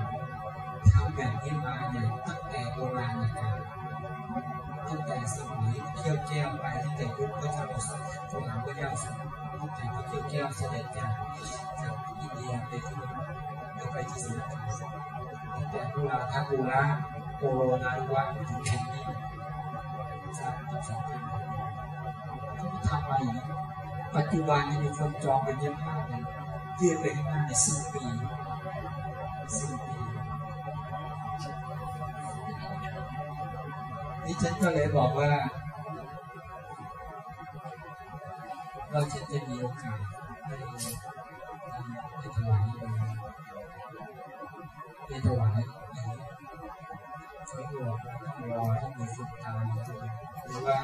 ทำแบบนี้มาเนี่ยตั้งแต่โบราณกาล ตั้งแต่สมัยเที่ยวแก้วไปตั้งแต่ยุคพระเจ้าพระมหาพระเจ้าตั้งแต่พระเที่ยวแก้วเสด็จจากจากอินเดียไปที่ก็ไปที่ศรีลังกาตั้งแต่โบราณทับูระโปโลนารุวะถึงแห่นี้สามสิบสองปีก็ทำอย่างนี้ปัจจุบันนี้มีคนจองเป็นเยอะมากเลยยืดไปข้างหน้าในสิ้นปีสิ้นปี นี่ฉันก็เลยบอกว่า เราจะจะมีโอกาสได้ได้ถวายได้ถวายเขาบอกต้องรอให้มีสุดตายหรือว่า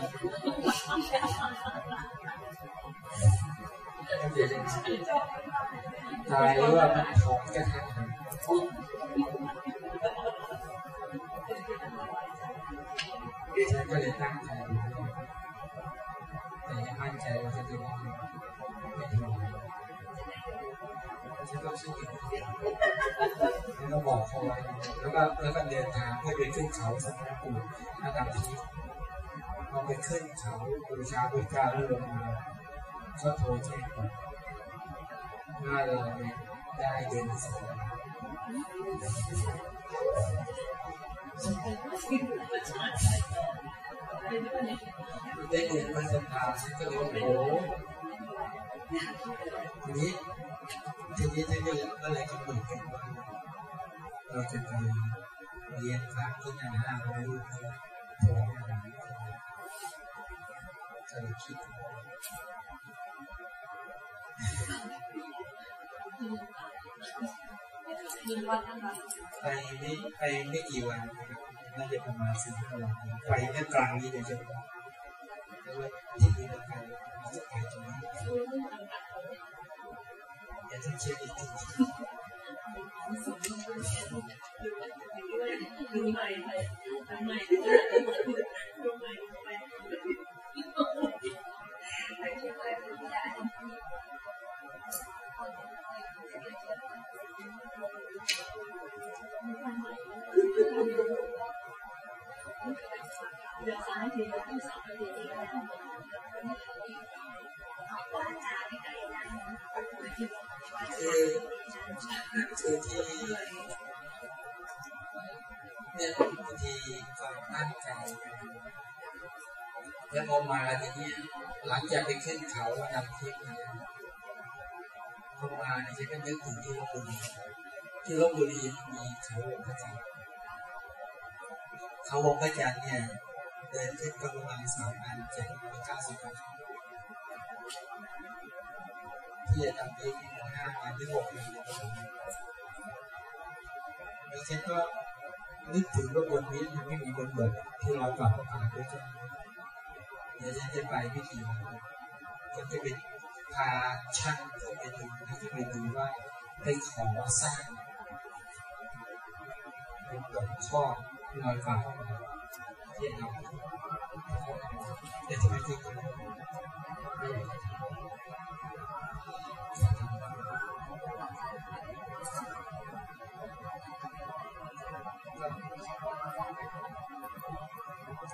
เดี๋ยวจะตายหรือว่ามันท้องกระทัน ก็เลยตั้งใจดูแต่ยังมั่นใจว่าจะได้ไม่ถวายฉันก็คิดแล้วก็บอกเขาไว้แล้วก็แล้วก็เดินทางเพื่อไปขึ้นเขาสักการะปู่ระดับที่พอไปขึ้นเขาบูชาบูชาแล้วลงมาเขาโทรแจ้งว่าเราเนี่ยได้เดือนสอง ได้เดือนพฤษภาก็เลยโอ้โหทีนี้ทีนี้ท่านก็เลยก็เลยกำหนดกันว่าเราจะไปเรียนพระที่นาห้าร้อยรูปถวายอาหารก็เลยคิดไปไม่ไปไม่กี่วันนะครับ น่าจะประมาณสี่ห้าวันไปแค่กลางนี้เดี๋ยวจะแล้วว่าที่นี่เราไปเราจะไปตรงนี้เดี๋ยวต้องเช็คอีกทีดูใหม่ไปทำใหม่ดูใหม่ไปไป คือคือที่เนี่ยบางทีความตั้งใจแล้วพอมาทีนี้หลังจากไปขึ้นเขาดับทิพย์เนี่ยพอมาเนี่ยฉันก็นึกถึงที่ลบบุรีที่ลบบุรีมีเขาวงพระจันทร์เขาวงพระจันทร์เนี่ยเดินขึ้นก็ประมาณสามพันเจ็ดร้อยเก้าสิบกว่าที่จะทำได้ห้าวันหรือหกวันแล้วฉันก็นึกถึงว่าบนนี้ยังไม่มีบนบกที่เรากลับมาผ่านด้วยกันเดี๋ยวฉันจะไปพิธีก็จะไปพาช่างเข้าไปดูที่จะไปดูว่าไปขอสร้างเป็นบทข้อลอยฟ้าที่เราแต่ทำไมที่ไม่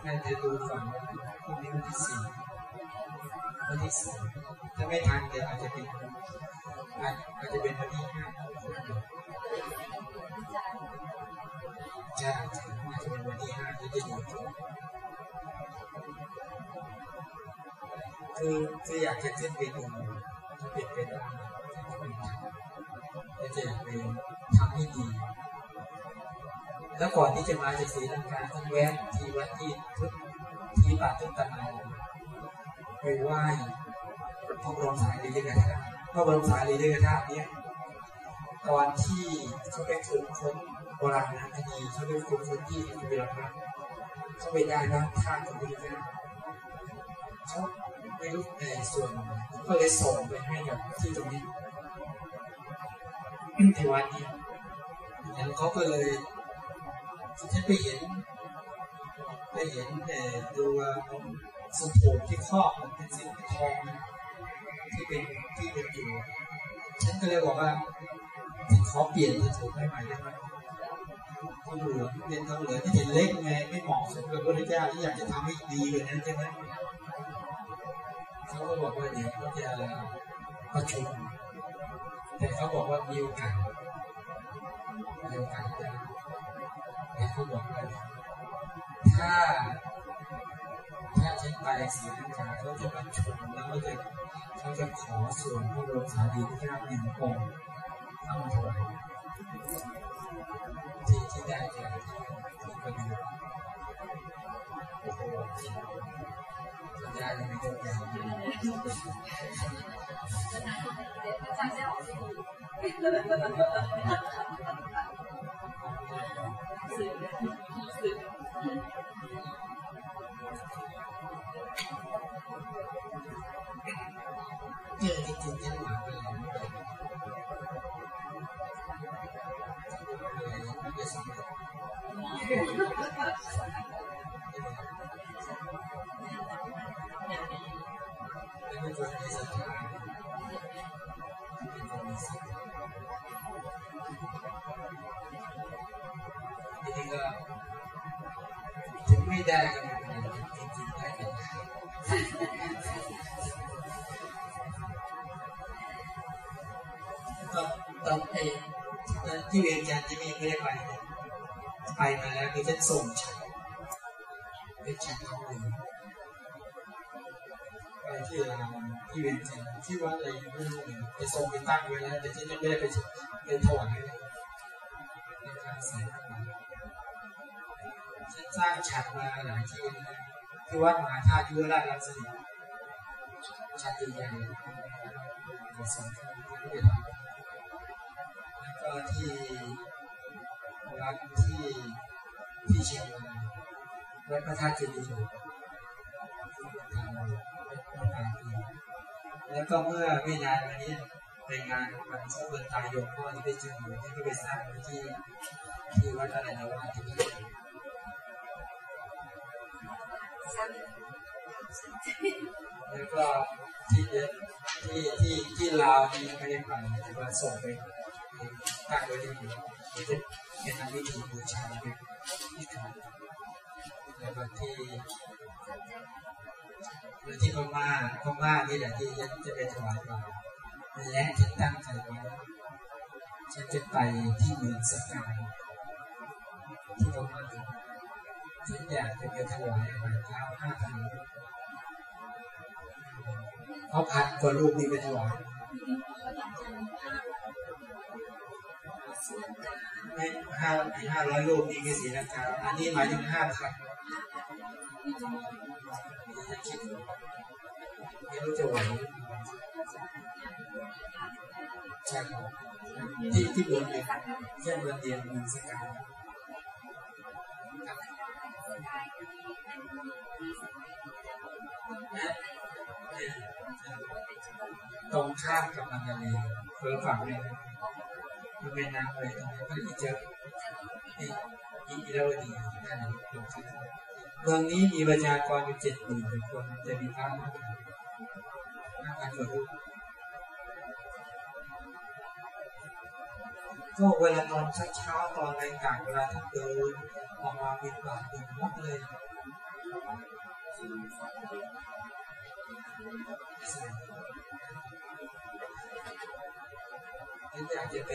น่าจะดูก่อนพรุ่งนี้วันที่สี่วันที่สี่ถ้าไม่ทันเดี๋ยวอาจจะเป็นอาจจะเป็นวันที่ห้าจะอาจจะเป็นวันที่ห้าที่จะดูคือคืออยากจะขึ้นไปดูถ้าเป็นไปได้ก็จะอยากไปทำให้ดี แล้วก่อนที่จะมาจากศรีลังกาท่านแวะที่วัดที่ทุกที่ป่าทุกตะนายไปไหว้พระบรมสารีริกธาตุพระบรมสารีริกธาตุเนี่ยตอนที่เขาไปขุดค้นโบราณคดีเขาไปขุดค้นที่พิพิธภัณฑ์เขาไปได้นะธาตุของพระพุทธเจ้าเขาไม่รู้ในส่วนก็เลยส่งไปให้กับที่ตรงนี้ที่วัดนี้แล้วเขาก็เลย ฉันไปเห็นไปเห็นแต่ตัวสมผมที่ครอบมันเป็นสีทองที่เป็นที่เป็นอยู่ฉันก็เลยบอกว่าขอเปลี่ยนสถูให้ใหม่ได้ไหมทองเหลืองเป็นทองเหลืองที่เห็นเล็กไงไม่เหมาะสมกับพระเจ้าที่อยากจะทำให้ดีกว่านั้นใช่ไหมเขาก็บอกว่าเดี๋ยวเขาจะประชุมแต่เขาบอกว่ามีโอกาสมีโอกาส ได้แต่เขาบอกว่าถ้า ถ้าฉันไปศรีลังกาเขาจะประชุมแล้วเขาจะเขาจะขอส่วนพระบรมสารีริกธาตุหนึ่งองค์เข้ามาถวายที่ที่ได้จากที่ประดูโอ้โหสัญญายังไม่ได้ยังอาจารย์จะออก ที่เวียงจันทร์ที่มีไม่ได้ไปไปมาแล้วคือฉันส่งฉันเป็นฉันทำบุญไปที่ลาวที่เวียงจันทร์ที่วัดอะไรไม่รู้เลยไปส่งไปตั้งไว้แล้วแต่ฉันยังไม่ได้ไปไปถวายในการใส่ฉันสร้างฉันมาหลายที่นะที่วัดมหาธาตุยุวราชรังสิตชัดใหญ่ๆก็สองที่ไปทำแล้ว ก็ที่วัดที่ที่เชียงรายวัดพระธาตุเจดีย์แล้วก็เมื่อไม่นานมานี้ในงานวันเช้าวันตายโยมพ่อที่ไปเจอที่ก็ไปสร้างที่ที่วัดอะไรนะว่าที่นี่แล้วก็ที่ที่ที่ที่ลาวที่ไม่ได้ไปแต่ว่าส่งไป ตั้งไว้ที่นี่ที่จะเป็นทำพิธีบูชาเป็นที่ทำแล้วก็ที่แล้วที่พม่าพม่านี่แหละที่จะไปถวายบาและที่ตั้งใจไว้ฉันจะไปที่เมืองสกายที่พม่าฉันอยากจะไปถวายอาหารเช้าห้าพันเขาพันกว่าลูกมีไปถวาย ไม่ห้าห้าร้อยลูกนี่คือสีลังกาอันนี้หมายถึงห้าพันไม่รู้จะไหวใช่ครับที่ที่เมืองเดียวแค่เมืองเดียวเมืองสกาตรงข้ามกับมันทะเลเพื่อฝั่งเลย มันเป็นน้ำเลยตรงนี้ก็อีเจออีอีเลวดีนั่นเองเมืองนี้มีประชากรอยู่เจ็ดหมื่นคนจะมีพระมากห้าพันกว่ารูปก็เวลาตอนเช้าตอนในกลางเวลาท่านเดินออกมาบินบาตเดินมดเลยฉัน อยากจะไป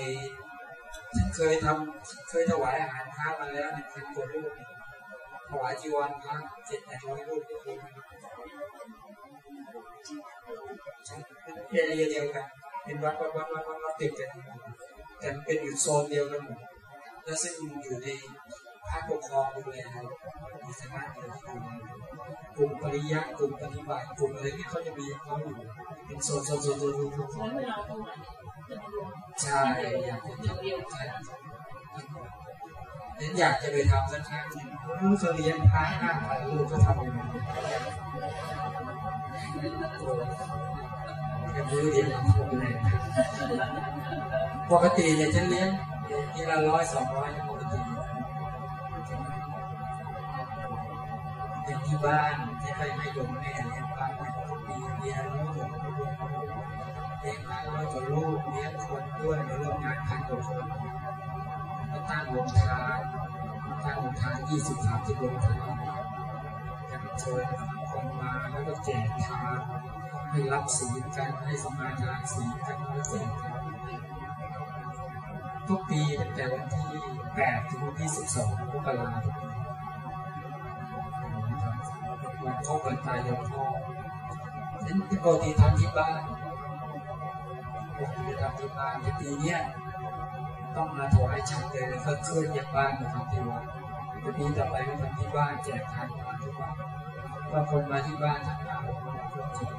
ฉันเคยทำเคยถวายอาหารพระมาแล้วหนึ่งพันกว่ารูปถวายจีวรพระเจ็ดแปดร้อยรูปก็คือarea เดียวกันเป็นวัดวัดวัดวัดวัดวัดติดกันแต่เป็นอยู่โซนเดียวกันหมดแล้วซึ่งอยู่ในภาคปกครองดูแลมีสถานเดียวที่ดูกลุ่มปริยัติกลุ่มปฏิบัติกลุ่มอะไรที่เขาจะมีเขาอยู่เป็นโซนโซนโซนโซนโซนโซน ใช่อยากจะทำใช่นั้นอยากจะไปทำสักครั้งหนึ่งรู้เขาเลี้ยงพระห้าพันลูกเขาทำยังไงก็รู้เรียนทำเลยปกติเนี่ยฉันเลี้ยงทีละร้อยสองร้อยปกติอย่างที่บ้านที่ใครให้โยมแม่เลี้ยงบ้านเนี่ยมีเลี้ยงลูกเลี้ยงห้าร้อยกว่าลูกเลี้ยงคนด้วยในโรงงานพันกว่าคนก็ตั้งวงทานตั้งวงทานยี่สิบสามสิบวงทานจะเชิญคนมาแล้วก็แจกทานให้รับศีลกันให้สมาทานศีลกันแล้วแจกกันทุกปีตั้งแต่วันที่แปดถึงวันที่สิบสองมกราคมวันเข้าวันตายยมพ่อนั้นปกติทำที่บ้าน ปกติทำที่บ้านแต่ปีนี้ต้องมาถวายฉันเลยแล้วก็เคลื่อนจากบ้านมาทำที่วัดแต่ปีต่อไปก็ทำที่บ้านแจกทานที่บ้านบางคนมาที่บ้านทำงานคนจริง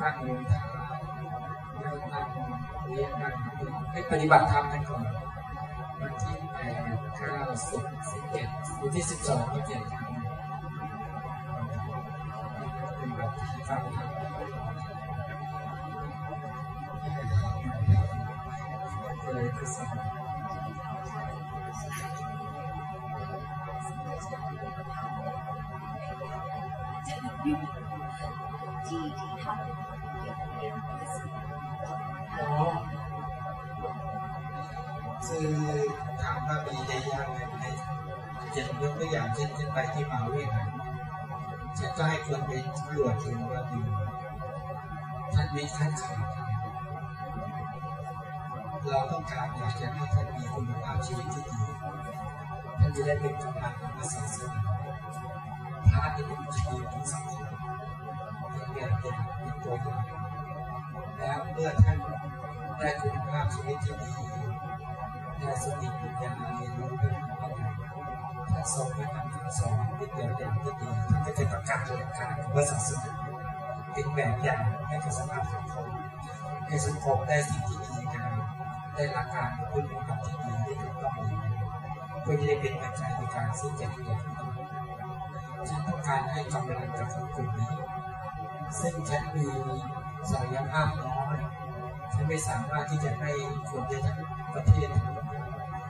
ตั้งโรงทานแล้วตั้งเรียนนั่งให้ปฏิบัติธรรมกันก่อนวันที่แปดเก้าสิบสิบเอ็ดวันที่สิบสองก็แจกทานปฏิบัติธรรม ที่ที่ทำเกี่ยวกับเรื่องอ๋อคือถามว่ามีได้ยากไหมในจะยกตัวอย่างเช่นเช่นไปที่มหาวิทยาลัยฉันก็ให้คนไปตรวจถึงว่าดีท่านไม่ท่านขาด เราต้องการอยากจะให้ท่านมีคุณภาพชีวิตที่ดีท่านจะได้เป็นกำลังของศาสนาพระที่เป็นชีวิตของสังคมเป็นแบบอย่างเป็นตัวอย่างแล้วเมื่อท่านได้คุณภาพชีวิตที่ดีได้สติปัญญาเรียนรู้เป็นอะไรถ้าสอนพระธรรมสอนเป็นแบบอย่างที่ดีท่านก็จะประกาศตัวการของศาสนาเป็นแบบอย่างให้กับสภาพสังคมให้สังคมได้สิ่งที่ด ได้หลักการคุณธรรมที่ดีได้ถูกต้องดีเพื่อจะได้เป็นปัจจัยในการสร้างเจริญฉันต้องการให้กำลังกับคนกลุ่มนี้ ซึ่งฉันมีศักยภาพน้อยฉันไม่สามารถที่จะให้คนได้ทั้งประเทศ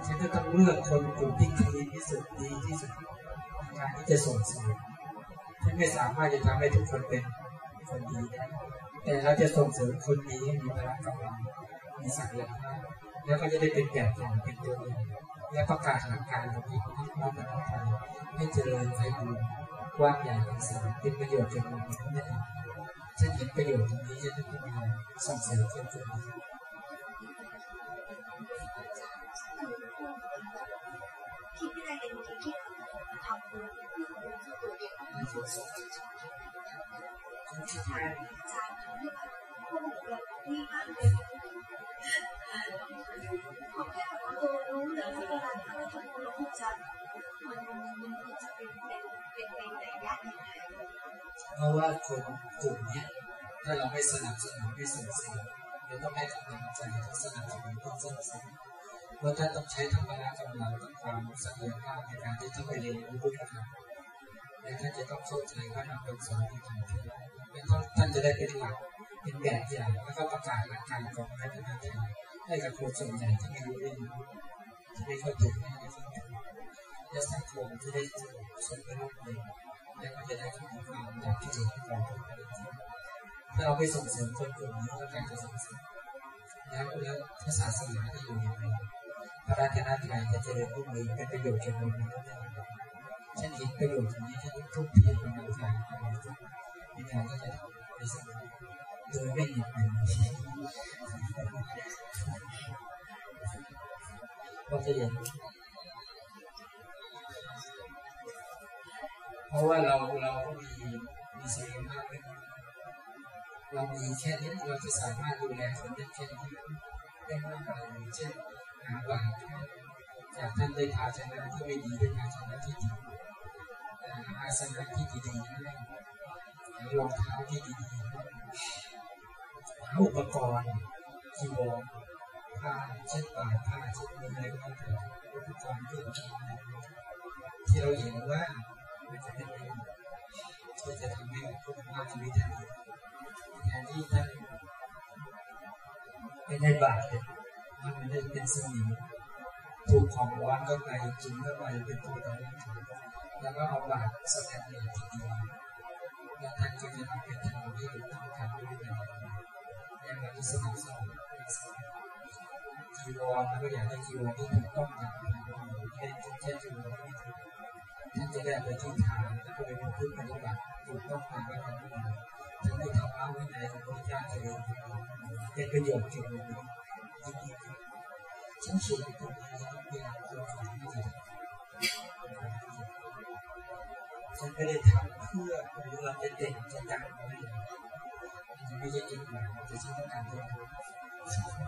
ฉันก็ต้องเลือกคนกลุ่มที่คลีนที่สุดดีที่สุดในการที่จะส่งเสริมฉันไม่สามารถจะทำให้ทุกคนเป็นคนดีได้แต่เราจะส่งเสริมคนดีให้มีพลังกำลัง มีศักยภาพแล้วก็จะได้เป็นแบบอย่างเป็นตัวอย่างและประกาศหลักการของที่ที่มาตรฐานให้เจริญไพบูรณ์กว้างใหญ่เป็นสารเป็นประโยชน์แก่คนอื่นนั่นเองฉันเห็นประโยชน์ตรงนี้ฉันต้องพยายามส่งเสริมคนคนนี้คิดไม่ได้เลยจริงๆที่ทำคือคือตัวเองมันคือส่งเสริมใช่ใช่ทำให้แบบพวกเราดีมากเลย เพราะว่าคนกลุ่มนี้ถ้าเราไม่สนับสนุนไม่ส่งเสริมเราต้องให้กำลังใจต้องสนับสนุนต้องส่งเสริมเพราะท่านต้องใช้ธรรมะกำลังต้องความศักยภาพในการที่ต้องไปเรียนรู้พุทธธรรมและท่านจะต้องเข้าใจพระธรรมคำสอนที่ท่านและท่านจะได้เป็นหลักเป็นแบบอย่างแล้วก็ประกาศหลักการของพระธรรมไทยให้กับคนส่วนใหญ่ที่ไม่รู้เรื่องที่ไม่เข้าใจไม่ได้เข้าใจและสังคมที่ได้สมรู้ร่วม และก็จะได้เข้าถึงความอยากที่จะให้เราถ้าเราไปส่งเสริมคนกลุ่มนี้แล้วการจะส่งเสริมแล้วแล้วถ้าศาสนาจะอยู่ยังไงพระราชนาไทยจะเจริญรุ่งเรืองเป็นประโยชน์แก่คนอื่นฉันเห็นประโยชน์ตรงนี้ฉันทุ่มเทกำลังใจในการที่จะไปสนับโดยไม่หน็ดเหนื่อยก็จะเห็น เพราะว่าเราเราก็มีมีศักยภาพไม่มากเรามีแค่นี้เราจะสามารถดูแลคนได้แค่นี้ได้มากอะไรเช่นหาบาตรจากท่านได้ภาชนะที่ไม่ดีได้ภาชนะที่ดีอาสนะที่ดีๆให้รองเท้าที่ดีๆอุปกรณ์จีวรผ้าเช็ดปากผ้าเช็ดมืออะไรก็ตามอุปกรณ์ที่ที่เราเห็นว่า มันจะเป็นที่จะทำให้คุณภาพชีวิตดีแทนที่ท่านไม่ได้บาดเลยมันไม่ได้เป็นสนิมถูกของร้อนก็ไปกินก็ไปเป็นตัวต่อร่างกายแล้วก็เอาบาดสแตนเลสที่ดีแล้วท่านก็จะนำไปทำให้ถูกต้องตามด้วยกันอย่างแบบที่สนับสนุนจีวรแล้วก็อยากได้จีวรที่ถูกต้องตามแค่แค่นจีวรไม่ถูก ท่านจะได้ไปที่ฐานแล้วก็ไปประพฤติปฏิบัติถูกต้องตามพระธรรมวินัยทั้งในธรรมะวินัยของพระเจ้าเจริญเป็นประโยชน์แก่บุคคลยิ่งยิ่งขึ้นฉันเขียนตรงนี้ต้องพยายามตัวของไม่ดีฉันไม่ได้ทำเพื่อหรือเราจะเด่นจะดังอะไรไม่ใช่จริงหรอกแต่ฉันต้องการตัว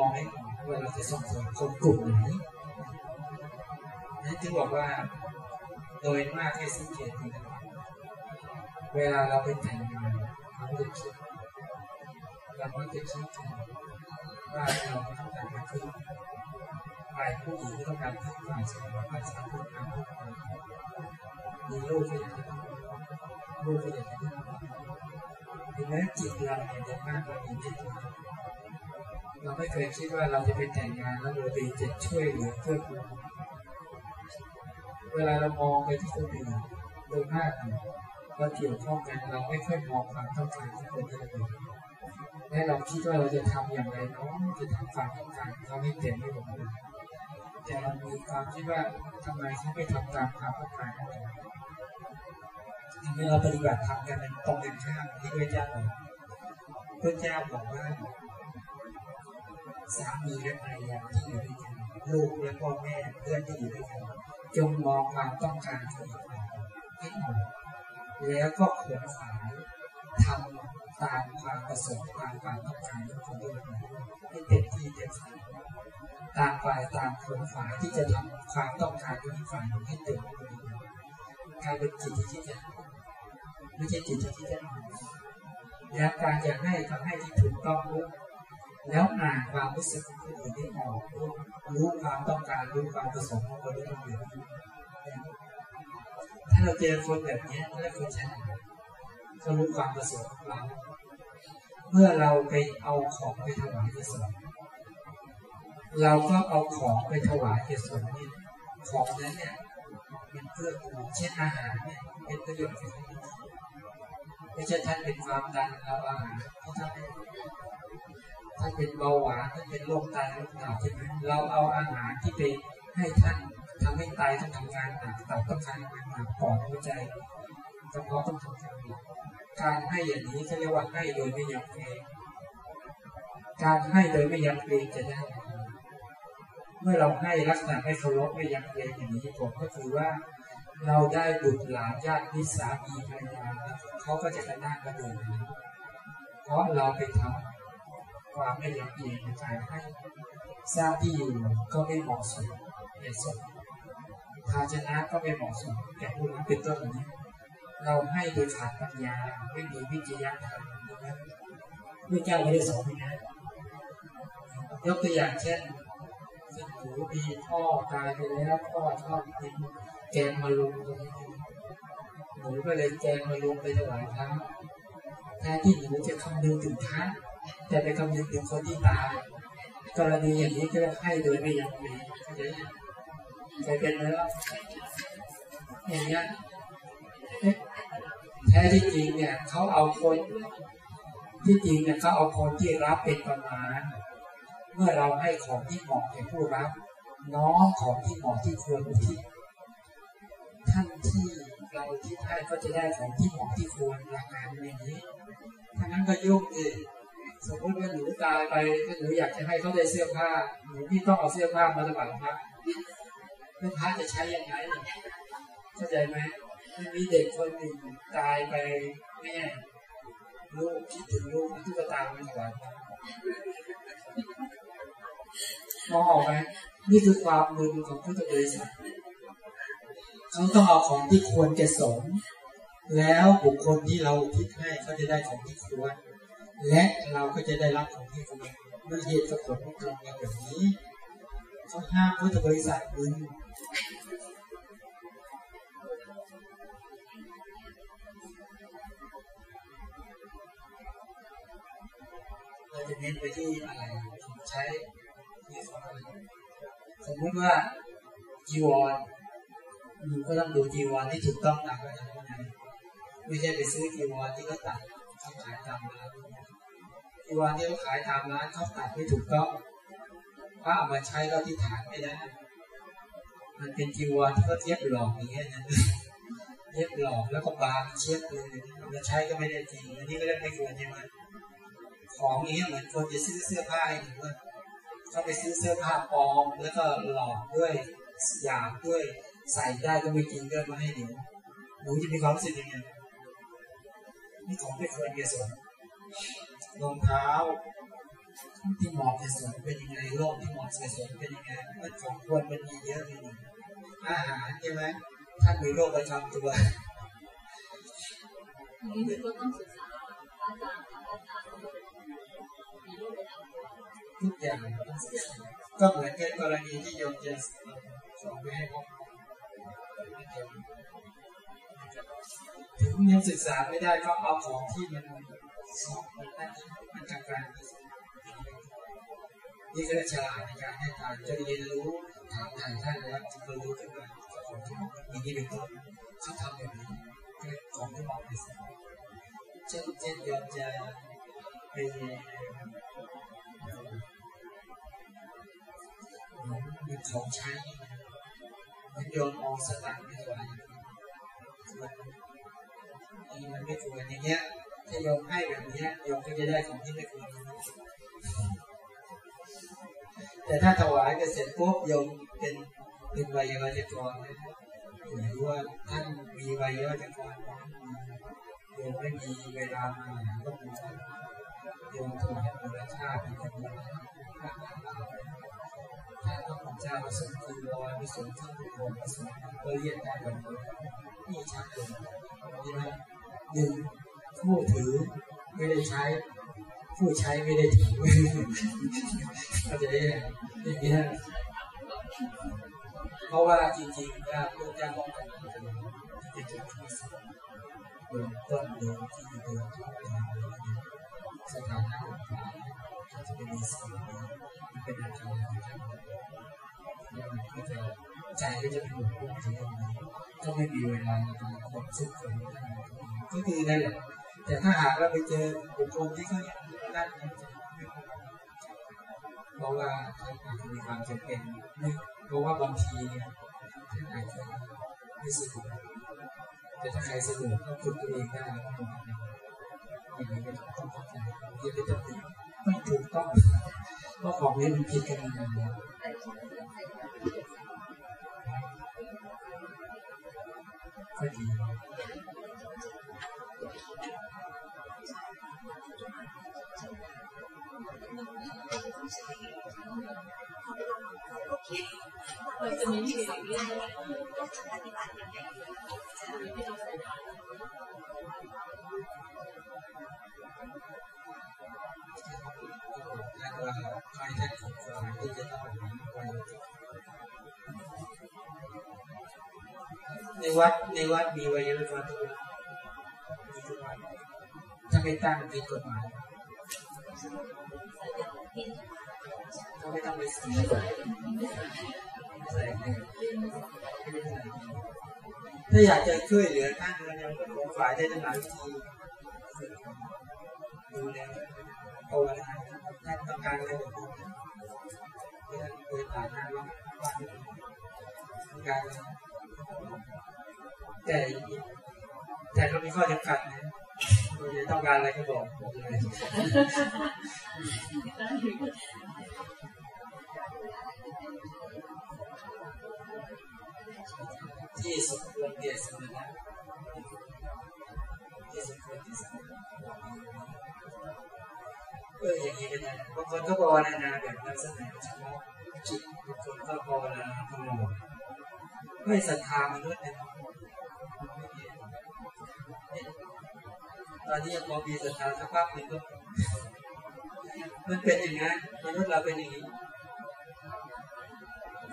เราต้องมองให้ว่าเราจะส่งเสริมคนกลุ่มไหนนั่นจึงบอกว่า โดยมากให้สังเกตดูเวลาเราไปแต่งงานเราจะคิดเราก็จะคิดถึงว่าเราต้องการมาขึ้นฝ่ายผู้หญิงต้องการขึ้นฝ่ายชายฝ่ายชายต้องการขึ้นมีลูกก็อยากให้ลูกก็อยากให้ถึงแม้จิตเราเนี่ยจะมากกว่านี้จิต เราไม่เคยคิดว่าเราจะไปแต่งงานแล้วเราไปจะช่วยเหลือเพื่อนเวลาเรามองไปที่คนอื่นโดยมากเราเกี่ยวข้องกันเราไม่ค่อยมองความต้องการของคนอื่นและเราคิดว่าเราจะทำอย่างไรเนาะจะทำความต้องการเขาให้เต็มไม่หมดแต่แต่เรามีความคิดว่าทำไมเขาไม่ทำตามความต้องการของเราเมื่อเราปฏิบัติทำกันเป็นตรงกันข้ามที่พระเจ้าบอกพระเจ้าบอกว่า สามีและภรรยาที่อยู่ด้วยกันลูกและพ่อแม่เพื่อนที่อยู่ด้วยกันจงมองความต้องการของอีกฝ่ายให้ออกแล้วก็ขวนขวายทำตามความประสงค์ตามความต้องการของคนอื่นให้เต็มที่เต็มที่ต่างฝ่ายต่างขวนขวายที่จะทำความต้องการของอีกฝ่ายให้เต็มที่กลายเป็นจิตที่คิดจะไม่ใช่จิตที่คิดจะแล้วการจะให้ก็ให้ที่ถูกต้องด้ แล้วอ่านความรู้สึกของคนอื่นได้ออกรู้ความต้องการรู้ความประสงค์ของคนอื่นถ้าเราเจอคนแบบนี้ถ้าคนฉลาดเขารู้ความประสงค์ของเราเมื่อเราไปเอาของไปถวายเจ้าสนเราก็เอาของไปถวายเจ้าสนนี่ของนั้นเนี่ยมันเพื่อกูเช่นอาหารเนี่ยเป็นประโยชน์ไม่ใช่ท่านเป็นความดันเอาอาหารเขาทำให้ ท่านเป็นเบาหวานท่านเป็นโรคไตโรคตับใช่ไหมเราเอาอาหารที่ไปให้ท่านทำให้ไตต้องทำงานหนักตับต้องทำงานหนักปอดหัวใจกระเพาะต้องทำงานหนักการให้อย่างนี้เขาเรียกว่าให้โดยไม่ยำเกรงการให้โดยไม่ยำเกรงจะได้ เมื่อเราให้ลักษณะไม่เคารพไม่ยำเกรงอย่างนี้ผมก็คือว่าเราได้บุตรหลานญาติมิตรสามีภรรยาเขาก็จะกระด้างกระเดินเพราะเราไปทำ ความไม่ยำเกรงในการให้ทราบที่อยู่ก็ไม่เหมาะสมเหตุสมภาชนะก็ไม่เหมาะสมแก่ผู้นั้นเป็นต้นนี้ เราให้โดยขาดปัญญาไม่มีวิจยธรรมนะพระเจ้าไม่ได้สอนนะยกตัวอย่างเช่นหนูมีพ่อตายไปแล้วพ่อชอบกินแกงมะลุงหนูก็เลยแกงมะลุงไปถวายพระแทนที่หนูจะคำนึงถึงพระ แต่ไปคำนึงถึงคนที่ตายกรณีอย่างนี้ก็ให้โดยไม่ยังมีใจเป็นไหมล่ะอย่างเงี้ยแท้ที่จริงเนี่ยเขาเอาคนที่จริงเนี่ยเขาเอาคนที่รับเป็นประมาณ เมื่อเราให้ของที่เหมาะแก่ผู้รับ น้องของที่เหมาะที่ควรอุทิศท่านที่เราที่ให้ก็จะได้ของที่เหมาะที่ควรราคาอย่างนี้ถ้านั้นก็ยุ่งอีก สมมติว่าหนูตายไปหนูอยากจะให้เขาได้เสื้อผ้าหนูพี่ต้องเอาเสื้อผ้ามาถวายพระเพื่อพระจะใช้ยังไงเข้าใจไหมมีเด็กคนหนึ่งตายไปแม่ลูกคิดถึงลูกตุ๊กตาไม่ถวายมองออกไหมนี่คือความมึนของพุทธบริษัทเขาต้องเอาของที่ควรจะสมแล้วบุคคลที่เราคิดให้เขาจะได้ของที่ควร และเราก็จะได้รับของที่ควรเมื่อเหตุกับผลตรงกันแบบนี้เขาห้ามพุทธบริษัทมึนเราจะเน้นไปที่อะไรใช้สมมติว่าจีวรมันก็ต้องดูจีวรที่ถูกต้องตามพระธรรมวินัยไม่ใช่ไปซื้อจีวรที่เขาตัดเขาขายตามร้า นจีวที่เขาขายตามร้านเขาตัดไม่ถูกต้องพระเอามาใช้ก็ที่ฐานไม่ได้ มันเป็นจีวรที่เขาเทียบหลอกอย่างเงี้ยนะเทียบหลอกแล้วก็บางเช็ดเลยเอามาใช้ก็ไม่ได้จริงอันนี้ก็เรียกไม่ควรใช่ไหมของนี้เหมือนคนจะซื้อเสื้อผ้าให้หนูเขาไปซื้อเสื้อผ้าปลอมแล้วก็หลอกด้วยหยาบด้วยใส่ได้ก็ไม่จริงก็มาให้หนูหนูจะมีความรู้สึกยังไงนี่ของไม่ควรเกียรติ รองเท้าที่เหมาะแก่สนเป็นยังไงโลกที่เหมาะแก่สนเป็นยังไงมันของควรมันมีเยอะเลยอาหารใช่ไหมท่านมีโรคประจำตัวนี่คือก็ต้องศึกษาอาจารย์อาจารย์มีโรคประจำตัวทุกอย่างต้องศึกษาก็เหมือนกับกรณีที่โยมจะสอนไม่ให้พบถึงยังศึกษาไม่ได้ก็เอาของที่มัน สอบมันได้มันกลางกลางนี่ก็ฉลาดในการให้ทานจะเรียนรู้ถามทานท่านแล้วจะรู้ขึ้นมาจากของที่มีนี่เป็นต้นเขาทำแบบนี้ของที่บอกไปสิเช่นเช่นโยมจะไปมันของใช้มันโยนเอาสตังค์ไปถวายนี่มันไม่ควรอย่างเงี้ย ถ้าโยมให้แบบนี้โยมก็จะได้ของที่ไม่ควรแต่ถ้าถวายไปเสร็จปุ๊บโยมเป็นเป็นวัยวัจกรนะหรือว่าท่านมีวัยวัจกรโยมไม่มีเวลามาก็คงจะโยมถวายมูลค่าเป็นจำนวนถ้าต้องของเจ้าประสงค์คือรอยประสงค์ที่บุคคลประสงค์ก็เรียกได้แบบนี้นี่ชัดเลยใช่ไหมหนึ่ง ผู้ถือไม่ได้ใช้ ผู้ใช้ไม่ได้ถือก็จะได้อย่างนี้เพราะว่าจริงๆว่าพระเจ้าต้องการที่จะจุดที่สุดเบื้องต้นเดิมที่เดินทุกอย่างสถานะของพระจะเป็นสิ่งนี้เป็นอาการก็จะใจก็จะเป็นหมดพวกที่ก็ไม่มีเวลาในการควบคุมก็คือนั่นแหละ แต่ถ้าหากเราไปเจอบุคคลที่เขาอย่างนั้นเพราะว่าท่านอาจจะมีความจำเป็นเพราะว่าบางทีเนี่ยท่านอาจจะไม่สะดวกแต่ถ้าใครสะดวกก็คุมตัวเองได้ก็อย่างนี้ก็ต้องเข้าใจอย่าไปตัดสินไม่ถูกต้องเพราะของนี้มันผิดกันอย่างเดียวก็ดี เราจะมีวิธีเรื่องก็จะปฏิบัติยังไงที่เราใส่บาตรแล้วว่าใครท่านของที่จะต้องไปในวัดในวัดมีวัยรุ่นวัดทุกวันมีทุกวันถ้าไม่ตั้งผิดกฎหมาย ถ้าอยากจะช่วยเหลือท่านเนี่ยผมฝ่ายได้ทั้งหลายวิธีดูแลภาวนาท่านต้องการอะไรแบบนี้เพื่อเพื่อผ่านหน้าว่าต้องการแต่แต่ก็มีข้อจำกัดนะ ต้องการอะไรก็บอกบอกเลยที่สมควรเกียรติสมณะที่สมควรที่สมณะเอออย่างนี้ก็ได้บางคนก็ภาวนาแบบลักษณะเฉพาะจิตบางคนก็ภาวนาตลอดไม่ศรัทธามนุษย์เนี่ย ตอนนี้พอมีศรัทธาสักพักหนึ่งก็มันเป็นอย่างนั้นมนุษย์เราเป็นอย่างนี้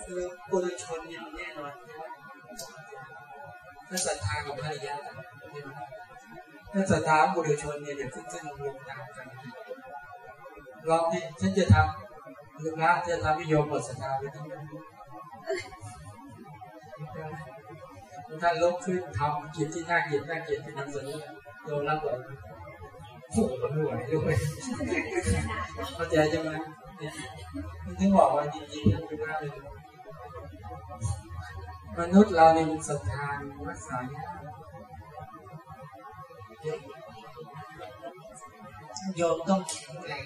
คือปุถุชนเนี่ยแน่นอนถ้าศรัทธากับภรรยาถ้าศรัทธาบุรุชนเนี่ยอย่าขึ้นขึ้นลงลงตามกันลองดิฉันจะทำลูกนะจะทำให้โยมหมดศรัทธาไปทั้งนั้นท่านลุกขึ้นทำกิจที่น่าเกลียดน่าเกลียดที่นำเสนอ โยมรับเลยโอ้โหไม่ไหวด้วยเข้าใจใช่ไหมถึงบอกว่าจริงๆนะคือว่าเลยมนุษย์เราเนี่ยมันศรัทธารักษายโยมต้องแข็งแรง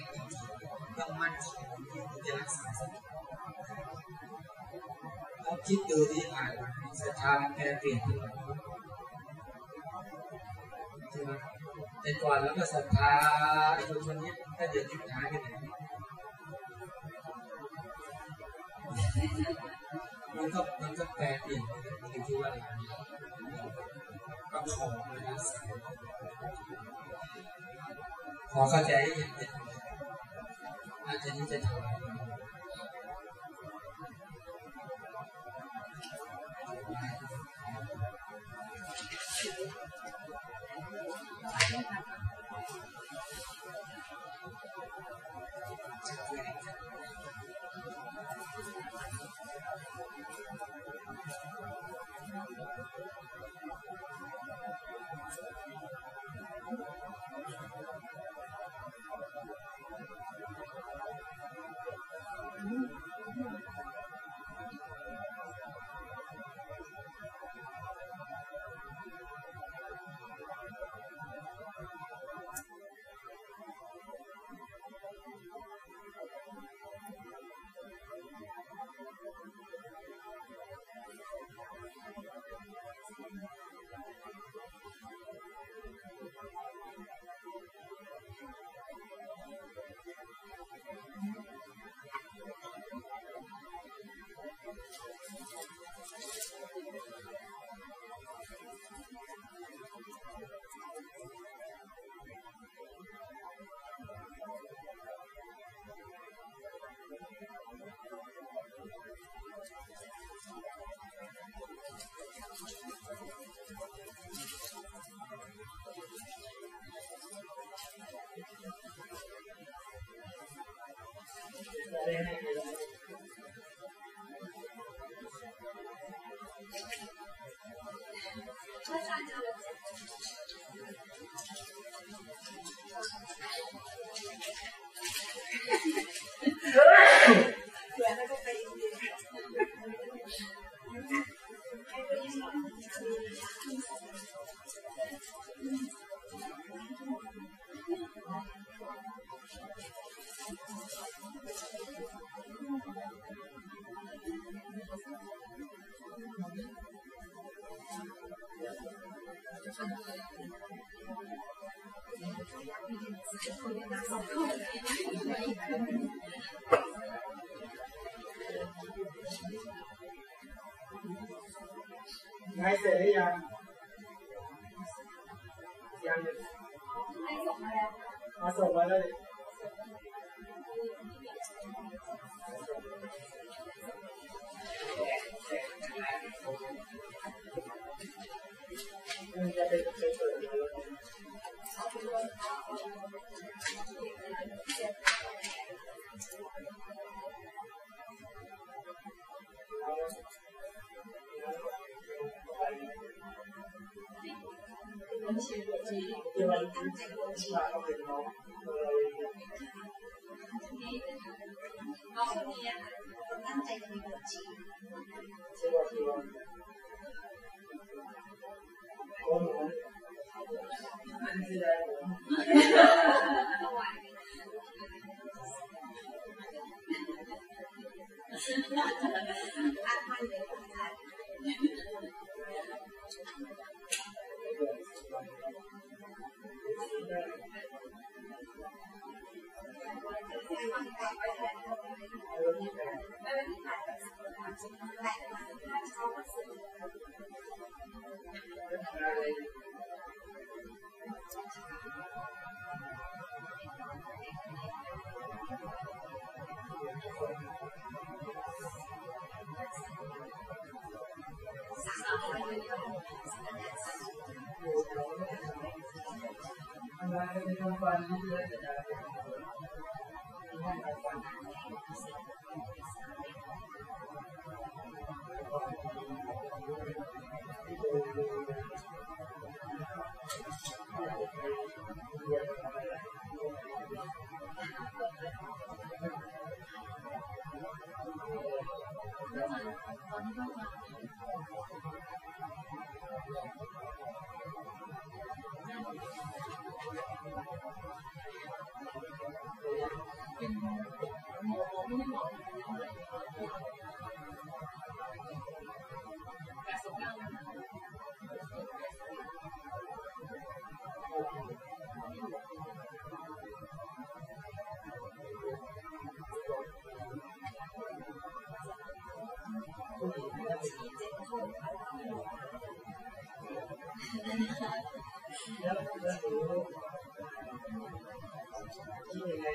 ต้องมั่นคงจะรักษาสัแล้วคิดดูที่ผ่านศรัทธาแปรเปลี่ยนใช่ไหม แต่ก่อนแล้วก็ศรัทธาไอ้คนคนนี้ถ้าเดือดยุบหายไปไหนมันก็มันก็แปลเปลี่ยนอยู่ที่ว่าประคองนะขอเข้าใจอย่างเดียวอาจารย์นี้จะถวา 起码要给他呃。哈哈哈。 มา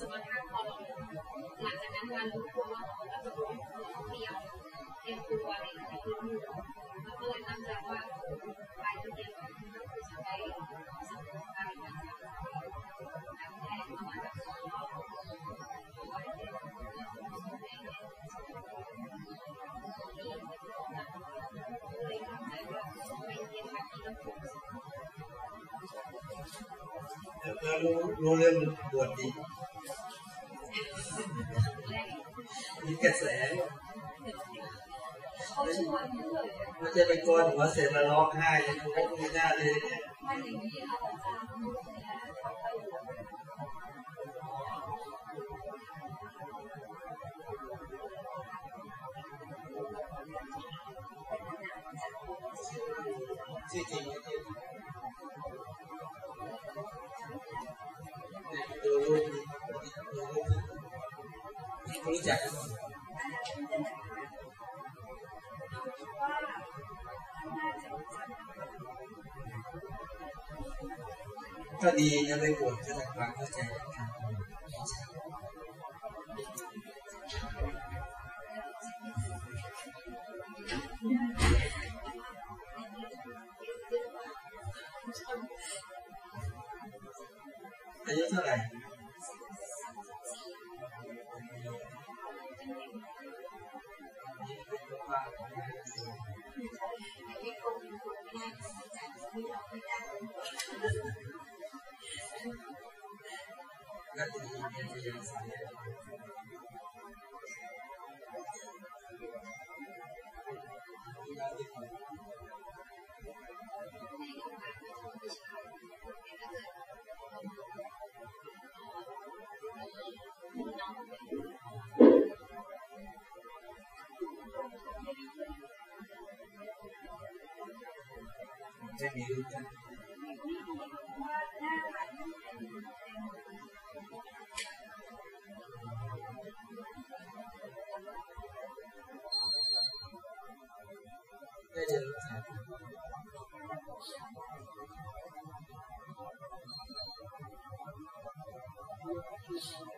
จะมาท่าคอหลังจากนั้นการู้ตัวว่าเราจะรู้เตรียมเตรียมตัวอะไรอย่างเงี้ยเราก็เลยตั้งใจว่าไปเตรียมก็คือจะไปสังคมการการการแพทย์มาจากสองเลยตั้งใจว่าไปเรียนแบบนี้แล้วถูกแล้วรู้รู้เรื่องบวชดี กระแสมันจะเป็นกนหัวเสร็จมาร้องไห้ยังไม่มีหน้าเลยเนี่ยที่จริงดูรู้รู้จัก ก็ดีจะไปบวชก็ทำความเข้าใจกันอายุเท่าไหร่ ก็ดีเป็นพยาสายจะมีรู ปกันก็จ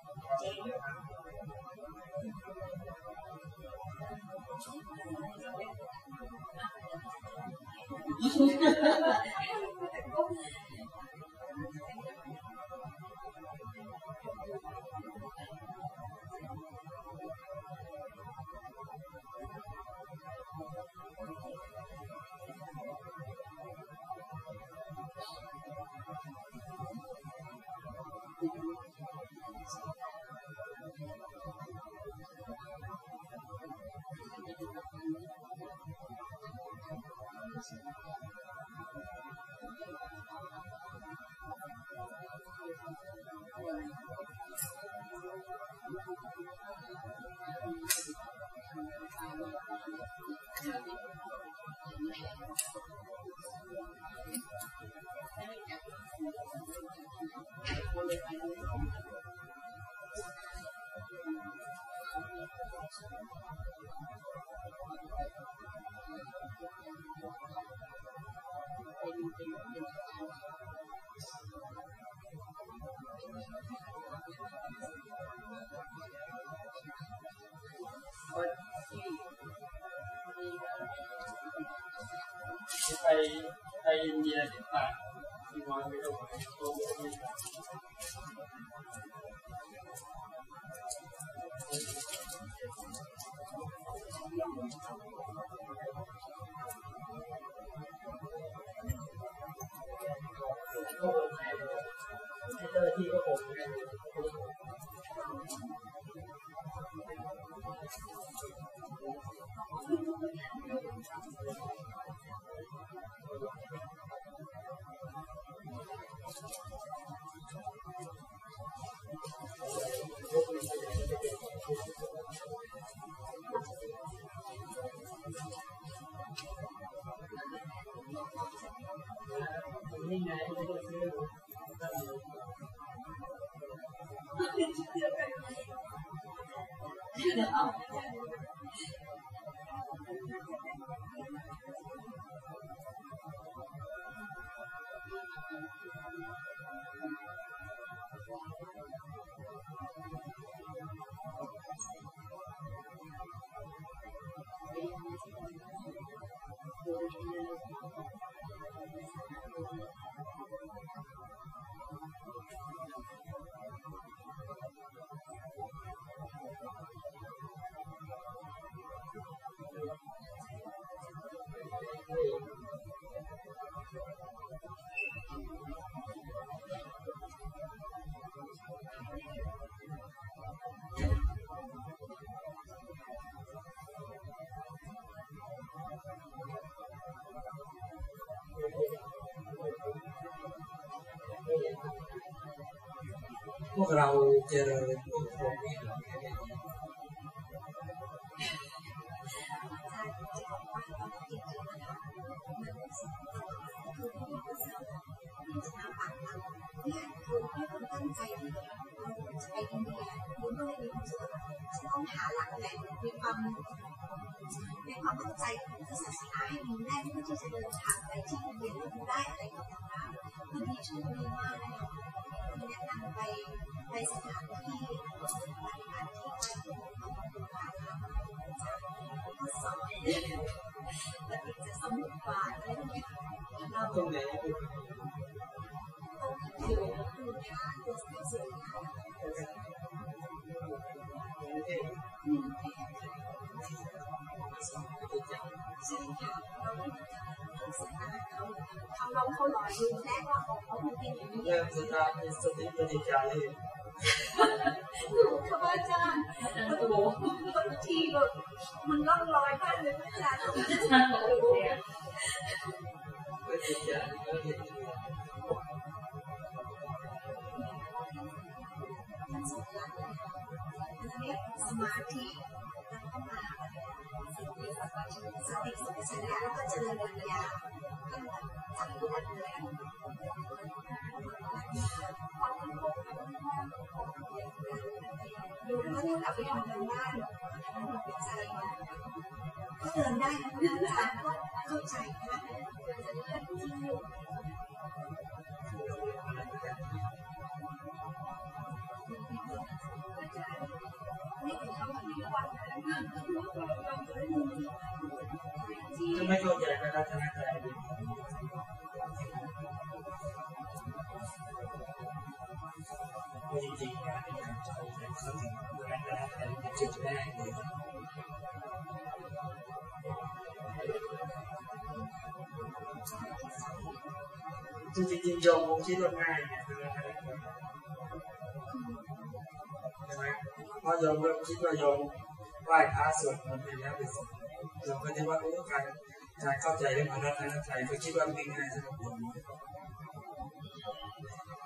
ハハハハ! เราเจริญพวกพรหมนี่เราไม่ได้ยินเนี่ยนตั้งใจที่เราจะไปอินเดียคุณก็เลยมีความรู้สึกว่าจะต้องหาหลักแหล่งมีความมีความตั้งใจที่ศาสนาให้มันแน่เพื่อที่จะเดินทางไปที่อินเดียแล้วได้อะไรต่างๆคือดีช่วยดีมากเลยคือแนะนำไป ไปสถานที่ปฏิบัติที่วัดที่ก็สอนปฏิจจสมุปบาทอะไรเงี้ยเราตรงไหนคือคือท่าตัวสวยงามไม่ได้อืมสองพระพุทธเจ้าใช่ค่ะเราก็ศึกษาเขาเขาลองเขาหล่อดูแน่ว่าของเขามันเป็นอย่างนี้เรื่องสุดท้ายเป็นสติปัญญาเลย ถูกค่ะอาจารย์โอ้โหบางทีแบบมันล่องลอยมากเลยอาจารย์ปัญญาก็เห็นมันสุดหลักเลยอันนี้สมาธิแล้วก็มาสติสัมปชัญญะแล้วก็เจริญปัญญาก็แบบจับรวดเลย ดูแล้วเนี่ยกลับไปทำงานบ้านใจก็เดินได้นะอาจารย์ก็เข้าใจนะที่ถ้าไม่เข้าใจก็ทัศน จริงๆโยมผมคิดว่าง่ายนี่ยคือการใช่ไหมเพราะโยมก็คิดว่าโยมไหว้พระสวดมนต์ไปแล้วเป็นสิ่งโยมก็คิดว่าโอ้การการเข้าใจเรื่องพระรัตนตรัยก็คิดว่าเป็นง่ายสำหรับโยม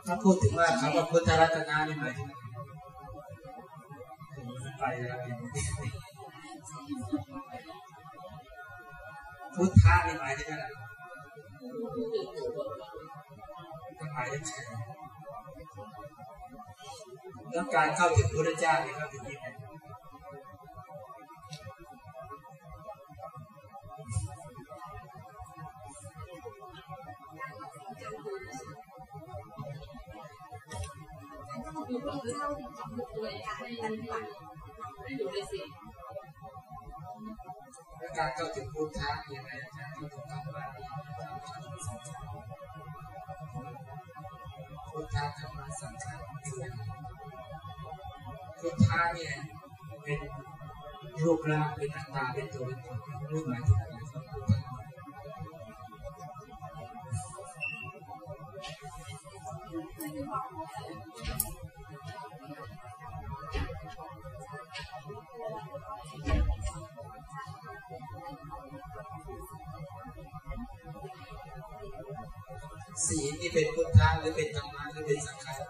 ถ้าพูดถึงว่าคำว่าพุทธรัตนานี่หมายถึงไปแล้วพุทธะนี่หมายถึงอะไร ก็หมายถึงแล้วการเข้าถึงพระเจ้าเนี่ยเข้าถึงยังไงมีพระเจ้าที่จับมือตัวการปฏิบัติไม่อยู่ในสิ่งแล้วการเข้าถึงพุทธะยังไงอาจารย์เข้าถึงคำว่าพุ ธะธรรมสังฆะคืออะไรพุทธะเนี่ยเป็นรูปร่างเป็นอัตตาเป็นตัวเป็นตนรูปหมายถึงอะไรครับพุทธะ ศีลนี่เป็นพุทธะหรือเป็นธรรมะหรือเป็นสังขาร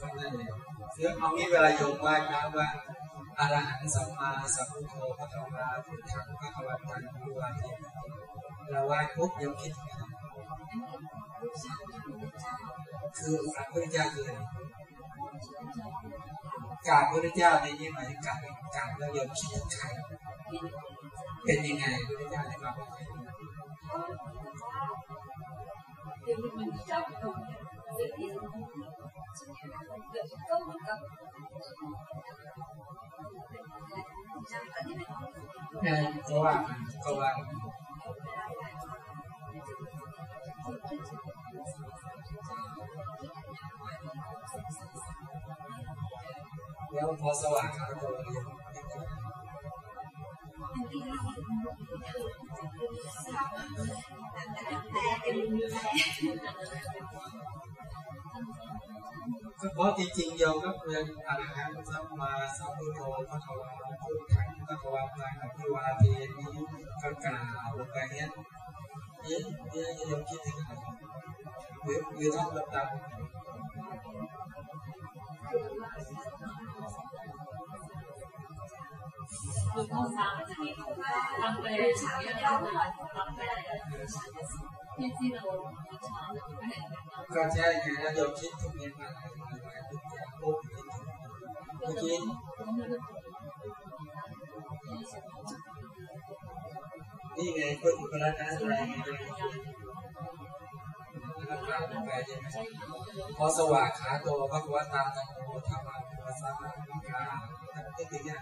ก็นั่นเองเรื่องเอางี้เวลาโยมไหว้พระว่าอรหันสัมมาสัมพุทโธพระธรรมพุทธังพระอวตังผู้ว่าเนี่ยเราไหว้ปุ๊บโยมคิดคือพระพุทธเจ้าคืออะไรกราบพระพุทธเจ้าในนี้หมายถึงกราบกราบแล้วโยมคิดถึงใคร เป็นยังไงพระพุทธเจ้าในความเป็นเดี๋ยวมันเจ้าตรงสิ่งที่เดี๋ยวก็เหมือนกับเออก็ว่ามาก็ว่ามาแล้วพอสว่างขาโตเรียนแต่ เป็นแต่ก็เพราะจริงๆโยมก็เป็นอรหันต์สัมมาสัมพุทโธพระควารพุทธังพระควาตังอภิวาเทนีก็กล่าวลงไปเนี้ยเนี่ยเนี่ยโยมคิดถึงอะไรหรือหรือท่องลำดับ คือข้อสามจะมีทำไปฉากยาวๆทำไปที่ที่เราชอบไม่เห็นก็ใช่ไงแล้วโยมคิดถึงเนี่ยมาหลายทุกอย่างปุ๊บเมื่อกี้นี่ไงเพื่ออุปราชนะอะไรไงแล้วก็กล่าวไปใช่ไหมพอสว่างขาโตพระพุทธตาธรรมโมธรรมะภาษาวิกาที่เนี่ย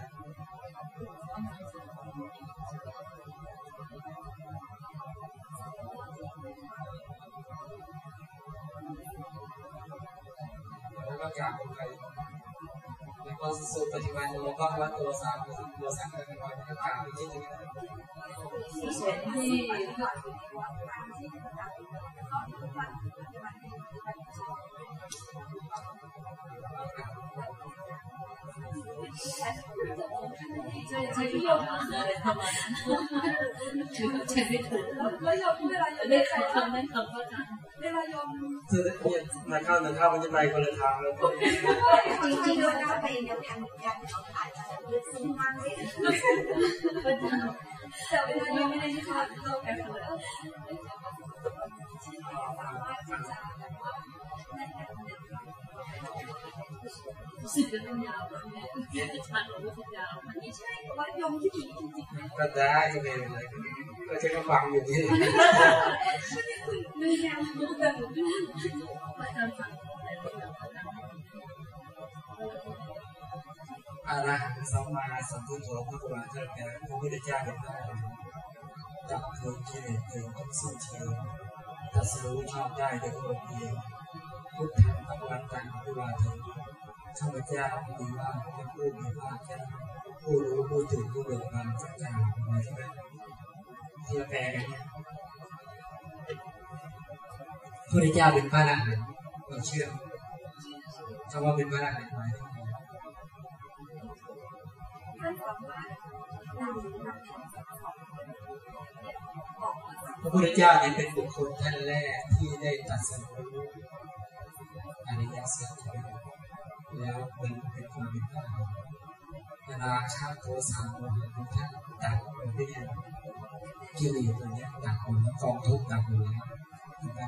สุปฏิบัติโมก็วัดตัวสามตัวสังกัดกันไว้ก็กล่าวไปที่ตรงนี้ ที่ ใช่ใช่ที่โยมอะไรประมาณนั้นถือใช่ไม่ถูก แล้วโยมเวลาโยม ได้ใครทำได้ท คือเนี่ยนาเข้านาเข้ามันจะไปคนละทางเลยจริงๆมันก็ไปแนวทางเหมือนกันเขาอาจจะลึกซึ้งมากเลยแต่เวลาโยมไม่ได้ที่เขาเราแอบเผลอรู้ สึกว่ามันยาวเนี่ยจะชัดหรือว่าจะยาวมันไม่ใช่แต่ว่าโยมที่ดีจริงๆนะก็ได้ก็ไม่เป็นไรก็จะก็ฟังอยู่นี่ไม่แนวแบบอาจารย์ฟังอะไรก็แล้วแต่อาระหังสัมมาสัมพุทโธพระกวาเจ้าแก่พระพุทธเจ้าเป็นได้จับคืนกิเลสเกินต้องสิ้นเชิงตัดสู้ชอบได้โดยพระองค์เองพุทธังพระวันตังพระวาเถ ข้าพเจ้ามีว่าเป็นผู้มีภาคเจ้าผู้รู้ผู้ตื่นผู้เบิกบานจากกาวมาใช่ไหมที่เราแปลกันเนี่ยพระเจ้าเป็นพระอรหันต์เราเชื่อคำว่าเป็นพระอรหันต์หมายถึงท่านบอกมาจากพระพุทธเจ้าเนี่ยเป็นบุคคลท่านแรกที่ได้ตรัสรู้อริยสัจ แล้วเป็นเป็นความเป็นพระอรหันต์ราคะโทสะโมหะของท่านดับหมดได้ยังกิเลสตัวนี้ดับหมดแล้วกองทุกข์ดับหมดแล้วได้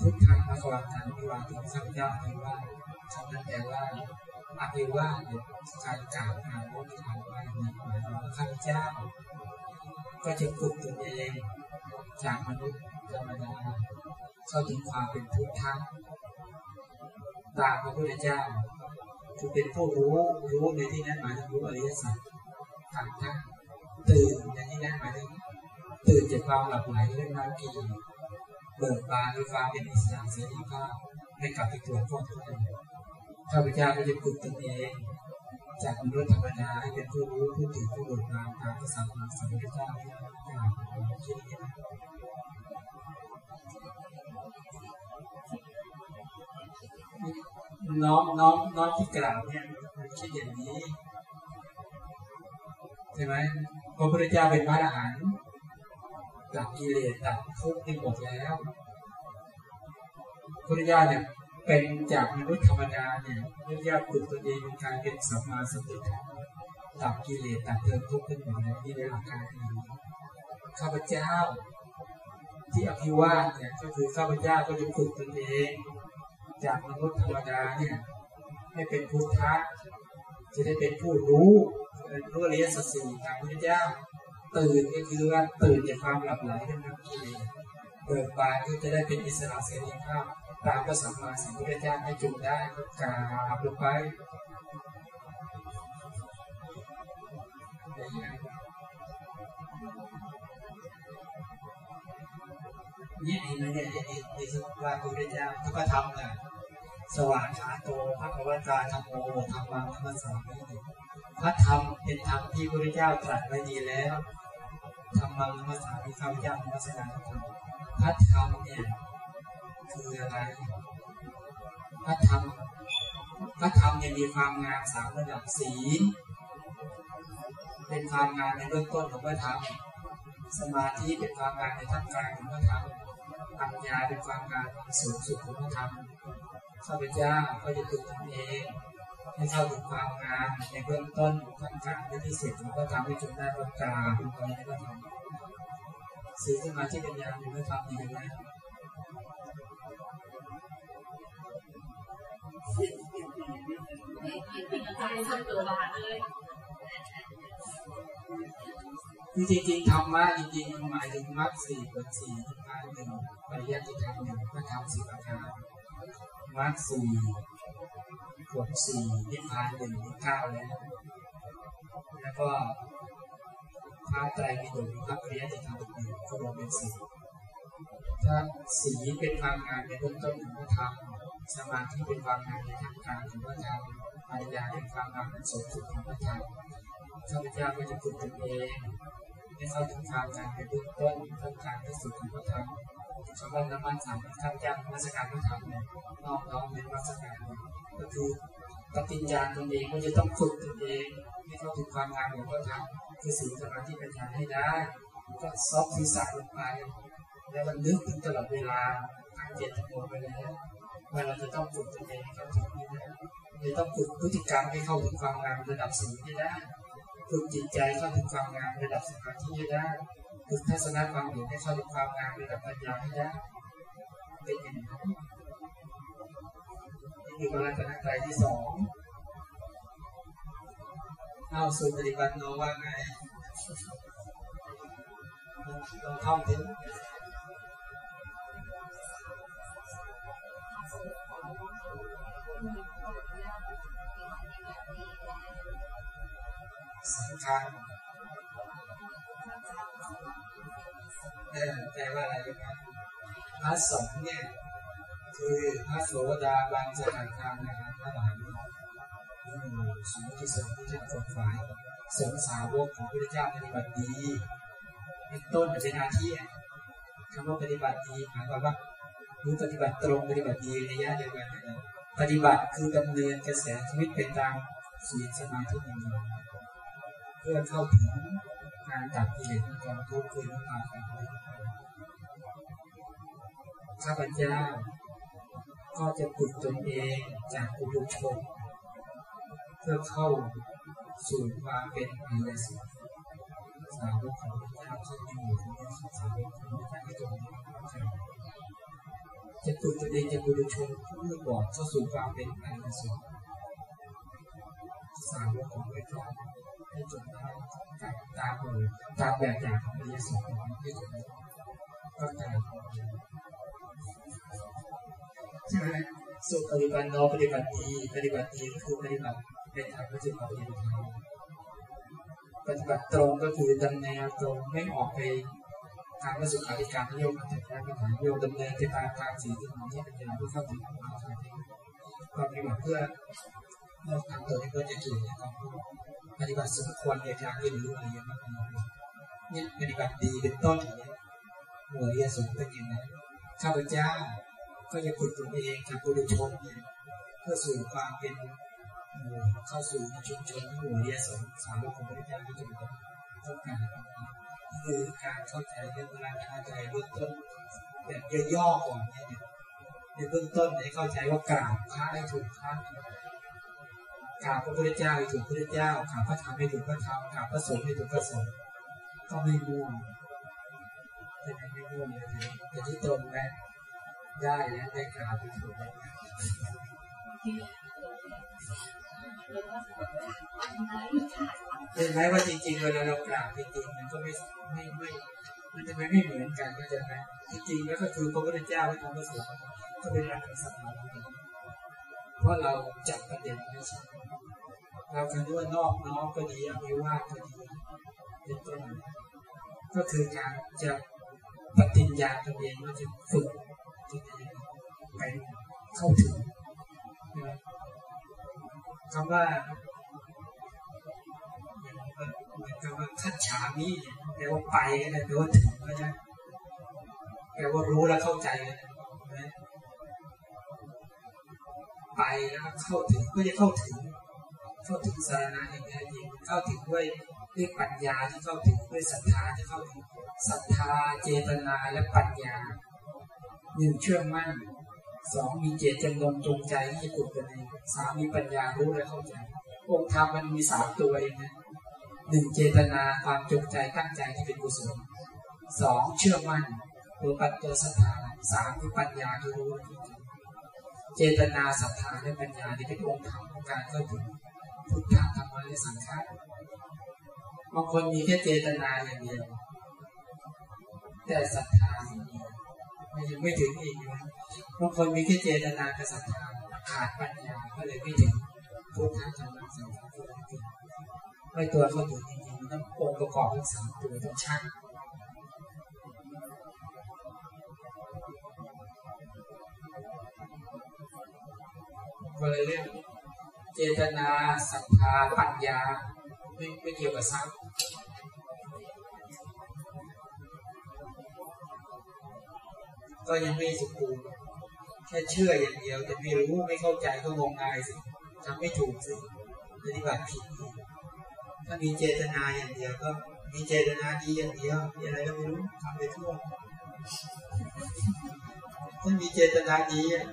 พุทธังพระกวาตังวิวาถึงสัมยาอภิวาคำนั้นแปลว่าอภิวาเนี่ยการกล่าวอาวนิทานว่าเนี่ยหมายว่าข้าพเจ้า ก็จะฝึกตนเองจากมนุษย์ธรรมดาเข้าถึงความเป็นพุทธะ ตามพระพุทธเจ้าคือเป็นผู้รู้รู้ในที่นั้นหมายถึงรู้อริยสัจต่างท่านตื่นในที่นั้นหมายถึงตื่นจากความหลับไหลเรื่องนั้นกีเบิกบานด้วยความเป็นอิสระเสรีภาพไม่กลับไปตรวจข้อตัวเองข้าพเจ้าก็จะฝึกตนเอง จากมนุษย์ธรรมดาให้เป็นผู้รู้ผู้ตื่นผู้เบิกบานตามพระสัมมาสัมพุทธเจ้าที่กล่าวคิดอย่างนี้ น้องน้องน้องที่กล่าวเนี่ยมันคิดอย่างนี้ใช่ไหมพระพุทธเจ้าเป็นพระอรหันต์ดับกิเลสดับทุกข์นี่หมดแล้วพุทธเจ้าเนี่ยเป็นจากมนุษย์ธรรมดาเนี่ยพุทธเจ้าฝึกตัวเองในการเป็นสัมมาสัมพุทธะดับกิเลสดับเพลิงทุกข์ขึ้นหมดแล้วนี่ในหลักการนี้ข้าพเจ้า ที่อภิวาทเนี่ยก็คือข้าพเจ้าก็จะฝึกตนเอง จากมนุษย์ธรรมดาเนี่ย ให้เป็นพุทธะจะได้เป็นผู้รู้รู้เรียสัจสี่ตามพระพุทธเจ้า ตื่นก็คือว่าตื่นจากความหลับไหลนะครับเลสเบิกบานก็จะได้เป็นอิสระเสรีภาพตามพระสัมมาสัมพุทธเจ้าให้จุได้ก็กราบลงไป เนี่ยเห็นไหมเนี่ยเนี่ยเนี่ยว่าพระพุทธเจ้าพระธรรมน่ะสว่างขาโตพระกวตาธรรมโมธรรมังธรรมสามีพระธรรมเป็นธรรมที่พระพุทธเจ้าตรัสไว้ดีแล้วธรรมังธรรมสามีข้าพเจ้าธรรมสนาธรรมพระธรรมเนี่ยคืออะไรพระธรรมพระธรรมเนี่ยมีความงามสามระดับศีเป็นความงามในเบื้องต้นของพระธรรมสมาธิเป็นความงามในท่ามกลางของพระธรรม ปัญญาเป็นความการสูงสุดของพระธรรมข้าพเจ้าก็จะฝึกตนเองให้เข้าถึงความงามในเบื้องต้นทั้งกลารและที่สุดของพระธรรมให้จนได้ประกาศลงไปในพระธรรมสีสมาธิปัญญาในพระธรรมดีไหมคือ จริงๆธรรมะจริงๆมันหมายถึงมรรคสี่ผลสี่ที่พานหนึ่งปริยัติธรรมหนึ่งพระธรรมสิบประการมรรคสี่ผลสี่นิพพานหนึ่งนิพพานแล้วแล้วก็พระไตรปิฎกพระปริยัติธรรมหนึ่งก็รวมเป็นสี่ถ้าสีเป็นความงานในเบื้องต้นของพระธรรมสมาธิเป็นความงานในทางการของพระธรรมปัญญาเป็นความงานในสูงสุดของพระธรรมข้าพเจ้าก็จะฝึกตนเอง ให้เข้าถึงความงานในเบื้องต้นทั้งการที่สุดของพระธรรมชาวบ้านน้ำมันสามข้าพเจ้ามาสการพระธรรมเนี่ยน้อมน้อมเป็นมาสการก็คือปฏิญญาตนเองก็จะต้องฝึกตนเองให้เข้าถึงความงานของพระธรรมคือสิ่งสมาธิปัญญาให้ได้ ก็ซอฟศีรษะลงไป แล้วมันนึกถึงตลอดเวลาทางเจตโมไปแล้วว่าเราจะต้องฝึกตนเองให้เข้าถึงนี้นะจะต้องฝึกพฤติกรรมให้เข้าถึงความงามระดับสูงให้ได้ ฝึกจิตใจเข้าถึงความงามระดับสมาธิให้ได้ฝึกทัศนคความเห็นให้เข้าถึงความงามระดับปัญญาให้ได้เป็นอย่างนี้นี่คือพลังตใจที่สองเอาสู่ปฏิบัติโนว่าไงเราท่องถึ สำคัญเออแปลว่าอะไรรู้ไหมพระสงฆ์เนี่ย คือพระโสดาบันสถานทางนะครับพระหลานสูงที่สุดที่ท่านกฝ่ายสงสาวกของพระเจ้าปฏิบัติดีเป็นต้นเป็นอาที่คำว่าปฏิบัติดีหมายความว่ารู้ปฏิบัติตรงปฏิบัติดีในยะเดียวกันปฏิบัติคือดำเนินกระแสชีวิตเป็นตามศีลสมาธิปัญญา พื่อเข้าถึงการตัดกิเลสกองทุกข์คือน้ำตาการข้าพเจ้า ก็จะปลุกตนเองจากปุถุชนเพื่อเข้าสู่ความเป็นอริยสัจสาวกของพระเจ้าซึ่งมีอยู่ในสาวกของพระเจ้าที่ตรงนี้จะปลุกตนเองจากปุถุชนเพื่อบอกเข้าสู่ความเป็นอริยสัจสาวกของพระเจ้า ให้จนได้กับตามมือตามแบบอย่างของอริยสัจให้จนได้ก็กลายใช่ไหมสุปฏิบัติโนปฏิบัติดีปฏิบัติดีก็คือปฏิบัติเป็นทางก็คือปฏิบัติธรรมปฏิบัติตรงก็คือดำเนินตรงไม่ออกไปทางสุขาริการนิยมอัตถะปัญหาโยมดำเนินไปตามทางสีที่มันที่เป็นอย่างที่เข้าถึงความสายความปฏิบัติเพื่อเมื่อทำตัวนี้เพื่อจะจุดในความรู้ ปฏิบัติสมควรในทางที่รู้อะไรอย่างนี้เนี่ยปฏิบัติดีเป็นต้นอย่างนี้หัวเรียสมเป็นอย่างนั้นข้าพเจ้าก็จะฝึกตัวเองจากปุถุชนเนี่ยเพื่อสู่ความเป็นเข้าสู่ชุมชนหมู่เรียสงสาวกของพระเจ้าที่จะต้องการคือการเข้าใจเรื่องราคาใจเบื้องต้นแบบย่อๆก่อนเนี่ยในเบื้องต้นให้เข้าใจว่ากราบพระให้ถูกพระ กราบพระพุทธเจ้าให้ถูกพระพุทธเจ้ากราบพระธรรมให้ถูกพระธรรมกราบพระสงฆ์ให้ถูกพระสงฆ์ก็ไม่ม่วงเป็นไม่ม่วงเลยแต่ที่ตรงไหมได้แล้วได้กราบไปถูกเห็นไหมว่าจริงๆเวลาเรากราบจริงๆมันก็ไม่ไม่ไม่มันจะไม่ไม่เหมือนกันก็จะไหมจริงๆแล้วก็คือพระพุทธเจ้าที่ทำพระสงฆ์ก็เป็นหลักสัมมา เพราะเราจับประเด็นไม่ใช่เราคันว่านอกน้องก็ดีอภิวาก็ดีเป็นต้นก็คือการจะปฏิญญาตัวเองว่าจะฝึกตัวเองไปเข้าถึงคำว่าเหมือนกับว่าคัดฉามีแปลว่าไปก็ได้แปลว่าถึงก็ได้แปลว่ารู้แล้วเข้าใจนะ ไปแล้วเข้าถึงก็จะเข้าถึง เข้าถึงสาระอย่างแท้จริงเข้าถึงด้วยด้วยปัญญาที่เข้าถึงด้วยศรัทธาที่เข้าถึงศรัทธาเจตนาและปัญญาหนึ่งเชื่อมั่นสองมีเจตจำนงจงใจที่จะฝึกตนเองสามมีปัญญารู้และเข้าใจองค์ธรรมมันมีสามตัวเองนะหนึ่งเจตนาความจงใจตั้งใจที่เป็นกุศลสองเชื่อมั่นตัวปัจตัวศรัทธาสามคือปัญญาที่รู้และเข้าใจ จตนาศรัทธาและปัญญาที่เป็นองค์ธรรมของการเข้าถึงพุทธธรรมะและสังขารบางคนมีแค่เจตนาอย่างเดียว แต่ศรัทธาอย่างเดียวมันยังไม่ถึงอีกนะบางคนมีแค่เจตนากับศรัทธาขาดปัญญาก็เลยไม่ถึงพุทธธรรมะสังขารไม่ตัวเขาถึงจริงๆมันต้ององค์ประกอบทั้งสามตัวต้องชั่ง ก็เลยเรียกเจตนาศรัทธาปัญญาไม่ไม่เกี่ยวกับทรัพย์ก็ยังไม่สมบูรณ์แค่เชื่ออย่างเดียว แต่ไม่รู้ไม่เข้าใจก็งมงายสิทำไม่ถูกสิปฏิบัติผิดถ้ามีเจตนาอย่างเดียวก็ มีเจตนาดีอย่างเดียวมีอะไรก็ไม่รู้ทำไปทั่วถ้ามีเจตนาดีอะ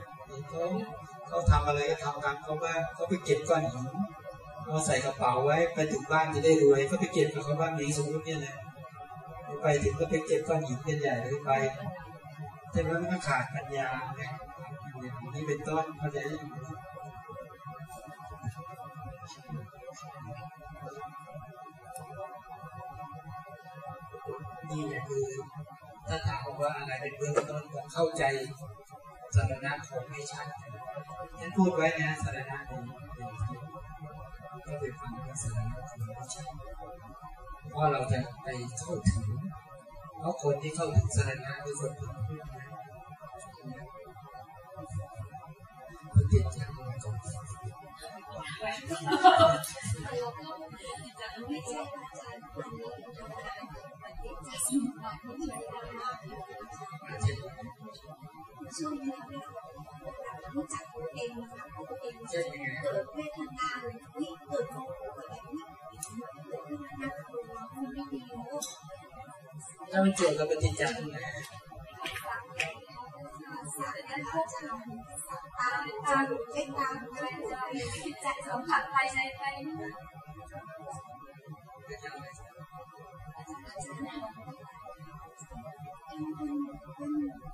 เขา เขาทำอะไรก็ทำตามเขาบ้างเขาไปเก็บก้อนหินเอาใส่กระเป๋าไว้ไปถึงบ้านจะได้รวยก็ไปเก็บกับเขาบ้างนี้สมมติเนี่ยนะไปถึงก็ไปเก็บก้อนหินเป็นใหญ่เลยไปแต่ว่ามันขาดปัญญาเนี่ยนี่เป็นต้นเขาจะนี่คือถ้าถามว่าอะไรเป็นเบื้องต้นเข้าใจสารณะของไม่ชัด ฉันพูดไว้นะสารณะนี้ก็เป็นฟังว่าสารณะของไม่ชัดเพราะเราจะไปเข้าถึงเพราะคนที่เข้าถึงสารณะคือคนที่พูดนะปฏิจจ์มันก็ไม่ใช่อาจารย์คนนี้ปฏิจจสมุปบาทไม่ใช่ช่วงนี้ รู้จักตัวเองนะคะตัวเองเกิดเวทนาเลยนี่เกิดโมโหแบบนี้เกิดขึ้นมาคือเราไม่ดีแล้วถ้ามันเกี่ยวกับปฏิจจ์นะสารนั้นก็จตาตาเล็กตาใจใจใจสัมผัสภายในไปจริงๆเขาเรียนธรรมดาคืออาจารย์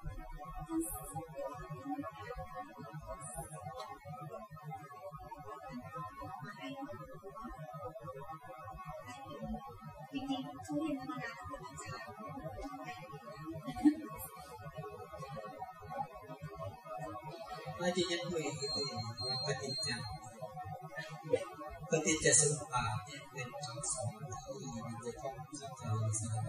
ไม่ที่จะคุยคือปฏิจจ์ปฏิจจสมุปบาทเนี่ยเป็นคำสอนที่มันจะต้องเข้าใจสาร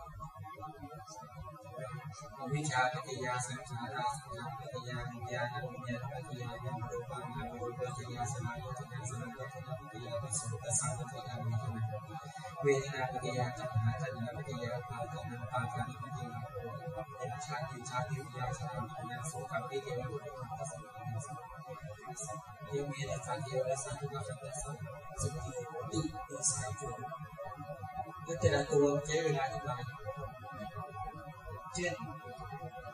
ข องเราปฏิจจ์เนี่ยมันเป็นเรื่องเป็นธรรมะที่พระเจ้าทรงตรัสรู้เป็นธรรมะระดับลึกวิชาปัจยาสังขาราสังขารปัจยาวิญญาณวิญญาณปัจยายามรูปังนามรูปัจยาสมาธิปัจยาสมาธิปัจยาปัสสุตสังปัจยาวิญญาณเวทนาปัจยาตัณหาตัณหาปัจยาปาตัณหาปาตัณหาปัจยาเป็นชาติชาติวิญญาชาติปัญญาโสกัมปิเกวะรูปังปัสสะเยมีนะสังเกวะสังทุกขสังสังสุขีติตัวสายตัวแล้วแต่ละตัวใช้เวลาอธิบายเช่น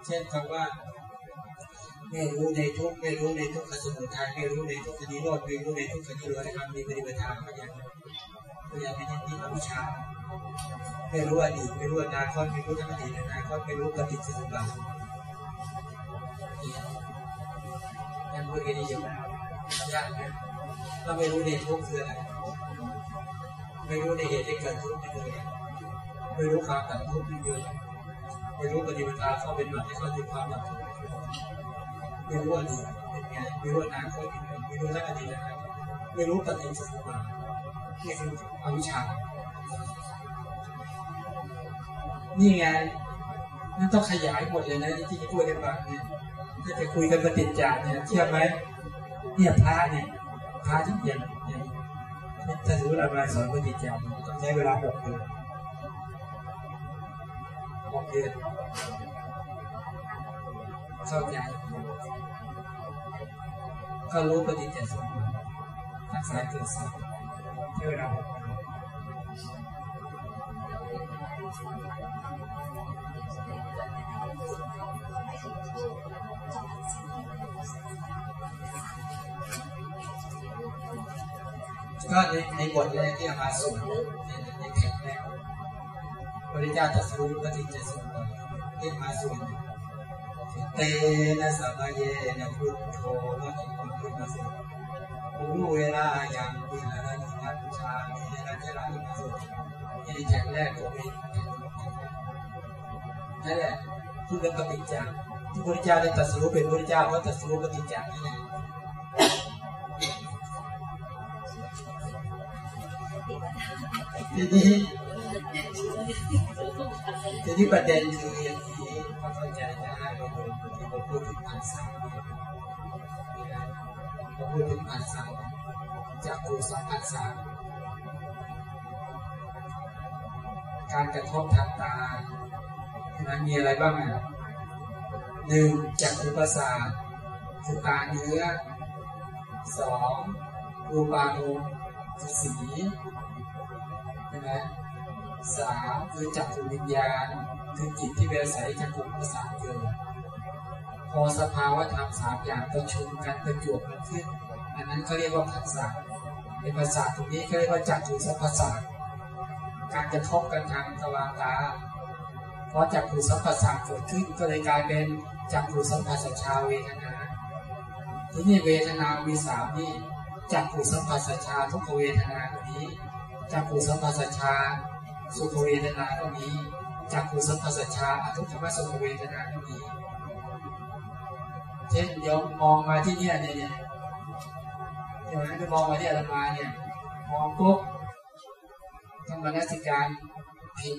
เช่นคำว่า ไม่รู้ในทุกไม่รู้ในทุกขสมุทัยไม่รู้ในทุกขนิโรธไม่รู้ในทุกขนิโรธนะครับมีปฏิบัติธรรมก็ยังก็ยังเป็นที่อวิชชาไม่รู้อดีตไม่รู้อนาคตไม่รู้ทั้งอดีตอนาคตไม่รู้ปฏิจจสมุปบาทยังพูดกันดีอยู่ยากนะถ้าไม่รู้ในทุกคืออะไรไม่รู้ในเหตุที่เกิดทุกข์นี่ออะไม่รู้ความตัดทุกข์นี่คืออะ ไม่รู้ปฏิบัติเข้าเป็นแบบที่เขาถึงความหลับไม่รู้อดีตเป็นไงไม่รู้อนาคตเป็นไงไม่รู้ทั้งอดีตนะครับไม่รู้ปฏิจจสมุปบาทนี่คืออวิชชานี่ไงนั่นต้องขยายหมดเลยนะที่พูดกันมาเนี่ยถ้าจะคุยกันปฏิจจ์เนี่ยเชื่อไหมเนี่ยพระเนี่ยพระที่ยังเนี่ยถ้าสมมติเรามาสอนปฏิจจ์ต้องใช้เวลาหกเดือน หกเดือนเข้าใจก็รู้ปฏิจจสมุปบาทรักษาเกิดสัตว์เวดาก็ในในบทแรกที่อามาสวดในในแผ่นแร พระเจ้าตรัสรู้ปฏิจจสมุปบาทที่มาส่วดเตนะสัมเยนะพุทโธมะอิมังพุทธสวดรู้เวลาอย่างวิหารนิยัญชาเนรัจรานิมาสวดในแผ่นแรกก็เป็นนั่นแหละพูดเรื่องปฏิจจาที่พระเจ้าได้ตรัสรู้เป็นพระเจ้าเพราะตรัสรู้ปฏิจจานี่แหละทีนี้ ทีนี้ประเด็นคืออย่างนี้เข้าใจนะเราที่เราพูดถึงอันสามเราพูดถึงอันสามจากครูสัมผัสสามการกระทบทางตามันมีอะไรบ้างอะหนึ่งจากรูปศาสตร์คือตาเนื้อสองรูปารมณ์สีใช่ไหม สามคือจักรวิญญาณ คือจิตที่เป็นอาศัยจักรประสาทเกิดพอสภาวะธรรมสามอย่างประชุมกันประจวบกันขึ้น อันนั้นเขาเรียกว่าผัสสะในภาษาตรงนี้เขาเรียกว่าจักรสัมผัสสะการกระทบกันทางตวันตาพอจักรสัมผัสสะเกิดขึ้นก็เลยกลายเป็นจักรสัมผัสชาเวทนาทีนี้เวทนามีสามนี่จักรสัมผัสชาทุกเวทนาตรงนี้จักขุสัมผัสชา สุขเวทนาก็มีจักขุสัมผัสชาอทุกขมสุขเวทนาก็มีเช่นยอมมองมาที่เนี่ยเนี่ยเนี่ยอย่างนั้นไปมองมาที่อาตมาเนี่ยมองปุ๊บทำมนสิการผิด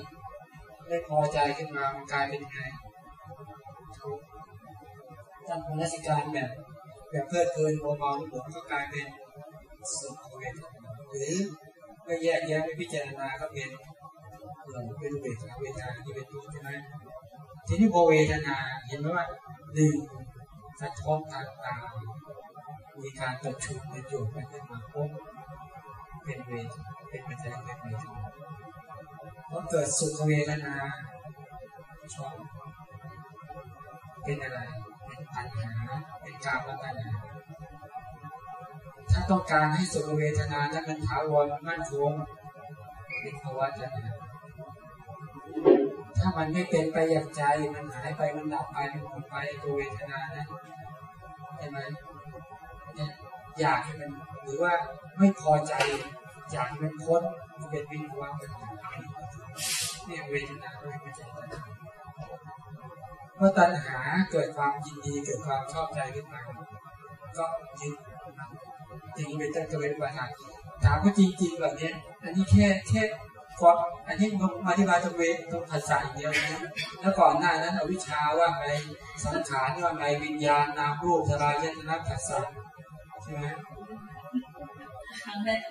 ไม่พอใจขึ้นมามันกลายเป็นไงทุกทำมนสิการแบบแบบเพลิดเพลินเบาๆหลงก็กลายเป็นสุขเวทหรือไม่แยกแยะไม่พิจารณาก็เป็น หลงเป็นเวทนาเวทนาที่เป็นทุกข์ใช่ไหมทีนี้พอเวทนาเห็นไหมว่าหนึ่งกระทบทางตามีการประชุมประโยชน์กันขึ้นมาปุ๊บเป็นเวทเป็นปัจจัยเป็นเวทนาพอเกิดสุขเวทนาชอบเป็นอะไรเป็นปัญหาเป็นการปัญหาถ้าต้องการให้สุขเวทนานั้นมันถาวรมั่นคงเป็นภาวะจะ ถ้ามันไม่เป็นไปอย่างใจ มันหายไป มันดับไป มันหมดไปตัวเวทนานะใช่ไหมเนี่ยอยากให้มันหรือว่าไม่พอใจ อยากมันพ้นมันเป็นวิญญาณเนี่ยเวทนาไม่ใช่ตัณหาเมื่อตัณหาเกิดความยินดีเกิดความชอบใจขึ้นมา ก็ยึดอย่างเป็นต้นก็เป็นปัญหาถามว่าจริงๆแบบนี้อันนี้แค่แค่ ก่อนอันนี้มาอธิบายตรงเวทตรงภาษาอย่างเดียวนะแล้วก่อนหน้านั้นอวิชาว่าไงสังขารว่าไงวิญญาณนามรูปสลายยตนาภาษาใช่ไหมครั้งแรก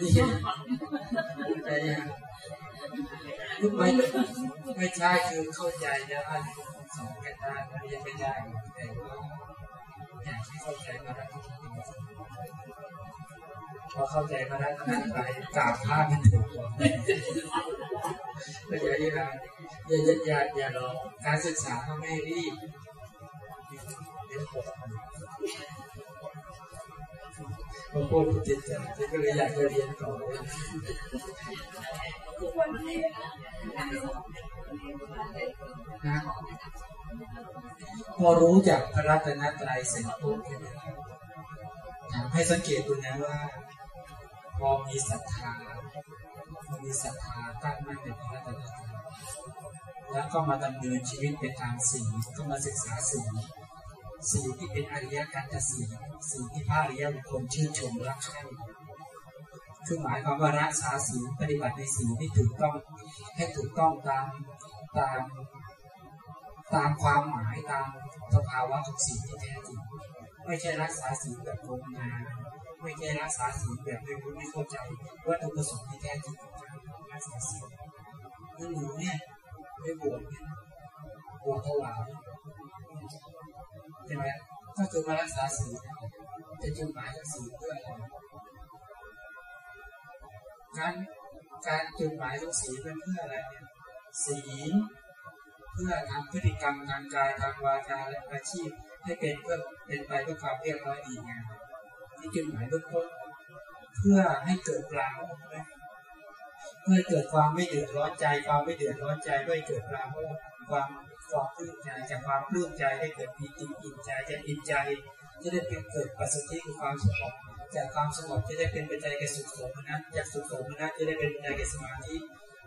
นี่ใช่ไม่ไม่ใช่คือเข้าใจนะว่าสองกันได้ยังไม่ได้แต่ว่าอยากให้เข้าใจมาแล้ว พอเข้าใจมาแล้วนั้นไปกราบพระมันถูกก็อย่าอย่าอย่าอย่าอย่ารอการศึกษาก็ไม่รีบเดี๋ยวผมผมพูดจิตใจก็เลยอยากจะเรียนต่อนะพอรู้จากพระรัตนตรัยเสร็จปุ๊บถามให้สังเกตดูนะว่า พอมีศรัทธาพอมีศรัทธาตั้งมั่นในพระรัตนตรัยแล้วก็มาดำเนินชีวิตไปตามสิ่งก็มาศึกษาสิ่งสิ่งที่เป็นอริยการตัสิ่งสิ่งที่พระอริยบุคคลชื่นชมรักใคร่คือหมายความว่ารักษาสิ่งปฏิบัติในสิ่งที่ถูกต้องให้ถูกต้องตามตามตามความหมายตามสภาวะของสิ่งที่แท้จริงไม่ใช่รักษาสิ่งแบบงมงาย ไม่ใช่รักษาสิ่งแบบไม่รู้ไม่เข้าใจว่าตัวประสงค์ที่แท้จริงของการรักษาสิ่งนั่นหนูเนี่ยไม่บวชเนี่ยบวชถวายใช่ไหมก็คือมารักษาสิ่งจะจุดหมายทั้งสี่เพื่ออะไรการการจุดหมายทั้งสี่เป็นเพื่ออะไรเนี่ยศีลเพื่อทำพฤติกรรมทางกายทางวาจาและอาชีพให้เป็นเพื่อเป็นไปเพื่อความเรียบร้อยดีงาม นี่จุดหมายเบื้องต้นเพื่อให้เกิดปราโมเพื่อเกิดความไม่เดือดร้อนใจ ความไม่เดือดร้อนใจด้วยเกิดปราโมความความปลื้มใจจากความปลื้มใจได้เกิดปีติอิ่มใจจะอิ่มใจจะได้เป็นเกิดปัสสติคือความสงบจากความสงบจะได้เป็นปัจจัยแก่สุขสมนะจากสุขสมนะจะได้เป็นปัจจัยแก่สมาธิ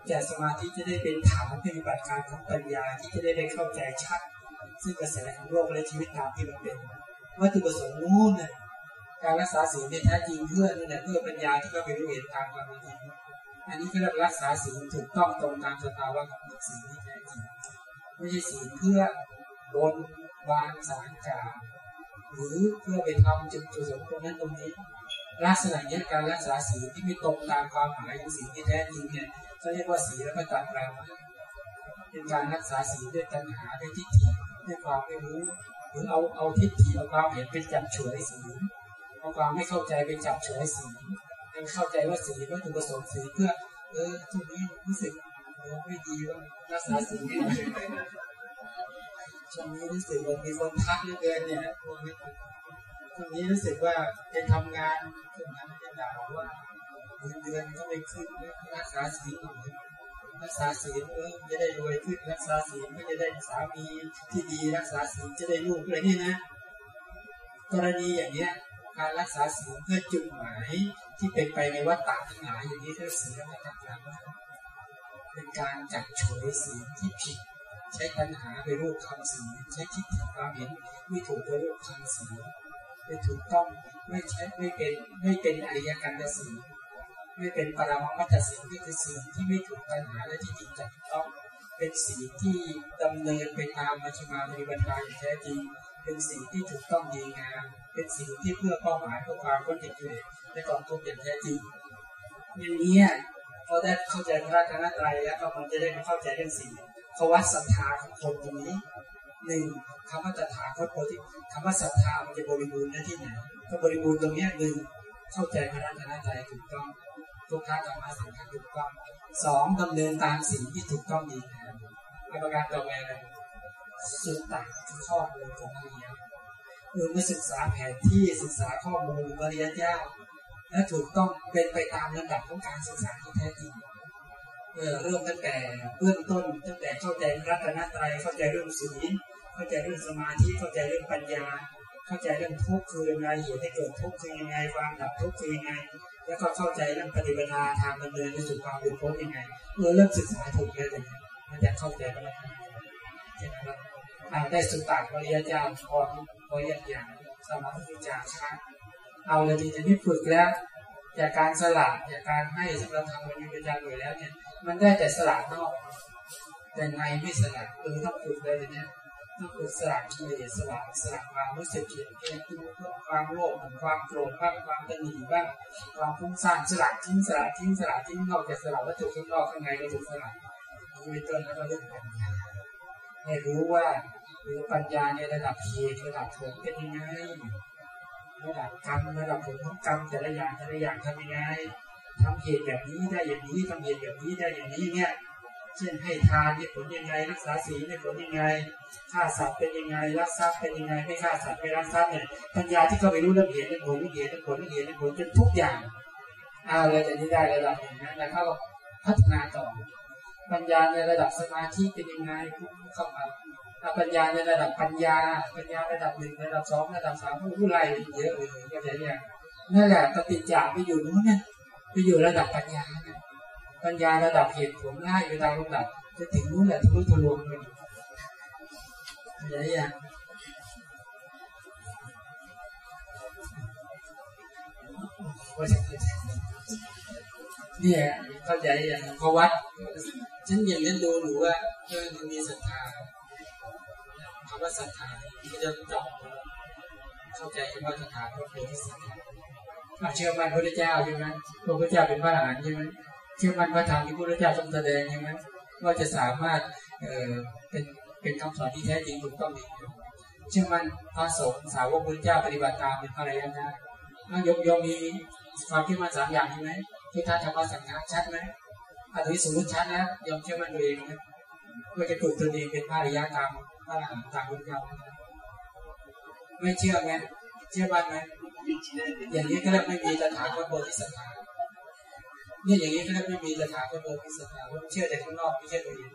จากสมาธิจะได้เป็นฐานปฏิบัติการของปัญญาที่จะได้ได้เข้าใจชัดซึ่งกระแสของโลกและชีวิตตามที่มันเป็นวัตถุประสงค์นู้นเนี่ย การรักษาศีลเนี่แท้จริงเพื่อนี่แหละเพื่อปัญญาที่ก็ไปรู้เห็นตามความเป็นจริงอันนี้ก็เรียกรักษาศีลถูกต้องตรงตามสภาวะของศีลที่แท้จริงไม่ใช่ศีลเพื่อบนวางสารกาหรือเพื่อไปทำจุดจุดสมตรงนั้นตรงนี้ ลักษณะนี้การรักษาศีลที่ไม่ตรงตามความหมายของศีลที่แท้จริงเนี่ยเขาเรียกว่าศีลแล้วก็ตัดราเป็นการรักษาศีลด้วยตัณหาด้วยทิฏฐิด้วยความไม่รู้ หรือเอาเอาทิฏฐิเอาความเห็นเป็นจับฉวยศีล เอาความไม่เข้าใจเป็นจับเฉยศียังเข้าใจว่าศีว่าถูกประสงค์ศีเพื่อ เออช่วงนี้รู้สึกไม่ดีว่ารักษาศีไม่ได้ช่วงนี้รู้สึกว่ามีคนทักเยอะเกินเนี่ยพวกนี้ช่วงนี้รู้สึกว่าไปทำงานขึ้นมาจะด่าว่าเงินเดือนก็ไม่ขึ้นรักษาศีลรักษาศีลเออจะได้รวยขึ้นรักษาศีลก็จะได้สามีที่ดีรักษาศีลจะได้ลูกอะไรนี่นะ กรณีอย่างเนี้ย การรักษาศีลเพื่อจุดหมายที่เป็นไปในวัฏฏะทั้งหลายอย่างนี้เรียกศีลวัฏฏะเป็นการจัดฉวยศีลที่ผิด ใช้ปัญหาไปรูปคำศีลใช้ทิฏฐิความเห็นไม่ถูกไปรูปคำศีลไม่ถูกต้องไม่ใช้ไม่เป็นไม่เป็นอริยกันตศีลไม่เป็นปรมัตศีลก็คือศีลที่ไม่ถูกปัญหาและที่จริงจังต้องเป็นศีลที่ดำเนินไปตามมัชฌิมาปฏิบัติอย่างแท้จริง เป็นสิ่งที่ถูกต้องดีงามเป็นสิ่งที่เพื่อเป้าหมายเพื่อความพ้นจากกิเลสและกอนทุกข์อย่างแท้จริงอย่างนี้พอได้เข้าใจพระรัตนตรัยแล้วก็มันจะได้มาเข้าใจเรื่องสิ่งขาวัดศรัทธาของคนตรงนี้หนึ่งคำว่าตถาคตโพธิคำว่าศรัทธามันจะบริบูรณ์ได้ที่ไหนก็บริบูรณ์ตรงนี้หนึ่งเข้าใจพระรัตนตรัยถูกต้องทุกท่าธรรมะสังฆถูกต้องสองดำเนินตามสิ่งที่ถูกต้องดีนะประการต่อไปอะไร สุดตัดข้อมูลของอริยเมื่อศึกษาแผนที่ศึกษาข้อมูลอริยเจ้าและถูกต้องเป็นไปตามลำดับของการศึกษาที่แท้จริงเริ่มตั้งแต่เบื้องต้นตั้งแต่เข้าใจรัตนตรัยเข้าใจเรื่องศีลเข้าใจเรื่องสมาธิเข้าใจเรื่องปัญญา เข้าใจเรื่องทุกข์คือยังไงเหตุให้เกิดทุกข์คือยังไงความดับทุกข์คือยังไง แล้วก็เข้าใจเรื่องปฏิบัติทางดำเนินไปสู่ความหลุดพ้นยังไงเมื่อเริ่มศึกษาถูกแล้วแต่มันจะเข้าใจไปแล้วใช่ไหมครับ ได้สุตตะปริยเจ้าพอพออย่างอย่างสมาธิจาระเอาเลยทีนี้ฝึกแล้วจากการสละจากการให้สำหรับทำวันนี้เป็นจารอยู่แล้วเนี่ยมันได้แต่สละนอก แต่ในไม่สละเออต้องฝึกเลยเนี่ยต้องฝึกสละกิเลสสละสละความรู้สึกเกลียดเกลียดความโลภความโกรธบ้างความตนีบ้างความฟุ้งซ่านสละทิ้งสละทิ้งสละทิ้งนอกจากสละวัตถุข้างนอกข้างในก็ถูกสละมีต้นแล้วก็เรื่องปัญญาให้รู้ว่า หรือปัญญาในระดับเหตุระดับผลเป็นยังไงระดับกรรมระดับผลของกรรมแต่ละอย่างแต่ละอย่างทำยังไงทำเหตุแบบนี้ได้อย่างนี้ทำเหตุแบบนี้ได้อย่างนี้เนี่ยเช่นให้ทานเนี่ยผลยังไง รักษาศีลเนี่ยผลยังไงฆ่าสัตว์เป็นยังไงรักทรัพย์เป็นยังไงไม่ฆ่าสัตว์ไม่รักทรัพย์เนี่ยปัญญาที่เขาไปรู้เรื่องเหตุเรื่องผลเรื่องเหตุเรื่องผลเรื่องเหตุเรื่องผลจนทุกอย่างเอาเลยแต่นี้ได้ระดับอย่างนั้นแล้วเขาพัฒนาต่อปัญญาในระดับสมาธิเป็นยังไงเข้ามา ปัญญาในระดับปัญญา ปัญญาระดับหนึ่งระดับสองระดับสามผู้ไล่เยอะเลยก็จะอย่างนั่นแหละปฏิจจาไปอยู่นู้นเนี่ยไปอยู่ระดับปัญญาเนี่ยปัญญาระดับเหตุผลไล่ไปตามลำดับจะถึงนู้นแหละทุลุทุลวงเลยอะอย่างเนี่ยเข้าใจอย่างพวัดฉันอย่างนั้นดูหนูว่าเออมีศรัทธาำว่าศรัทธาที่จะจับเข้าใจคำว่าศรัทธาก็เป็นที่ศรัทธาเชื่อมั่นพระเจ้าใช่ไหมพระพุทธเจ้าเป็นพระอรหันต์ใช่ไหมเชื่อมั่นพระธรรมที่พระพุทธเจ้าทรงแสดงใช่ไหมว่าจะสามารถเอ่อเป็นเป็นคำสอนที่แท้จริงถูกต้องดีเชื่อมั่นพระสงฆ์สาวกพุทธเจ้าปฏิบัติตามเป็นภรรยาได้ยมยมมีความคิดมาสามอย่างใช่ไหมพุทธธรรมสังฆาชัดไหมอัตถิสมมติชัดนะยอมเชื่อมั่นตัวเองไหมว่าจะถูกตัวเองเป็นภรรยาตาม พระอรหันต์ตามพุทธเจ้าไม่เชื่อไหมเชื่อบ้านไหมอย่างนี้ก็เรียกไม่มีตถาคตโพธิสัตว์นี่อย่างนี้ก็เรียกไม่มีตถาคตโพธิสัตว์เชื่อแต่ข้างนอกไม่เชื่อตัวเอง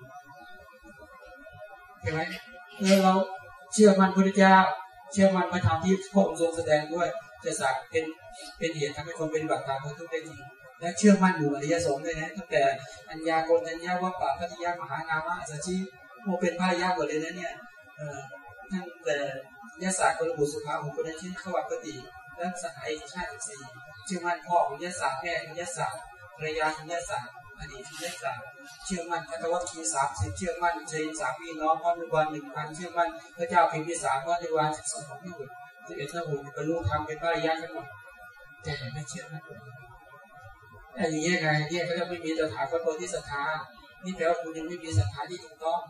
ใช่ไหมเราเชื่อมันพระเจ้า เชื่อมันพระธรรมที่พระองค์ทรงแสดงด้วยจะสักเป็นเป็นเหตุทำให้คนเป็นบัตรตามพระทุกข์ได้จริงและเชื่อมั่นหมู่อริยสงฆ์เลยนะตั้งแต่อัญญาโกนัญญาวัปปะพัทยามหานามะสัจจิ โมเป็นพระยาหมดเลยนะเนี่ยตั้งแต่ยศาสตร์กรบุสุภาของคนนั้นชื่อขวัปฏิและสหายชาติสี่เชื่อมั่นพ่อของยศาสตร์แม่ของยศาสตร์ภรรยาของยศาสตร์อดีตของยศาสตร์เชื่อมั่นพัทวัคคีสามสิบเชื่อมั่นเชยสามพี่น้องพระนุบาลหนึ่งพันเชื่อมั่นพระเจ้าพิมพิสารพระนุบาลสิบสองพระบุตรสิบเอ็ดพระบุตรบรรลุธรรมเป็นพระยาทั้งหมดแต่ไม่เชื่อมั่นอันนี้ไงเนี่ยเขาจะไม่มีตถาคตโพธิสัตว์นี่แปลว่าคุณยังไม่มีศรัทธาที่ถูกต้อง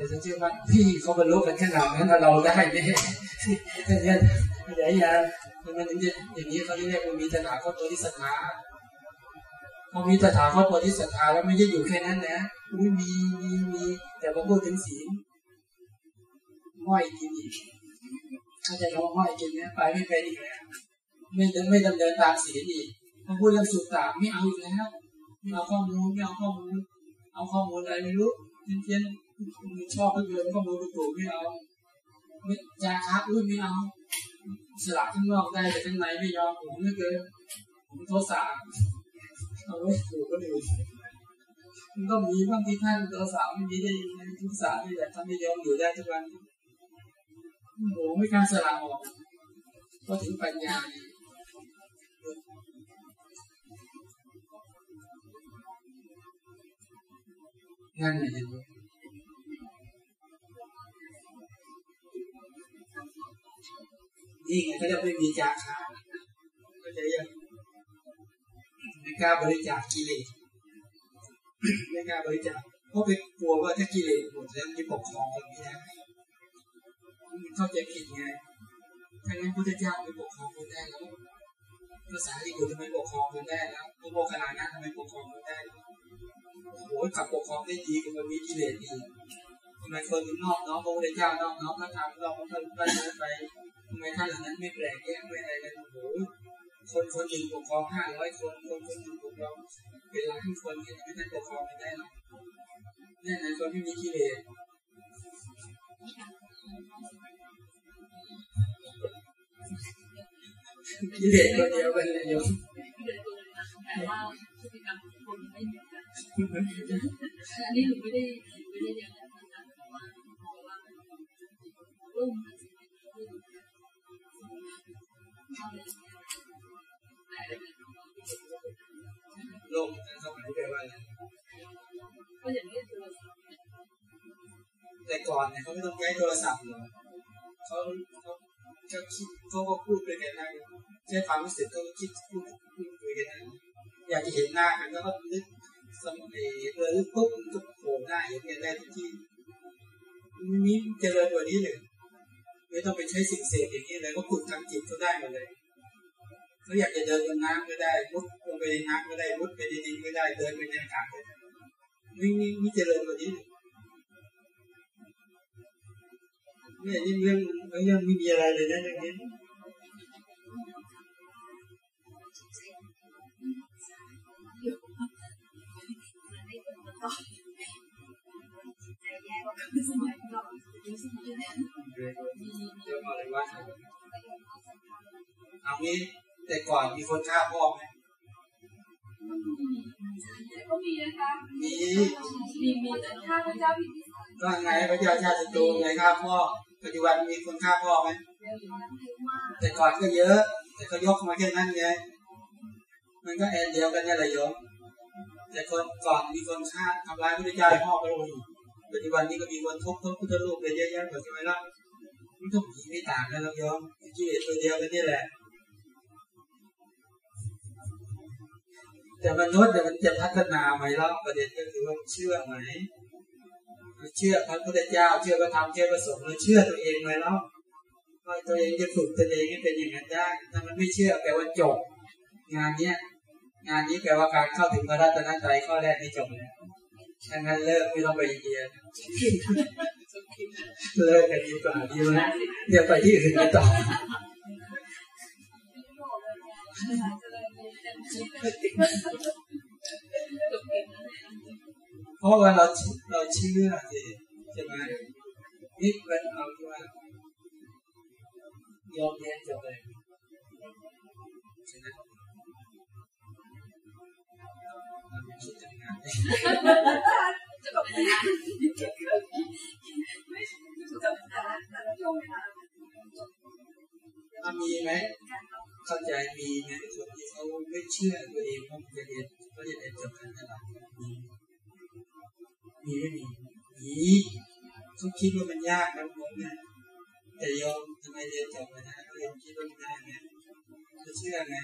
แต่จะเชื่อว่าพี่เขาบรรลุกันขนาดนั้นเราได้ไหมเนี่ยเดี๋ยวอย่ามันถึงจะอย่างนี้เขาเรียกว่ามีตถาคตโพธิสัตว์พอมีตถาคตโพธิสัตว์แล้วไม่ได้อยู่แค่นั้นนะอุ้ยมีมีมีแต่พอพูดถึงศีลห้อยกินอีกเข้าจคำว่าห้อยกินเนี่ยไปไม่ไปอีกแล้วไม่ดินไม่ดำเนินตามศีลอีกพอพูดเรื่องสุตตาไม่เอาอีกแล้วไม่เอาข้อมูลไม่เอาข้อมูล เอาข้อมูลอะไรไม่รู้เพี้ยน มันชอบเพื่อนข้อมูลถูกไม่เอาไม่จาคับอุ้ยไม่เอาสละข้างนอกได้แต่ข้างในไม่ยอมผมไม่เกินผมโทษสาเอาไว้ถูกก็ดีมันก็มีบางที่ท่านโทษสาไม่มีได้ยังไงทุกสาที่แบบทำให้ยอมอยู่ได้ทุกวันโอ้ไม่กล้าสละออกก็ถึงปัญญานั่นเอง นี่ไงเขาจะไม่มีจาคาก็จะยังไม่กล้าบริจาคกิเลสไม่กล้าบริจาคเพราะไปกลัวว่าถ้ากิเลสหมดแล้วจะปกครองคนไม่ได้เข้าใจผิดไงถ้างั้นพุทธเจ้าไม่ปกครองคนได้แล้วภาษาที่อยู่ทำไมปกครองคนได้แล้วพระโมคคัลลานะทำไมปกครองคนได้โอ้ยกับปกครองได้ดีกว่ามันมีกิเลสอีก ทำไมคนนอกน้องพระพุทธเจ้านอกน้องพระธรรมนอกพระธรรมไปทำไมท่านเหล่านั้นไม่แปลกแยกไม่อะไรกันโอ้โหคนคนหนึ่งปกครองห้าร้อยคนคนคนหนึ่งปกครองเป็นล้านคนที่ไม่ได้ปกครองไม่ได้หรอกนี่ในคนที่มีกิเลสกิเลสตัวเดียวกันเลยโยมแต่ว่าพฤติกรรมคนไม่เหมือนกันอันนี้หนูไม่ได้ไม่ได้เรียน โลกสมัยแปลว่าอะไรก็อย่างนี้โทรศัพท์แต่ก่อนเนี่ยเขาไม่ต้องใช้โทรศัพท์เลยเขาเขาเขาคิดเขาก็พูดไปกันได้ใช้ความรู้สึกเขาก็คิดพูดพูดคุยกันได้อยากจะเห็นหน้ากันแล้วก็นึกสมัยเออปุ๊บมันก็โผล่หน้าอย่างเงี้ยได้ทุกที่มีเจริญกว่านี้เลย ไม่ต้องไปใช้สิ่งเสพอย่างนี้เลยก็ขุดทางจิตก็ได้หมดเลยเขาอยากจะเดินบนน้ำก็ได้มุดลงไปในน้ำก็ได้มุดไปในดินก็ได้เดินไปในอากาศก็ได้ไม่มีมีเจริญกว่านี้เนี่ยนี่เรื่องเรื่องไม่มีอะไรเลยนะเรื่องนี้สมัย เอางี้แต่ก่อนมีคนฆ่าพ่อไหมก็มีนะคะ มี มีมีแต่ฆ่าพระเจ้าพิพิก็ไงพระเจ้าชาติตูไงฆ่าพ่อ ปัจจุบันมีคนฆ่าพ่อไหมแต่ก่อนก็เยอะ แต่ก็ยกมาแค่นั้นไง มันก็แอนเดียวกันนี่แหละโยมแต่คนก่อนมีคนฆ่าทำร้ายพระเจ้าพ่อไปเลย ปัจจุบันนี้ก็มีคนทุบทุบพุทธรูปไปเยอะแยะหมดใช่ไหมล่ะมันก็ผีไม่ต่างกันแล้วยอมกิเลสตัวเดียวกันนี่แหละ แต่มนุษย์เนี่ยมันจะพัฒนาไหมล่ะประเด็นก็คือว่าเชื่อไหมเชื่อพระพุทธเจ้า เชื่อพระธรรมเชื่อพระสงฆ์เราเชื่อตัวเองเลยแล้วว่าตัวเองจะฝึกตัวเองให้เป็นอย่างนั้นได้ถ้ามันไม่เชื่อแปลว่าจบ งานเนี้ยงานนี้แปลว่าการเข้าถึงพระรัตนตรัยข้อแรกนี่จบแล้ว ถ้างั้นเลิกไม่ต้องไปอินเดียเลิกกันดีกว่าดีไหมเดี๋ยวไปที่อื่นกันต่อเพราะว่าเราเราเชื่อสิใช่ไหมนี่เป็นเอาที่ว่า ยอมแพ้จบเลย ลามีไหมเข้าใจมีไหมคนที่เขาไม่เชื่อตัวเองว่าจะเรียนเขาจะเรียนจบการตลาดมีมีไม่มีมีเขาคิดว่ามันยากนะผมนะแต่ยอมทำไมเรียนจบมาได้เขาเรียนคิดว่ามันได้ไหมเขาเชื่อไง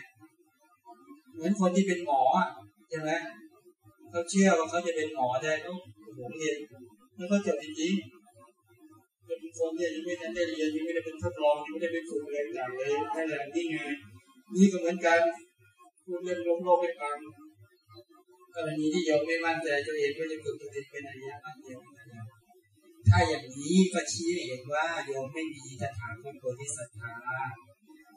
เหมือนคนที่เป็นหมอใช่ไหม เขาเชื่อว่าเขาจะเป็นหมอได้ต้องโหเรียนแล้วก็จบจริงๆเป็นคนเนี่ยยังไม่ได้เรียนยังไม่ได้เป็นทดลองยังไม่ได้เป็นฝึกอะไรต่างเลยนั่นแหละนี่ไงนี่ก็เหมือนกันพูดเรื่องโลกโลกไปฟังกรณีที่โยมไม่มั่นใจตัวเองก็จะฝึกตัวเองเป็นอริยะเดียวถ้าอย่างนี้ก็ชี้เห็นว่าโยมไม่มีตถาคตโพธิสัตธา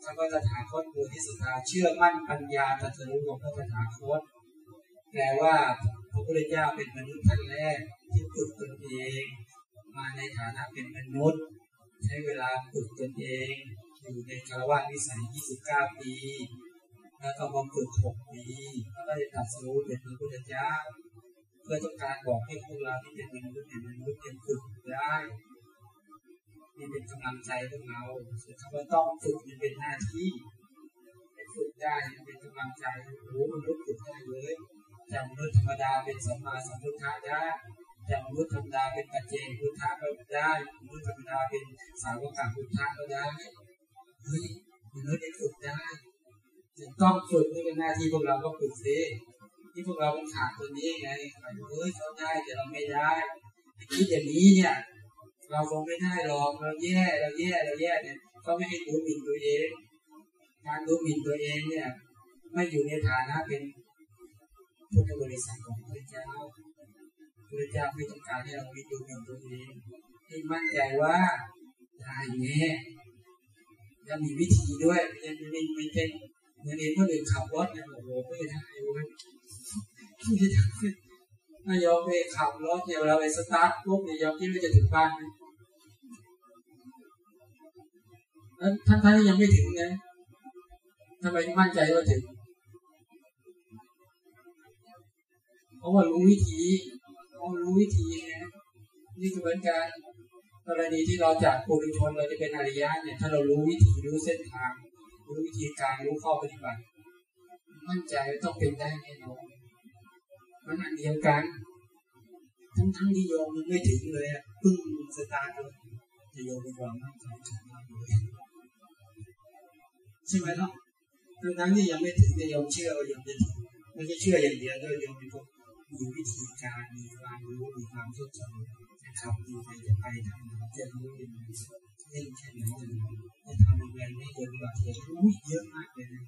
คำว่าตถาคตโพธิสัตธาเชื่อมั่นปัญญาตรัสรู้ของพระตถาคต แปลว่าพระพุทธเจ้าเป็นมนุษย์ท่านแรกที่ฝึกตนเอง มาในฐานะเป็นมนุษย์ ใช้เวลาฝึกตนเอง อยู่ในคารวะวิสัย 29 ปี แล้วก็มาฝึก 6 ปีแล้วก็ได้ตัดสู้เป็นพระพุทธเจ้า เพื่อต้องการบอกให้พวกเราที่เป็นมนุษย์เป็นมนุษย์เป็นฝึกได้นี่เป็นกำลังใจพวกเราคำว่าต้องฝึกมันเป็นหน้าที่ฝึกได้เป็นกำลังใจโอ้มนุษย์ฝึกได้เลย จากมนุษย์ธรรมดาเป็นสัมมาสัมพุทธะได้จากมนุษย์ธรรมดาเป็นปัจเจกพุทธะก็ได้มนุษย์ธรรมดาเป็นสาวกพุทธะก็ได้เฮ้ยมนุษย์ได้ฝึกได้ต้องฝึกนี่เป็นหน้าที่พวกเราก็ฝึกสิที่พวกเราเป็นขาดตัวนี้ไงเฮ้ยเขาได้แต่เราไม่ได้คิดอย่างนี้เนี่ย เราคงไม่ได้หรอกเราแย่เราแย่เราแย่เนี่ยก็ไม่ให้ดูหมิ่นตัวเอง การดูหมิ่นตัวเองเนี่ย ไม่อยู่ในฐานะเป็น พุทธบริษัทของพระเจ้าพระเจ้าไม่ต้องการให้เราไปดูหมิ่นตัวเองให้มั่นใจว่าได้แน่จะมีวิธีด้วยไม่ไม่ไม่ใช่เหมือนเองคนอื่นขับรถเนี่ยโอ้โหไม่ได้เว้ยไม่ได้ถ้ายอมไปขับรถเดี๋ยวเราไปสตาร์ทปุ๊บเนี่ยยอมคิดว่าจะถึงบ้านท่านท่านยังไม่ถึงไงทำไมมั่นใจว่าถึง เพราะว่ารู้วิธีเขารู้วิธีไงนี่คือเหมือนกันกรณีที่เราจากปุถุชนเราจะเป็นอริยะเนี่ย ถ้าเรารู้วิธีรู้เส้นทาง รู้วิธีการรู้ข้อปฏิบัติ มั่นใจต้องเป็นได้แน่นอนมันอันเดียวกัน ทั้งทั้งที่โยมมันไม่ถึงเลยอะพึ่งสตาร์ทเลยจะโยมมีความมั่นใจมากเลยใช่ไหมล่ะทั้งทั้งที่ยังไม่ถึงแต่โยมเชื่อว่าโยมจะถึงไม่ใช่เชื่ออย่างเดียวด้วยโยมมีมี มีวิธีการมีความรู้มีความเข้าใจนะครับมีใครจะไปทางไหนจะรู้ยังไงเล่นแค่ไหนจะทำยังไงไม่เกิดอุบัติเหตุรู้เยอะมากเลยนะ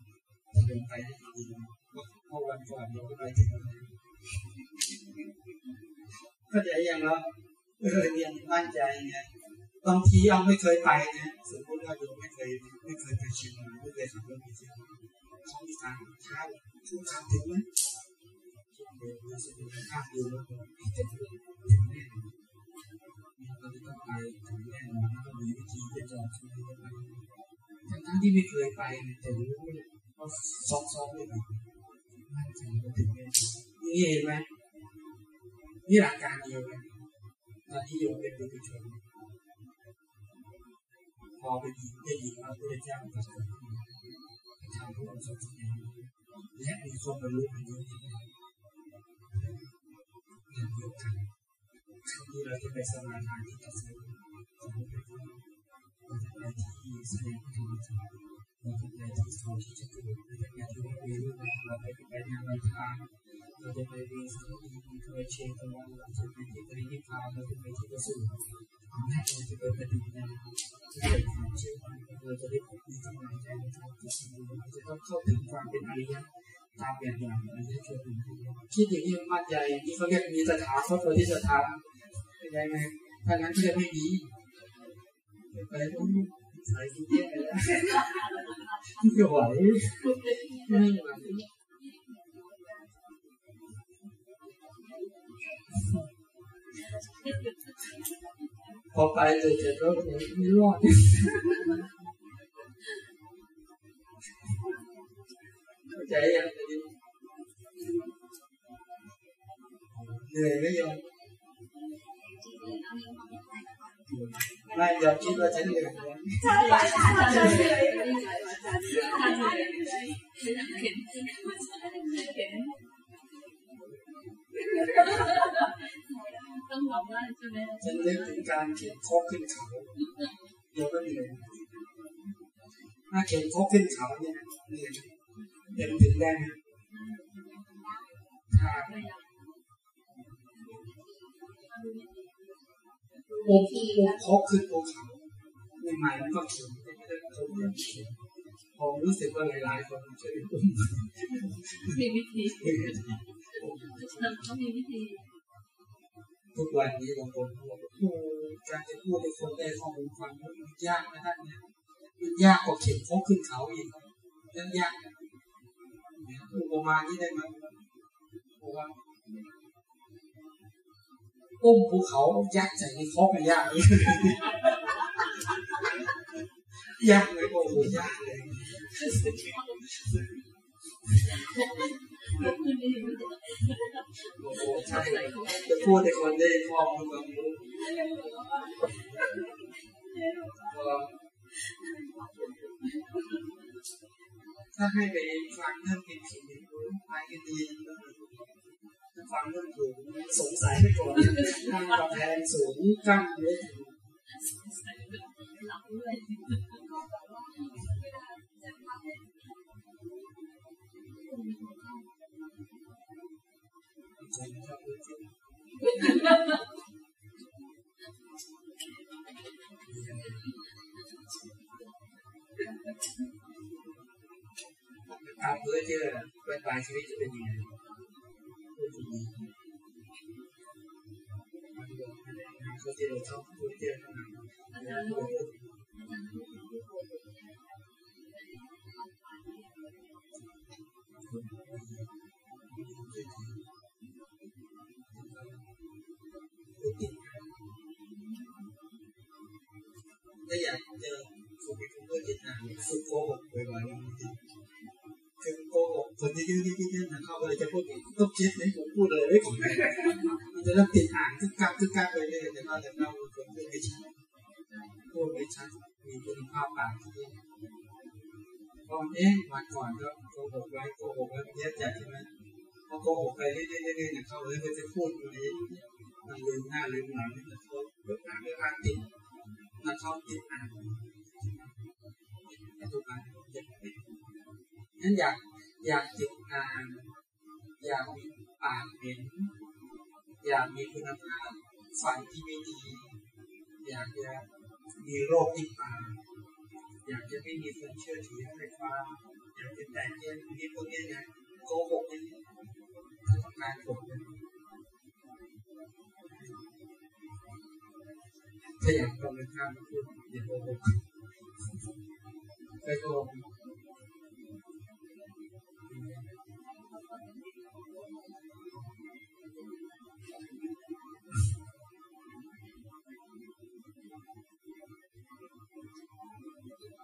จะเดินไปได้ดีเมื่อวันก่อนเราก็ไปถึงก็จะยังเราเออเรียนมั่นใจไงบางทีเอาไม่เคยไปนะสมมติว่าโยมไม่เคยไม่เคยไปเชียงใหม่ไม่เคยขับรถไปเที่ยวเขามีทางเท้าทุกทางถึงไหม ทั้งที่ไม่เคยไปแต่รู้เนี่ยเขาซ้อมด้วยกันมั่นใจว่าถึงแน่นี่เห็นไหมนี่หลักการเดียวกันตอนที่โยมเป็นบุตรชนพอไปยินได้ยินพระพุทธเจ้าตรัสรู้ทางพระองค์ทรงแสดงและมีคนบรรลุเป็นเยอะ อย่างเดียวกันที่ เราจะไปสมานที่ดีแสดงธรรมจักรเราจะไปที่เขาที่จะเกิดเราจะไปที่วัดเวรุวันเราไปไปงานวันทางเราจะไปดีสักทีเราเชียร์ตะวันเราจะไปที่ปรินิพพานเราจะไปที่ประสูติเราจะไปปฏิบัติงานที่เกิดความเชื่อมั่นเราจะได้พบมีกำลังใจในการปฏิบัติเราจะต้องเข้าถึงความเป็นอริยะตามแบบอย่างอริยชนคิดอย่างนี้มั่นใจนี่เขาเรียกมีสถาคตโพธิสถาเป็นไงไหมถ้างั้นก็จะไม่มี ไปต้องสายกินแย่แล้วไม่ไหวไม่ไหวพอ ไปเจอเจอแล้วไม่รอดเข้าใจอย่างนี้เหนื่อยไม่ยอมไม่ยอมคิดว่าฉันเหนื่อยใช่ใช่ใช่ใช่ใช่ต้องบอกว่าใช่ไหมฉันนึกถึงการเขียนโคกขึ้นเขาเดี๋ยวก็เหนื่อยถ้าเขียนโคกขึ้นเขาเนี่ยเหนื่อยเดี๋ยวถึงได้ไหมถ้าโอ้โหโคกขึ้นภูเขาใหม่ๆมันก็เขียนไม่ได้เขาเรียกเขียนผมรู้สึกว่าหลายๆคนช่วยอุ้มมีวิธีต้องมีวิธีทุกวันนี้บางคนบอกโอ้การจะพูดให้คนได้ข้อมูลความมันยากนะท่านเนี่ยมันยากกว่าเขียนโค้งขึ้นเขาอีกนั่นยากอุปมาที่ได้มาบอกว่า อุ้มภูเขายักษ์ใส่ในโค้งมันยากเลยยากเลยโอ้โหยากเลยโอ้โหใช่จะพูดให้คนได้ข้อมูลความรู้ถ้าให้ไปฟังเรื่องผิดผิดไปกันดีถ้า ฟังเรื่องถูกสงสัยไปก่อนนั่งกำแพงสูงกั้นเยอะตามเพื่อที่เป็นปลายชีวิตจะเป็นยังไง เขาที่เราชอบพูดเยอะขนาดนั้นถ้าอยากเจอฝึกให้คุณเพื่อจิตอ่ คือกหกคนที่ยืดที่ยืดนะเขาเลยจะพูดต้องคิดให้ผมพูดเลยไม่ก่อนมันจะเราไปเรื่อยแต่เราจะเล่าคนพูดไม่ชัดพูดไม่ชัดมีคุณภาพปากที่ตอนนี้วันก่อนก็โกหกไว้โกหกไว้เยอะจัดใช่ไหมพอโกหกไปเรื่อยๆเนี่ยเขาเลยจะพูดอะไรมันลืมหน้าลืมหลังนี่แต่เขาเรื่องอ่านเรื่องอ่านติดมันเขาติดอ่านปัจจุบันนั้นอยากอยากติดอ่าน อยากมีปากเห็นอยากมีคุณภาพ ฝันที่ไม่ดี อยากจะมีโรคที่ปาอยากจะไม่มีคนเชื่อถือในความอยากจะแต่งเรื่องนี้พวกนี้นะโกหกนี่ถ้าต้องการผมถ้าอยากตรงข้ามพูดอย่าโกหกไปโกหก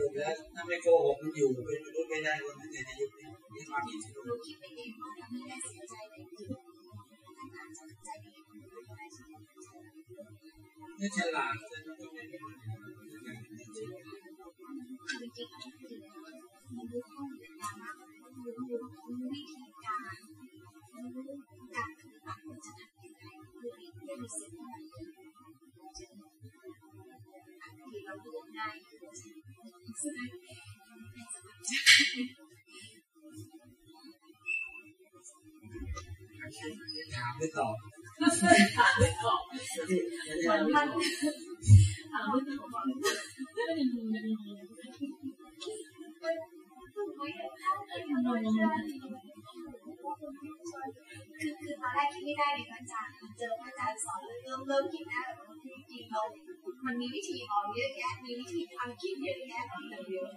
รุปแล้วถ้าไม่โกหกมันอยู่เป็นมนุษย์ไม่ได้คนนั้นในยุคนี้มีความคิดที่รู้คิดไปเองว่าทำให้แม่เสียใจได้ผิดท่านอาจจะใจดีไม่ฉลาดแต่ก็ไม่ได้จ ถามไม่ตอบถามไม่ตอบมันมันถามไม่ตอบคือคือตอนแรกคิดไม่ได้เลยพระอาจารย์เจอพระอาจารย์สอนเริ่มเริ่มคิดได้จริงเรา มันมีวิธีออกเยอะแยะ มีวิธีทำคิดเยอะแยะเยอะ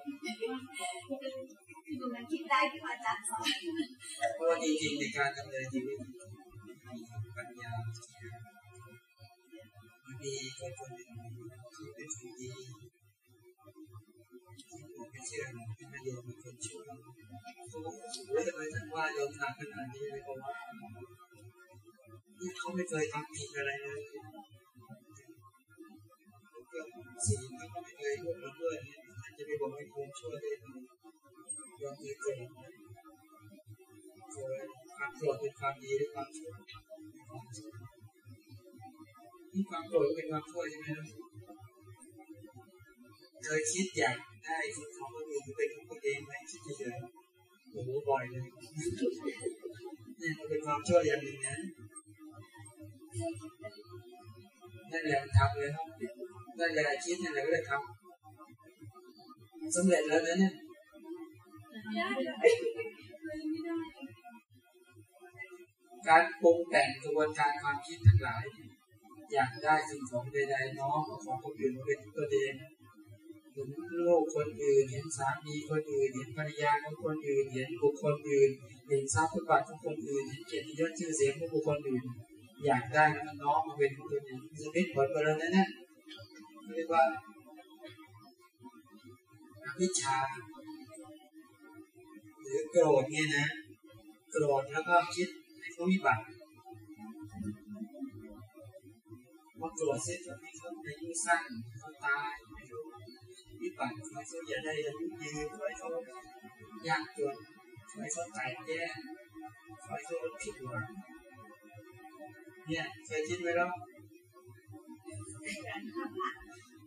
คือตรงนั้นคิดได้ที่อาจารย์สอนเพราะว่าจริงๆในการดำเนินชีวิตปัญญามันมีคนคนหนึ่งที่เป็นคนดีไม่เชื่อเป็นประโยชน์มีคนชั่วยเขาบอกว่าทำไมท่านว่าโยมหนักขนาดนี้เลยเพราะว่าเขาไม่เคยทำผิดอะไรเลย คยร่วมละเมิดเนี่ยจะไปบอกให้คนช่วยได้ไหมยอมมีโกรธโกรธความโกรธเป็นความดีหรือความชั่วนี่ความโกรธเป็นความชั่วใช่ไหมครับเคยคิดอยากได้สิ่งของคนอื่นเป็นของตัวเองไหมคิดเฉยๆโอ้โหบ่อยเลยนี่มันเป็นความชั่วอย่างหนึ่งนะ นั่นแหละทำเลยครับนั่นแหละคิดนั่นแหละก็เลยทำสำเร็จแล้วนะเนี่ยการปรุงแต่งกระบวนการความคิดทั้งหลาย อยากได้สิ่งของใดๆน้องของคนอื่นเป็นตัวเองเห็นลูกคนอื่นเห็นสามีคนอื่นเห็นภรรยาของคนอื่นเห็นบุคคลอื่น เห็นทรัพย์สมบัติของคนอื่นเห็นเกียรติยศชื่อเสียงของบุคคลอื่น อยากได้มันน้องมาเป็นตัวเองจะเป็นผลไปแล้วนะเรียกว่าวิชา หรือโกรธเนี่ยนะ โกรธแล้วก็คิดให้เขาวิบัติว่าโกรธเสร็จแล้วให้เขาอายุสั้นเขาตายไม่รู้วิบัติให้เขาอย่าได้อายุยืนขอให้เขายากจนขอให้เขาตายแย่ขอให้เขาผิดหวัง เนี่ยเคยคิดไหมล่ะ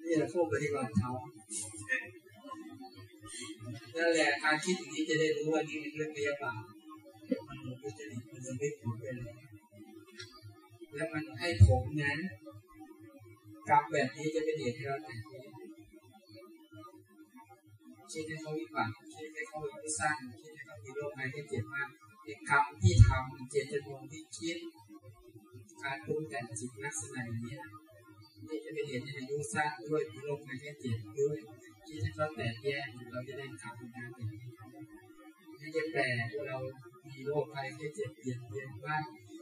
นี่แหละผู้ปฏิบัติธรรมนั่นแหละการคิดอย่างนี้จะได้รู้ว่านี่เป็นเรื่องพยาบาทมันหมดวิจารมันจะไม่ผลไปเลยแล้วมันให้ผมนั้นกรรมแบบนี้จะเป็นเหตุให้เราแต่งคิดให้เขาวิบัติคิดให้เขาไม่สร้างคิดให้เขามีโรคภัยที่เจ็บมากในกรรมที่ทำเจตจำนงที่คิด การปรุงแต่งจิตลักษณะนี้นี่จะเป็นเหตุให้อายุสั้นด้วยโรคภัยแค่เจ็บด้วยที่ถ้าเขาแตกแยกเราจะได้ทำงานอย่างนี้ไม่ใช่แปลว่าเรามีโรคภัยแค่เจ็บเปลี่ยนเปลี่ยนว่า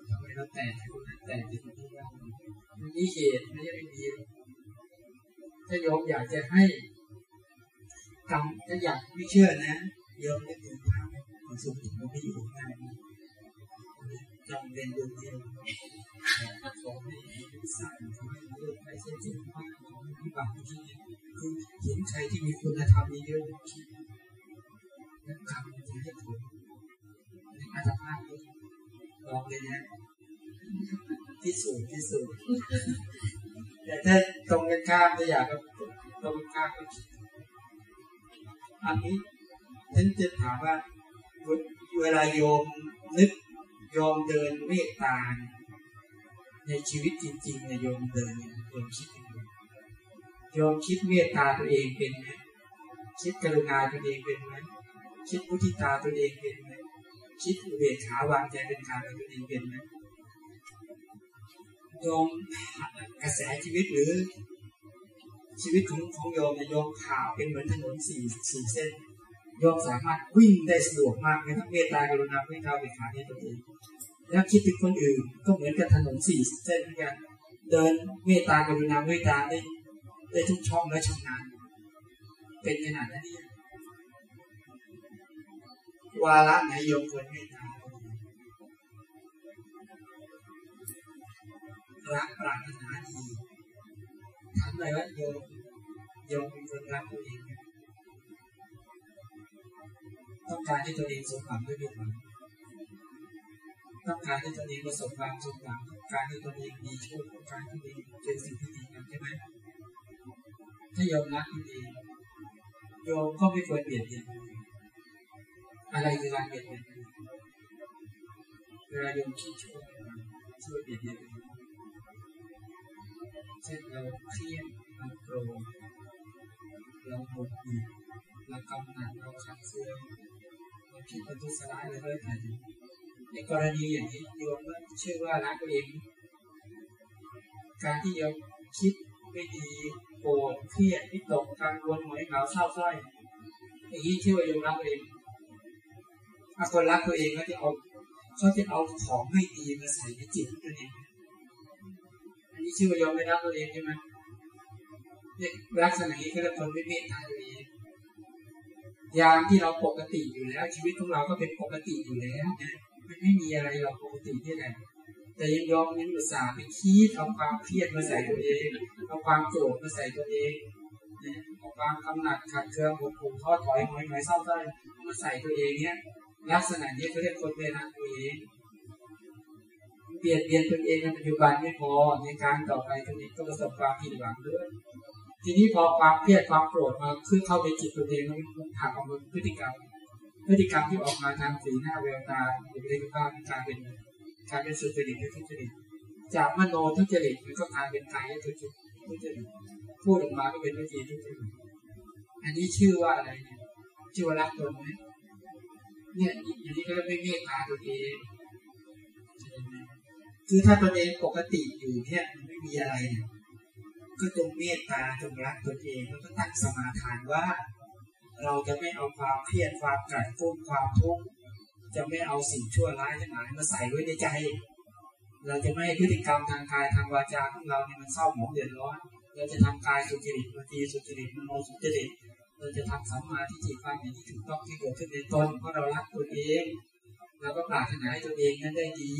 ทำไมเราแตกคนนั้นแตกคนนี้ว่ามันมีเหตุไม่ใช่ไม่มีถ้าโยมอยากจะให้กรรมถ้าอยากไม่เชื่อนะโยมจะถึงภาพของสุขิมันไม่อยู่หน้านี้จำ เป็นดวงเดียวขอให้สั่งขอให้เลิกไปเสียจริงมาขอให้พิบัติที่คือเห็นใครที่มีคุณธรรมเยอะๆแล้วกรรมถึงจะถูกในอัตภาพลองเลยนะพิสูจน์พิสูจน์แต่ถ้าตรงกันข้ามถ้าอยากก็ตรงข้ามก็อันนี้ฉันจะถามว่าเวลาโยมนึก ยอมเดินเมตตา ในชีวิตจริงๆนโยอมเดินโยมคิดโยมคิดเมตตาตัวเองเป็นไหมคิดกรุณาตัวเองเป็นไหมคิดพุทิตาตัวเองเป็นไหมคิดอุเบกขาวางใจเป็นกลางตัวเองเป็นไหมโยมกระแสชีวิตหรือ ชีวิตของของโยมเนี่ยโยมข่าวเป็นเหมือนถนนสี่สี่เส้น โยมสามารถวิ่งได้สะดวกมากในทั้งเมตตากรุณาพุทิตาอุเบกขาในตัวเองแล้วคิดถึงคนอื่นก็เหมือนกับถนนสี่เส้นเหมือนกันเดินเมตตากรุณาเมตตาได้ได้ทุกช่องและช่องนาเป็นขนาดนั้นวาระไหนโยมควรเมตตารักปรารถนาดีถามเลยว่าโยมโยมเป็นคนรักตัวเอง ต้องการให้ตัวเองสมหวังด้วยผิดหวังต้องการให้ตัวเองประสบความสมหวังต้องการให้ตัวเองมีโชคต้องการให้ตัวเองเจอสิ่งที่ดีงามใช่ไหมถ้าโยมรักตัวเองโยมก็ไม่ควรเบียดเบียนอะไรคือการเบียดเบียนเวลาโยมคิดชั่วช่วยเบียดเบียนเช่นเราเครียดเราโกรธเราหงุดหงิด เรากำหนัดเราขัดเคืองเราคิดประทุษร้ายอะไรก็แล้วแต่ในกรณีอย่างนี้โยมเชื่อว่ารักตัวเอง การที่โยมคิดไม่ดีโกรธเครียดวิตกกังวลหงอยเหงาเศร้าส้อยอย่างนี้ชื่อว่าโยมรักตัวเองถ้าคนรักตัวเองเขาจะเอาเขาจะเอาของไม่ดีมาใส่ในจิตตัวเองอันนี้ชื่อว่ายอมไม่รักตัวเองใช่ไหมเนี่ยลักษณะนี้ก็เรียกคนไม่เมตตาตัวเอง ยามที่เราปกติอยู่แล้ว ชีวิตของเราก็เป็นปกติอยู่แล้วนะมันไม่มีอะไรเราปกติที่ไหนแต่ยังยอมยังอุตส่าห์ไปคิดเอาความเครียดมาใส่ตัวเองเอาความโกรธมาใส่ตัวเองเอาความกำหนัดขัดเคืองหดหู่ท้อถอยหงอยหงอยเศร้าส้อยมาใส่ตัวเองเนี่ยลักษณะนี้เขาเรียกคนเป็นรักตัวเองเปลี่ยนเปลี่ยนตัวเองในปัจจุบันไม่พอในการต่อไปตัวเองก็ประสบความผิดหวังด้วย ทีนี้พอความเครียดความโกรธมาขึ้นเข้าในจิตตัวเองมันหักออกมาพฤติกรรม พฤติกรรมที่ออกมาทางสีหน้าแววตาหรือเรียกว่าการเป็นการเป็นสุจริตหรือทุจริตจากมโนทุจริตมันก็กลายเป็นกายทุจริตทุจริตพูดออกมาก็เป็นวิธีทุจริตอันนี้ชื่อว่าอะไรเนี่ยชื่อว่ารักตนไหมเนี่ยอย่างนี้ก็ไม่เมตตาตัวเองคือถ้าตัวเองปกติอยู่เนี่ยไม่มีอะไรเนี่ย ก็จงเมตตาจงรักตัวเองแล้วก็ตั้งสมาทานว่า เราจะไม่เอาความเครียดความกัดกุ้มความทุกข์จะไม่เอาสิ่งชั่วร้ายทั้งหลายมาใส่ไว้ในใจ เราจะไม่ให้พฤติกรรมทางกายทางวาจาของเราเนี่ยมันเศร้าหมองเดือดร้อนเราจะทำกายสุจริตวจีสุจริตมโนสุจริตเราจะทำสัมมาทิฏฐิความเห็นที่ถูกต้องที่เกิดขึ้นในตนเพราะเรารักตัวเองเราก็ปรารถนาให้ตัวเองนั้นได้ดี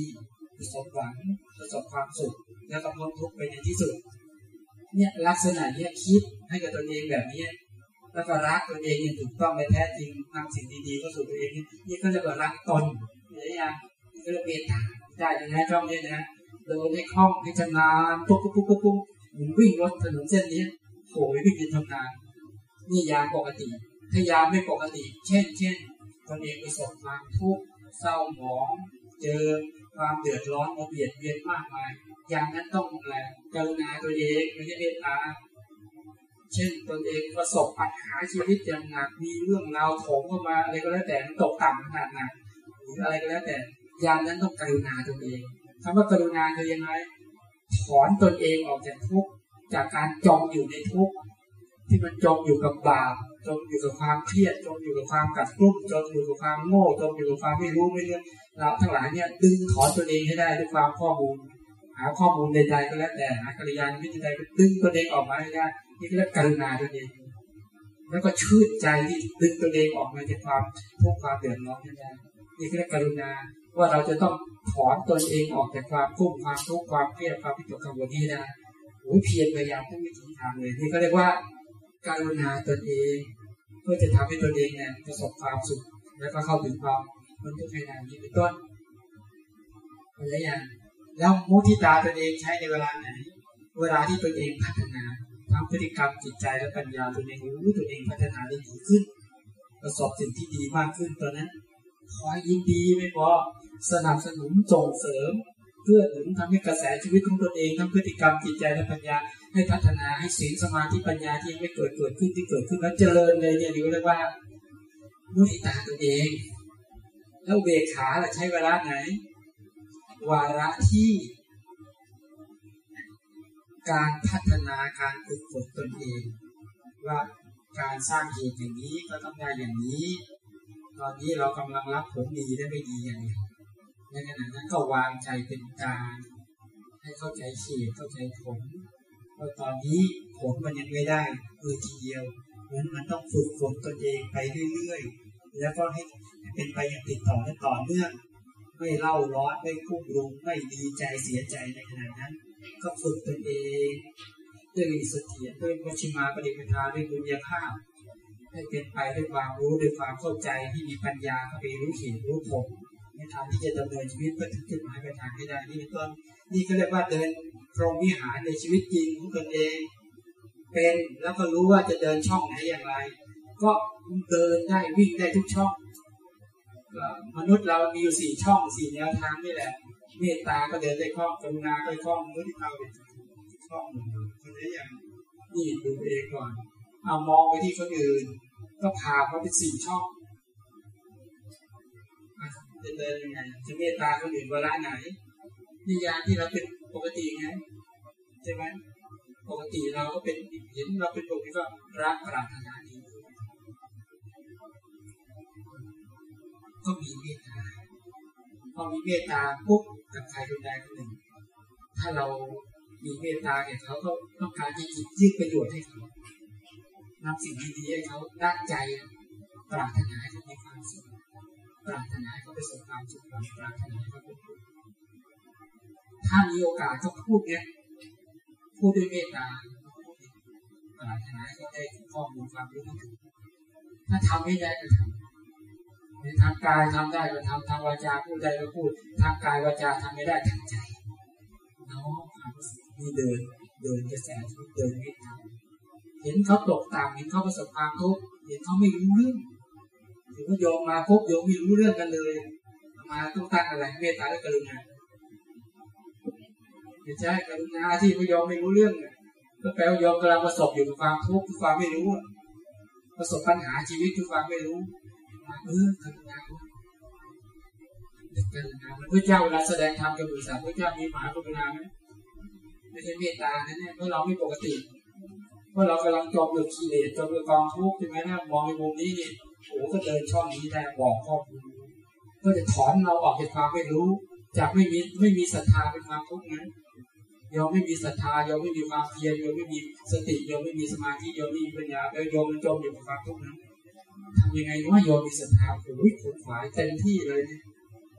ประสบหวังประสบความสุข แล้วก็พ้นทุกข์ไปในที่สุด เนี่ยลักษณะเนี้ยคิดให้กับตัวเองแบบนี้แล้วก็รักตัวเองอย่างถูกต้องในแท้จริงนำสิ่งดีๆเข้าสู่ตัวเองนี่ก็เรียกว่ารักตนอะไรอย่างนี่ก็เรียกเมตตาได้ยังไงช่องนี้นะเดินให้คล่องให้ชำนาญปุ๊บปุ๊บปุ๊บปุ๊บหมุนวิ่งรถถนนเส้นนี้โผล่วิ่งเป็นทำงานนี่ยามปกติ ถ้ายามไม่ปกติ เช่นเช่นคนเองประสบความทุกข์เศร้าหมอง เจอ ความเดือดร้อนมาเบียดเบียนมากมาย อย่างนั้นต้องอะไรกรุณาตัวเองไม่ใช่เมตตาเช่นตนเองประสบปัญหาชีวิตอย่างหนักมีเรื่องราวโถมเข้ามาอะไรก็แล้วแต่ตกต่ำขนาดหนักหรืออะไรก็แล้วแต่ยามนั้นต้องกรุณาตัวเองคำว่ากรุณาคือยังไงถอนตนเองออกจากทุกข์จากการจมอยู่ในทุกข์ที่มันจมอยู่กับบาป จมอยู่กับความเครียดจมอยู่กับความกัดกรุ่มจมอยู่กับความโง่จมอยู่กับความไม่รู้ไม่เรื่องเราทั้งหลายเนี่ยดึงถอนตัวเองให้ได้ด้วยความข้อมูล หาข้อมูลใดๆก็แล้วแต่หากัลยาณมิตรใดก็ดึงตัวเองออกมาให้ได้นี่ก็เรียกกรุณาตัวเอง แล้วก็ชื่นใจที่ดึงตัวเองออกมาจากความทุกข์ความเดือดร้อนให้ได้นี่ก็เรียกกรุณาว่าเราจะต้องถอนตนเองออกจากความกุ้มความทุกข์ความเครียดความพิจกังวลนี้ได้โอ้ยเพียรพยายามทุกวิถีทางเลยนี่ก็เรียกว่า การุณาตนเอง เพื่อจะทำให้ตนเองเนี่ยประสบความสุข แล้วก็เข้าถึงความมันทุกข์ให้นานนี้เป็นต้นอะไรอย่างแล้วมุทิตาตนเองใช้ในเวลาไหน เวลาที่ตนเองพัฒนาทั้งพฤติกรรมจิตใจและปัญญาตนเองรู้ตนเองพัฒนาได้ดีขึ้น ประสบสิ่งที่ดีมากขึ้นตอนนั้นคอยยินดีไม่พอสนับสนุนส่งเสริม เพื่อหนุนทำให้กระแสชีวิตของตนเองทั้งพฤติกรรมจิตใจและปัญญา ให้พัฒนาให้ศีลสมาธิปัญญาที่ยังไม่เกิดเกิดขึ้นที่เกิดขึ้นแล้วเจริญเลยเนี่ยเรียกว่ามุทิตาตัวเอง แล้วเบขาล่ะใช้เวลาไหน วาระที่ การพัฒนาการฝึกฝนตนเอง ว่าการสร้างเหตุอย่างนี้ก็ต้องได้อย่างนี้ ตอนนี้เรากำลังรับผลดีได้ไม่ดีอย่างไรในขณะนั้นก็วางใจเป็นกลางให้เข้าใจเหตุเข้าใจผล เพราะตอนนี้ผลมันยังไม่ได้เออทีเดียวเหมือนมันต้องฝึกฝนตนเองไปเรื่อยๆ แล้วก็ให้เป็นไปอย่างติดต่อและต่อเนื่อง ไม่เล่าร้อนไม่กุ้งรุงไม่ดีใจเสียใจในขณะนั้น ก็ฝึกตนเองด้วยมีสติด้วยวชิมาปฏิปทาด้วยบุญญาภาพให้เป็นไปด้วยความรู้ด้วยความเข้าใจที่มีปัญญาเข้าไปรู้เหตุรู้ผล ในทางที่จะดำเนินชีวิตเพื่อถึงจุดหมายปลายทางให้ได้นี่เป็นต้นนี่ก็เรียกว่าเดินพรหมวิหารในชีวิตจริงของตนเอง เป็นแล้วก็รู้ว่าจะเดินช่องไหนอย่างไร ก็เดินได้วิ่งได้ทุกช่องมนุษย์เรามีอยู่สี่ช่องสี่แนวทางนี่แหละ เมตตาก็เดินได้คล่องกรุณาก็คล่องมุทิตาเป็นช่องคนนี้อย่างนี่ดูเองก่อนเอามองไปที่คนอื่น ก็พาเขาเป็นสี่ช่อง จะเดินยังไงจะเมตตาคนอื่นเวลาไหนนิยามที่เราเป็นปกติไงใช่ไหมปกติเราก็เป็นเห็นเราเป็นปกติก็รักปรารถนาดีก็มีเมตตาพอมีเมตตาปุ๊บกับใครคนใดคนหนึ่ง ถ้าเรามีเมตตาแก่เขาก็ต้องการที่จะยืดประโยชน์ให้เขานำสิ่งดีๆให้เขาตั้งใจปรารถนาให้เขามีความสุข ปรารถนาให้เขาประสบความสุขปรารถนาให้เขาเป็นถ้ามีโอกาสก็พูดเนี้ยพูดด้วยเมตตาปรารถนาให้เขาได้ข้อมูลความรู้ทั้งถึงถ้าทำไม่ได้ก็ทำในทางกายทำได้ก็ทำทางวาจาพูดได้ก็พูด ทางกายวาจาทำไม่ได้ทางใจน้องมีเดินเดินกระแสชีวิตเดินไม่ทำเห็นเขาตกต่ำเห็นเขาประสบความทุกข์เห็นเขาไม่รู้เรื่อง ถึงโยมมาพบโยมไม่รู้เรื่องกันเลย มาต้องตั้งอะไรเมตตาและกรุณาไม่ใช่กรุณาที่ไม่ยอมไม่รู้เรื่องก็แปลว่ายอมกำลังประสบอยู่กับความทุกข์คือความไม่รู้ ประสบปัญหาชีวิตคือความไม่รู้เออกรุณากรุณาพระเจ้าเวลาแสดงธรรมกับบุษาพระเจ้ามีมหากรุณาไหมไม่ใช่เมตตานะเนี่ยเพราะเราไม่ปกติเพราะเรากำลังจมอยู่กิเลสจมอยู่กองทุกข์ใช่ไหมนะมองในมุมนี้นี่ โอ้ก็เดินช่องนี้ได้บอกข้อมูลก็จะถอนเราออกจากความไม่รู้ จากไม่มีไม่มีศรัทธาเป็นความทุกข์นั้นยอมไม่มีศรัทธายอมไม่มีความเพียรยอมไม่มีสติยอมไม่มีสมาธิยอมไม่มีปัญญาแล้วยอมมันจมอยู่กับความทุกข์นั้นทำยังไงว่ายอมมีศรัทธาโอ้ยขนขวายเต็มที่เลยเนี่ย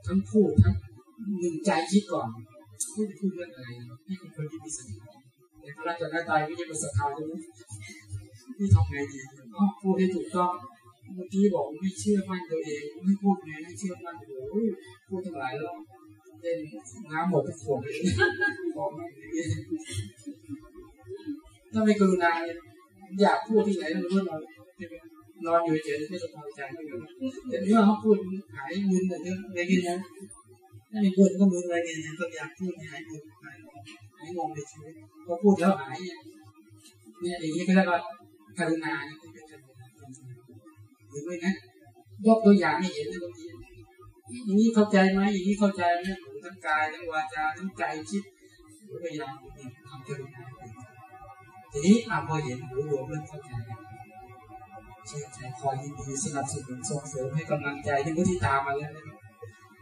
ทั้งพูดทั้งหนึ่งใจคิดก่อนพูดพูดเรื่องอะไรนี่เป็นคนที่มีศรัทธาแต่พระราชนาตายไม่ใช่เป็นศรัทธาใช่ไหมนี่ทำไงดีก็พูดให้ถูกต้อง เมื่อกี้บอกไม่เชื่อมั่นตัวเอง ไม่พูดไงไม่เชื่อมั่นโอ้ยพูดทั้งหลายแล้วเล่นน้ำหมดทุกขวดเลยบอกถ้าไม่กรุณาอยากพูดที่ไหนก็รู้นอนนอนอยู่เฉยๆไม่สบายใจไม่อยู่แต่เมื่อเขาพูดหายมึนอะไรเงี้ยอะไรเงี้ยถ้ามีคนก็มึนอะไรเงี้ยก็อยากพูดหายมึนหายหายงงในชีวิตพอพูดแล้วหายเนี่ยอย่างนี้ก็เรียกว่ากรุณาเนี่ยหรื อไม่นะยกตัวอย่างให้เห็นในบางทีอย่างนี้เข้าใจไหมอย่างนี้เข้าใจไหมทั้งกายทั้งวาจาทั้งใจคิดพยายามทำกรุณาทีนี้อาพอเห็นหูรวมเริ่มเข้าใจเชื่อใจคอยยินดีสนับสนุนส่งเสริมให้กำลังใจที่มุทิตามาแล้ว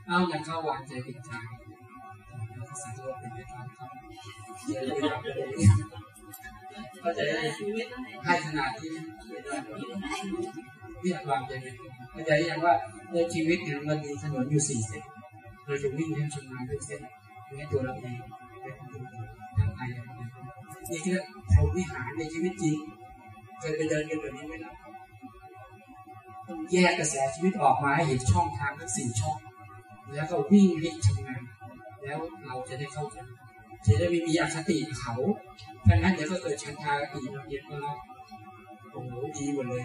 เอาอย่างเข้าวานใจเป็นใจสัตว์เป็นไปตามคำก็จะได้ให้ขนาดที่ เรียกวางใจเป็นเข้าใจยังว่าในชีวิตเนี่ยมันมีถนนอยู่สี่เส้นเราจะวิ่งให้ชำนาญทุกเส้นให้ตัวเราเองเป็นทางไปนี่คือพรหมวิหารในชีวิตจริงเคยไปเดินกันแบบนี้ไหมล่ะต้องแยกกระแสชีวิตออกมาให้เห็นช่องทางทั้งสี่ช่อง แล้วก็วิ่งให้ชำนาญแล้วเราจะได้เข้าใจจะได้ไม่มีอคติเขาถ้างั้นเดี๋ยวก็เกิดชันทาคติเราเย็นก็แล้วโอ้โหดีหมดเลย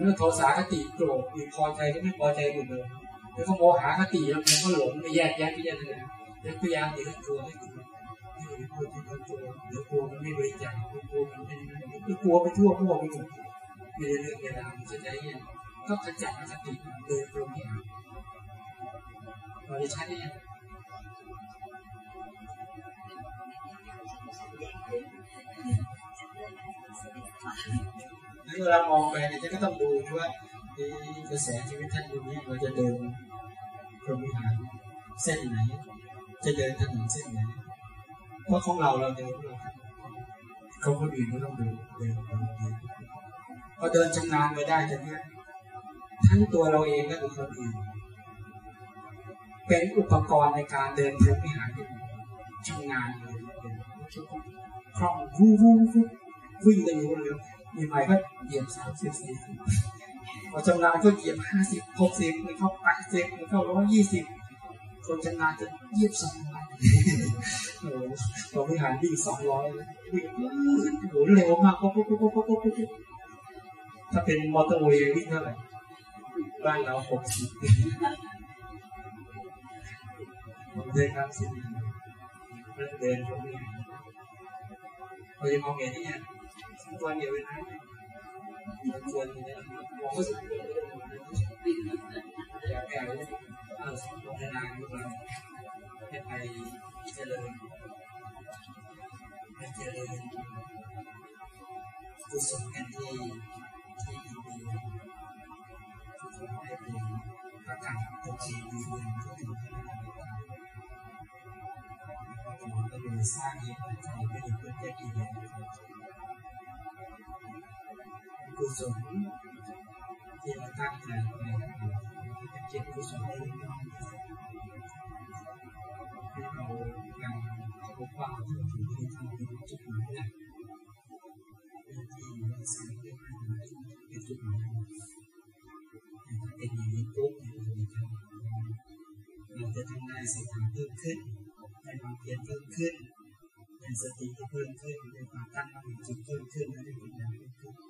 เมื่อโทสาคติโกรธมีพอใจก็ไม่พอใจหมดเลยแล้วก็โมหาคติแล้วมันก็หลงไม่แยกแยะพิจารณาแล้วพยายามเดี๋ยวกลัวให้กลัวให้กลัวที่มันกลัวเดี๋ยวกลัวมันไม่บริจาคกลัวมันเป็นยังไงกลัวไปทั่วทั่วไปหมดไม่ได้เรื่องเวลาจะใจเย็นก็ขจัดอคติโดยตรงเนี้เราจะใช้ได้ยั เวลามองไปเนี่ยก็ต้องดูด้วยว่ากระแสชีวิตท่านอยู่นี้เราจะเดินพรหมิหารเส้นไหน จะเดินถนนเส้นไหนเพราะของเราเราเดินเราเขาคนอื่นก็ต้องเดินเดินเดินพอเดินชำนาญไปได้ต่เนี้ยทั้งตัวเราเองและบุคคลอื่นเป็นอุปกรณ์ในการเดินพรหมิหารที่ชำนาญเลยคล่องวู้วู้วู้วิ่งได้อยู่เร็วมี ใหม่ก็เหยียบสามสิบสี่สิบพอชำนาญก็เหยียบห้าสิบหกสิบมันเข้าแปดสิบมันเข้าร้อยยี่สิบคนชำนาญจะเหยียบสองร้อยโอ้โหพอวิหารวิ่งสองร้อยวิ่งโอ้โหเร็วมากปุ๊บปุ๊บปุ๊บปุ๊บปุ๊บปุ๊บถ้าเป็นมอเตอร์เวย์วิ่งเท่าไหร่บ้านเราหกสิบผมเดินครับสิเริ่มเดินตรงนี้เราจะมองเห็นเนี่ยสักวันเดียวเอง นะมันควรเนี่ยมองก็สุดอยากแก่เออ โฆษณาพวกเราให้ไปเจริญไปเจริญกุศลกันที่ที่อินเดียที่เขาให้เป็นประกาศตกเสียงดีเดือนก็ถึงขนาด